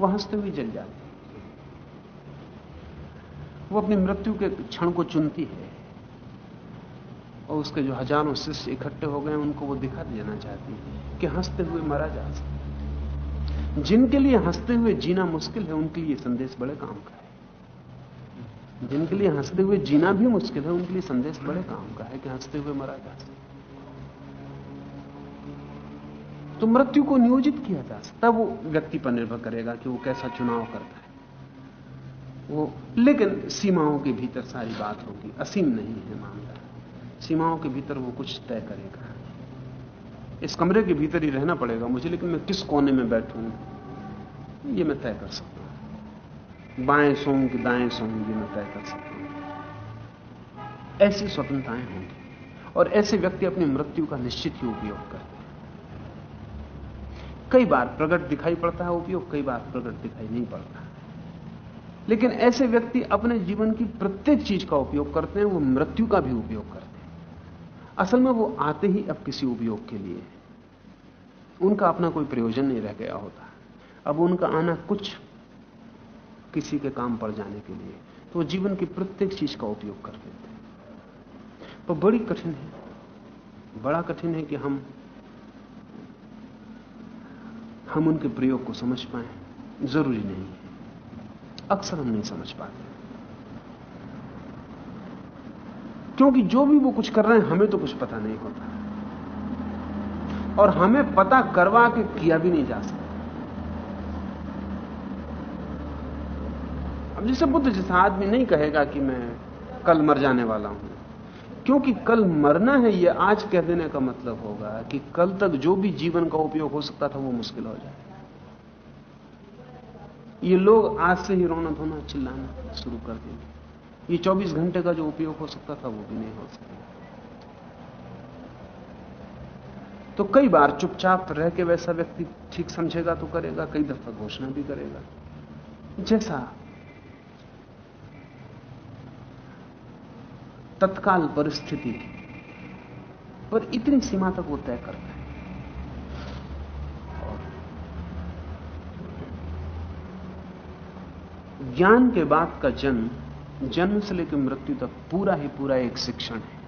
वह हँसते हुए जल जाती वो अपनी मृत्यु के क्षण को चुनती है। और उसके जो हज़ारों शिष्य इकट्ठे हो गए उनको वो दिखा देना चाहती है कि हँसते हुए मरा जा सकता जिनके लिए हँसते हुए जीना मुश्किल है, उनके लिए संदेश बड़े काम का है। जिनके लिए हँसते हुए जीना भी मुश्किल है, उनके लिए संदेश बड़े काम का है कि हँसते हुए मरा जा सकता तो मृत्यु को नियोजित किया जा सकता वो व्यक्ति पर निर्भर करेगा कि वो कैसा चुनाव करता है। वो लेकिन सीमाओं के भीतर सारी बात होगी। असीम नहीं है मामला। सीमाओं के भीतर वो कुछ तय करेगा। इस कमरे के भीतर ही रहना पड़ेगा मुझे, लेकिन मैं किस कोने में बैठूं? ये मैं तय कर सकता हूँ। बाएँ सोऊं कि दाएँ सोऊं ये मैं तय कर सकता हूँ। ऐसी स्वतंत्रताएँ होंगी, और ऐसे व्यक्ति अपनी मृत्यु का निश्चित ही उपयोग करते हैं। कई बार प्रकट दिखाई पड़ता है उपयोग, कई बार प्रकट दिखाई नहीं पड़ता। लेकिन ऐसे व्यक्ति अपने जीवन की प्रत्येक चीज़ का उपयोग करते हैं, वो मृत्यु का भी उपयोग करते हैं। असल में वो आते ही अब किसी उपयोग के लिए। उनका अपना कोई प्रयोजन नहीं रह गया होता। अब उनका आना कुछ किसी के काम पड़ जाने के लिए तो जीवन की प्रत्येक चीज़ का उपयोग कर देते हैं। तो बड़ी कठिन है। बड़ा कठिन है कि हम हम उनके प्रयोग को समझ पाए। ज़रूरी नहीं है। अक्सर हम नहीं समझ पाते। क्योंकि जो भी वो कुछ कर रहे हैं, हमें तो कुछ पता नहीं होता। और हमें पता करवा के किया भी नहीं जा सकता। अब जैसे बुद्ध जैसा आदमी नहीं कहेगा कि मैं कल मर जाने वाला हूँ। क्योंकि कल मरना है यह आज कह देने का मतलब होगा कि कल तक जो भी जीवन का उपयोग हो सकता था, वो मुश्किल हो जाए। ये लोग आज से ही रोना धोना चिल्लाना शुरू कर देंगे। ये 24 घंटे का जो उपयोग हो सकता था, वो भी नहीं हो सकता। तो कई बार चुपचाप रह के वैसा व्यक्ति ठीक समझेगा तो करेगा, कई दफ़ा घोषणा भी करेगा। जैसा तत्काल परिस्थिति पर इतनी सीमा तक वो तय करता है। ज्ञान के बाद का जन्म जन्म से लेकर मृत्यु तक पूरा ही पूरा एक शिक्षण है।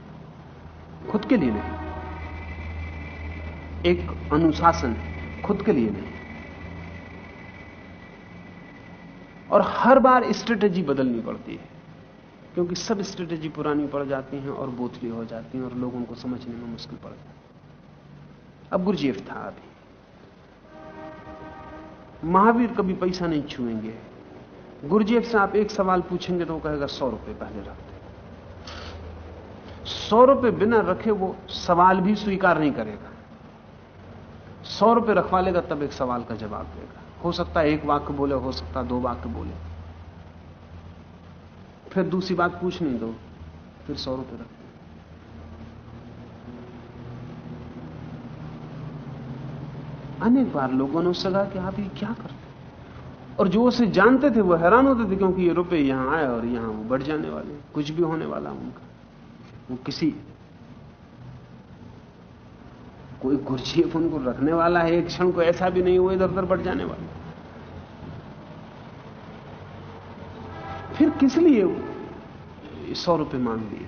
खुद के लिए नहीं। एक अनुशासन खुद के लिए नहीं। और हर बार स्ट्रेटेजी बदलनी पड़ती है। क्योंकि सब स्ट्रेटेजी पुरानी पड़ जाती हैं और बोथली हो जाती हैं और लोगों को समझने में मुश्किल पड़ जाती अब गुरजेफ था अभी महावीर कभी पैसा नहीं छुएँगे। गुरुजीएफ से आप एक सवाल पूछेंगे तो वो कहेगा, सौ रुपए पहले रख दे सौ रुपए बिना रखे वो सवाल भी स्वीकार नहीं करेगा। सौ रुपए रखवा लेगा, तब एक सवाल का जवाब देगा। हो सकता है एक वाक्य बोले, हो सकता दो वाक्य बोले। फिर दूसरी बात पूछ नहीं दो, फिर सौ रुपए रख अनेक बार लोगों ने उससे कहा कि आप ये क्या करते और जो उसे जानते थे, वो हैरान होते थे क्योंकि ये रुपए यहाँ आए और यहाँ वो बढ़ जाने वाले कुछ भी होने वाला उनका। वो किसी, कोई कुर्सी उनको रखने वाला है, एक क्षण को ऐसा भी नहीं हुआ इधर उधर बढ़ जाने वाला फिर किस लिए सौ रुपए मांग दिए?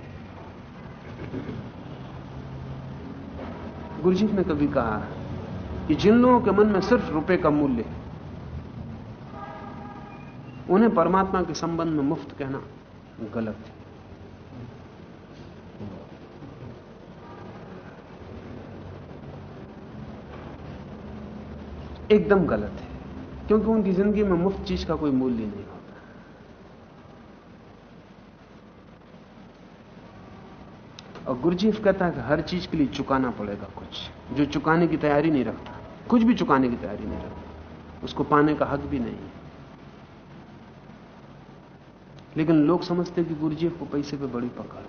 गुरुजी ने कभी कहा कि जिन लोगों के मन में सिर्फ़ रुपए का मूल्य है उन्हें परमात्मा के संबंध में मुफ़्त कहना गलत है। एकदम गलत है, क्योंकि उनकी ज़िंदगी में मुफ़्त चीज़ का कोई मूल्य नहीं होता। और गुरुजीफ कहता है कि हर चीज़ के लिए चुकाना पड़ेगा कुछ, जो चुकाने की तैयारी नहीं रखता, कुछ भी चुकाने की तैयारी नहीं रखता, उसको पाने का हक भी नहीं है। लेकिन लोग समझते कि गुरुजीफ को पैसे पे बड़ी पकड़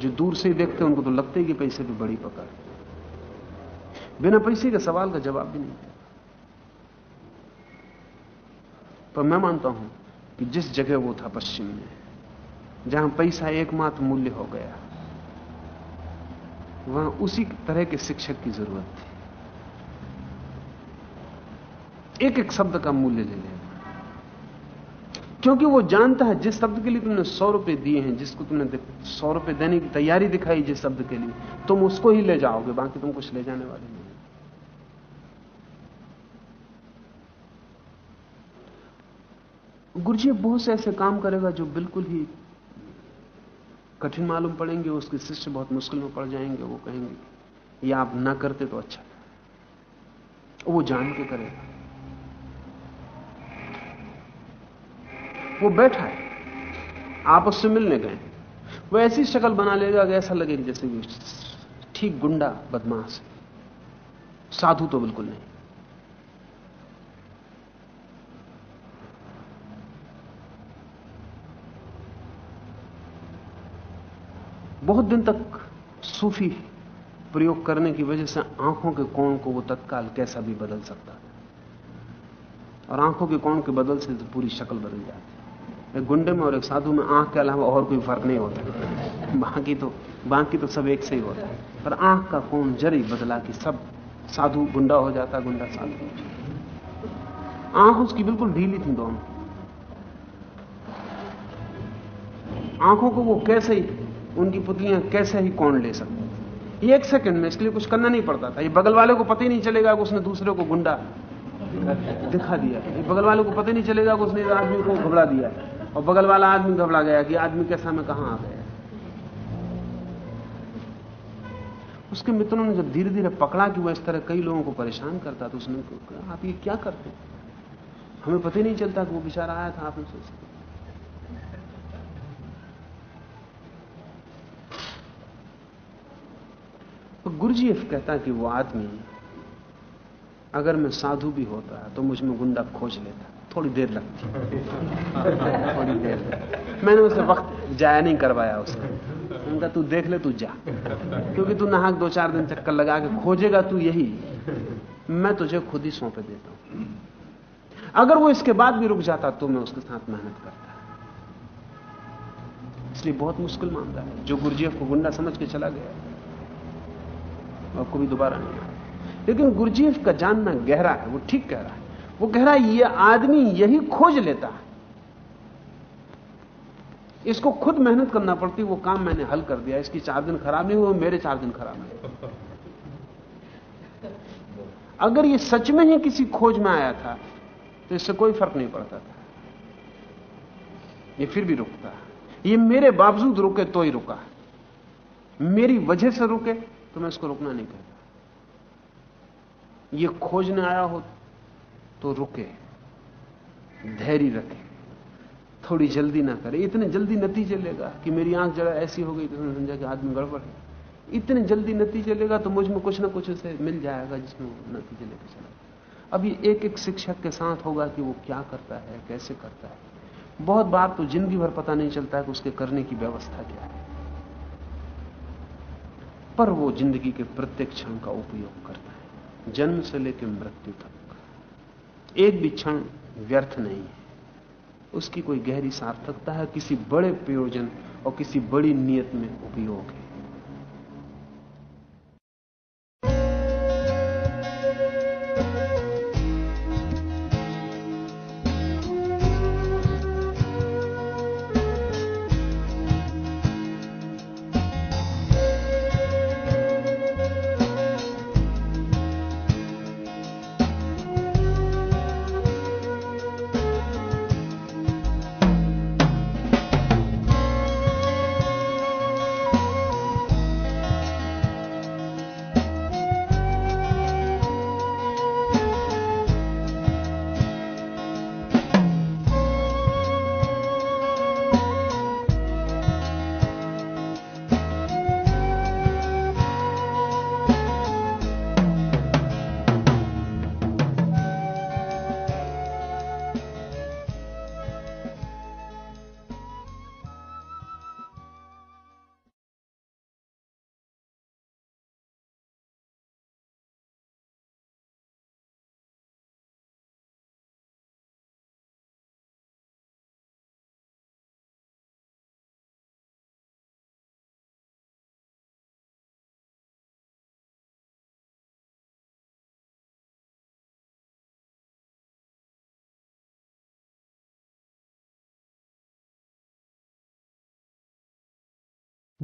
जो दूर से ही देखते हैं, उनको तो लगते कि पैसे पे बड़ी पकड़ बिना पैसे के सवाल का जवाब भी नहीं पर मैं मानता हूँ कि जिस जगह वो था पश्चिम में, जहाँ पैसा एकमात्र मूल्य हो गया, वहाँ उसी तरह के शिक्षक की ज़रूरत थी। एक एक शब्द का मूल्य ले लेगा क्योंकि वो जानता है जिस शब्द के लिए तुमने सौ रुपए दिए हैं, जिसको तुमने सौ रुपए देने की तैयारी दिखाई जिस शब्द के लिए, तुम उसको ही ले जाओगे, बाकी तुम कुछ ले जाने वाले नहीं। गुरुजी बहुत से ऐसे काम करेगा जो बिल्कुल ही कठिन मालूम पड़ेंगे, उसके शिष्य बहुत मुश्किल में पड़ जाएँगे, वो कहेंगे ये आप ना करते तो अच्छा वो जान के करेगा। वो बैठा है। आप उससे मिलने गए। वो ऐसी शक्ल बना लेगा ऐसा लगेगा जैसे ठीक गुंडा, बदमाश साधु तो बिल्कुल नहीं। बहुत दिन तक सूफी प्रयोग करने की वजह से आँखों के कोण को वो तत्काल कैसा भी बदल सकता और आँखों के कोण के बदल से तो पूरी शक्ल बदल जाती है। एक गुंडे में और एक साधु में आँख के अलावा और कोई फ़र्क नहीं होता। बाकी तो बाकी तो सब एक से ही होता है। पर आँख का कोण जरी बदला कि सब साधु, गुंडा हो जाता, गुंडा साधु आँख उसकी बिल्कुल ढीली थी दोनों। आँखों को वो कैसे ही, उनकी पुतलियाँ कैसे ही कौन ले सकते ये एक सेकंड में, इसलिए कुछ करना नहीं पड़ता था। ये बगल वाले को पता ही नहीं चलेगा कि उसने दूसरे को गुंडा दिखा दिया। ये बगल वाले को पता ही नहीं चलेगा कि उसने आदमी को घबरा दिया। और बगल वाला आदमी घबरा गया कि आदमी कैसा, में कहाँ आ गया? उसके मित्रों ने जब धीरे धीरे पकड़ा कि वह इस तरह कई लोगों को परेशान करता तो उसने कहा, आप ये क्या करते हमें पता नहीं चलता कि वो बेचारा आया था आपने सोचा तो गुरुजीएफ कहता कि वो आदमी, अगर मैं साधु भी होता तो मुझमें गुंडा खोज लेता। थोड़ी देर लगती। थोड़ी देर मैंने उसे वक्त जाया नहीं, करवाया उसने उनका तू देख ले, तू जा। क्योंकि तू नहाक दो चार दिन चक्कर लगा के खोजेगा तू यही। मैं तुझे खुद ही सौंपे देता हूँ। अगर वो इसके बाद भी रुक जाता तो मैं उसके साथ मेहनत करता। इसलिए बहुत मुश्किल मामला है। जो गुरुजीएफ को गुंडा समझ के चला गया और कभी दोबारा नहीं आया। लेकिन गुरुजीएफ का जानना गहरा है, वो ठीक कह रहा है। वो कह रहा है, ये आदमी यही खोज लेता है। इसको खुद मेहनत करना पड़ती, वो काम मैंने हल कर दिया। इसकी चार दिन खराब नहीं हुए, मेरे चार दिन खराब नहीं अगर ये सच में ही किसी खोज में आया था तो इससे कोई फ़र्क नहीं पड़ता था। ये फिर भी रुकता ये मेरे बावजूद रुके तो ही रुका मेरी वजह से रुके तो मैं इसको रुकना नहीं कहता। ये खोजने आया हो तो रुके, धैर्य रखे, थोड़ी जल्दी ना करे। इतने जल्दी नतीजे लेगा कि मेरी आँख जरा ऐसी हो गई तो समझा कि आदमी गड़बड़ है। इतने जल्दी नतीजे लेगा तो मुझमें कुछ ना कुछ उसे मिल जाएगा जिसमें नतीजे लेकर चला अभी एक एक शिक्षक के साथ होगा कि वो क्या करता है, कैसे करता है। बहुत बार तो ज़िंदगी भर पता नहीं चलता है कि उसके करने की व्यवस्था क्या है। पर वो ज़िंदगी के प्रत्येक क्षण का उपयोग करता है। जन्म से लेकर मृत्यु तक। एक भी क्षण व्यर्थ नहीं है। उसकी कोई गहरी सार्थकता है, किसी बड़े प्रयोजन और किसी बड़ी नियत में उपयोग है।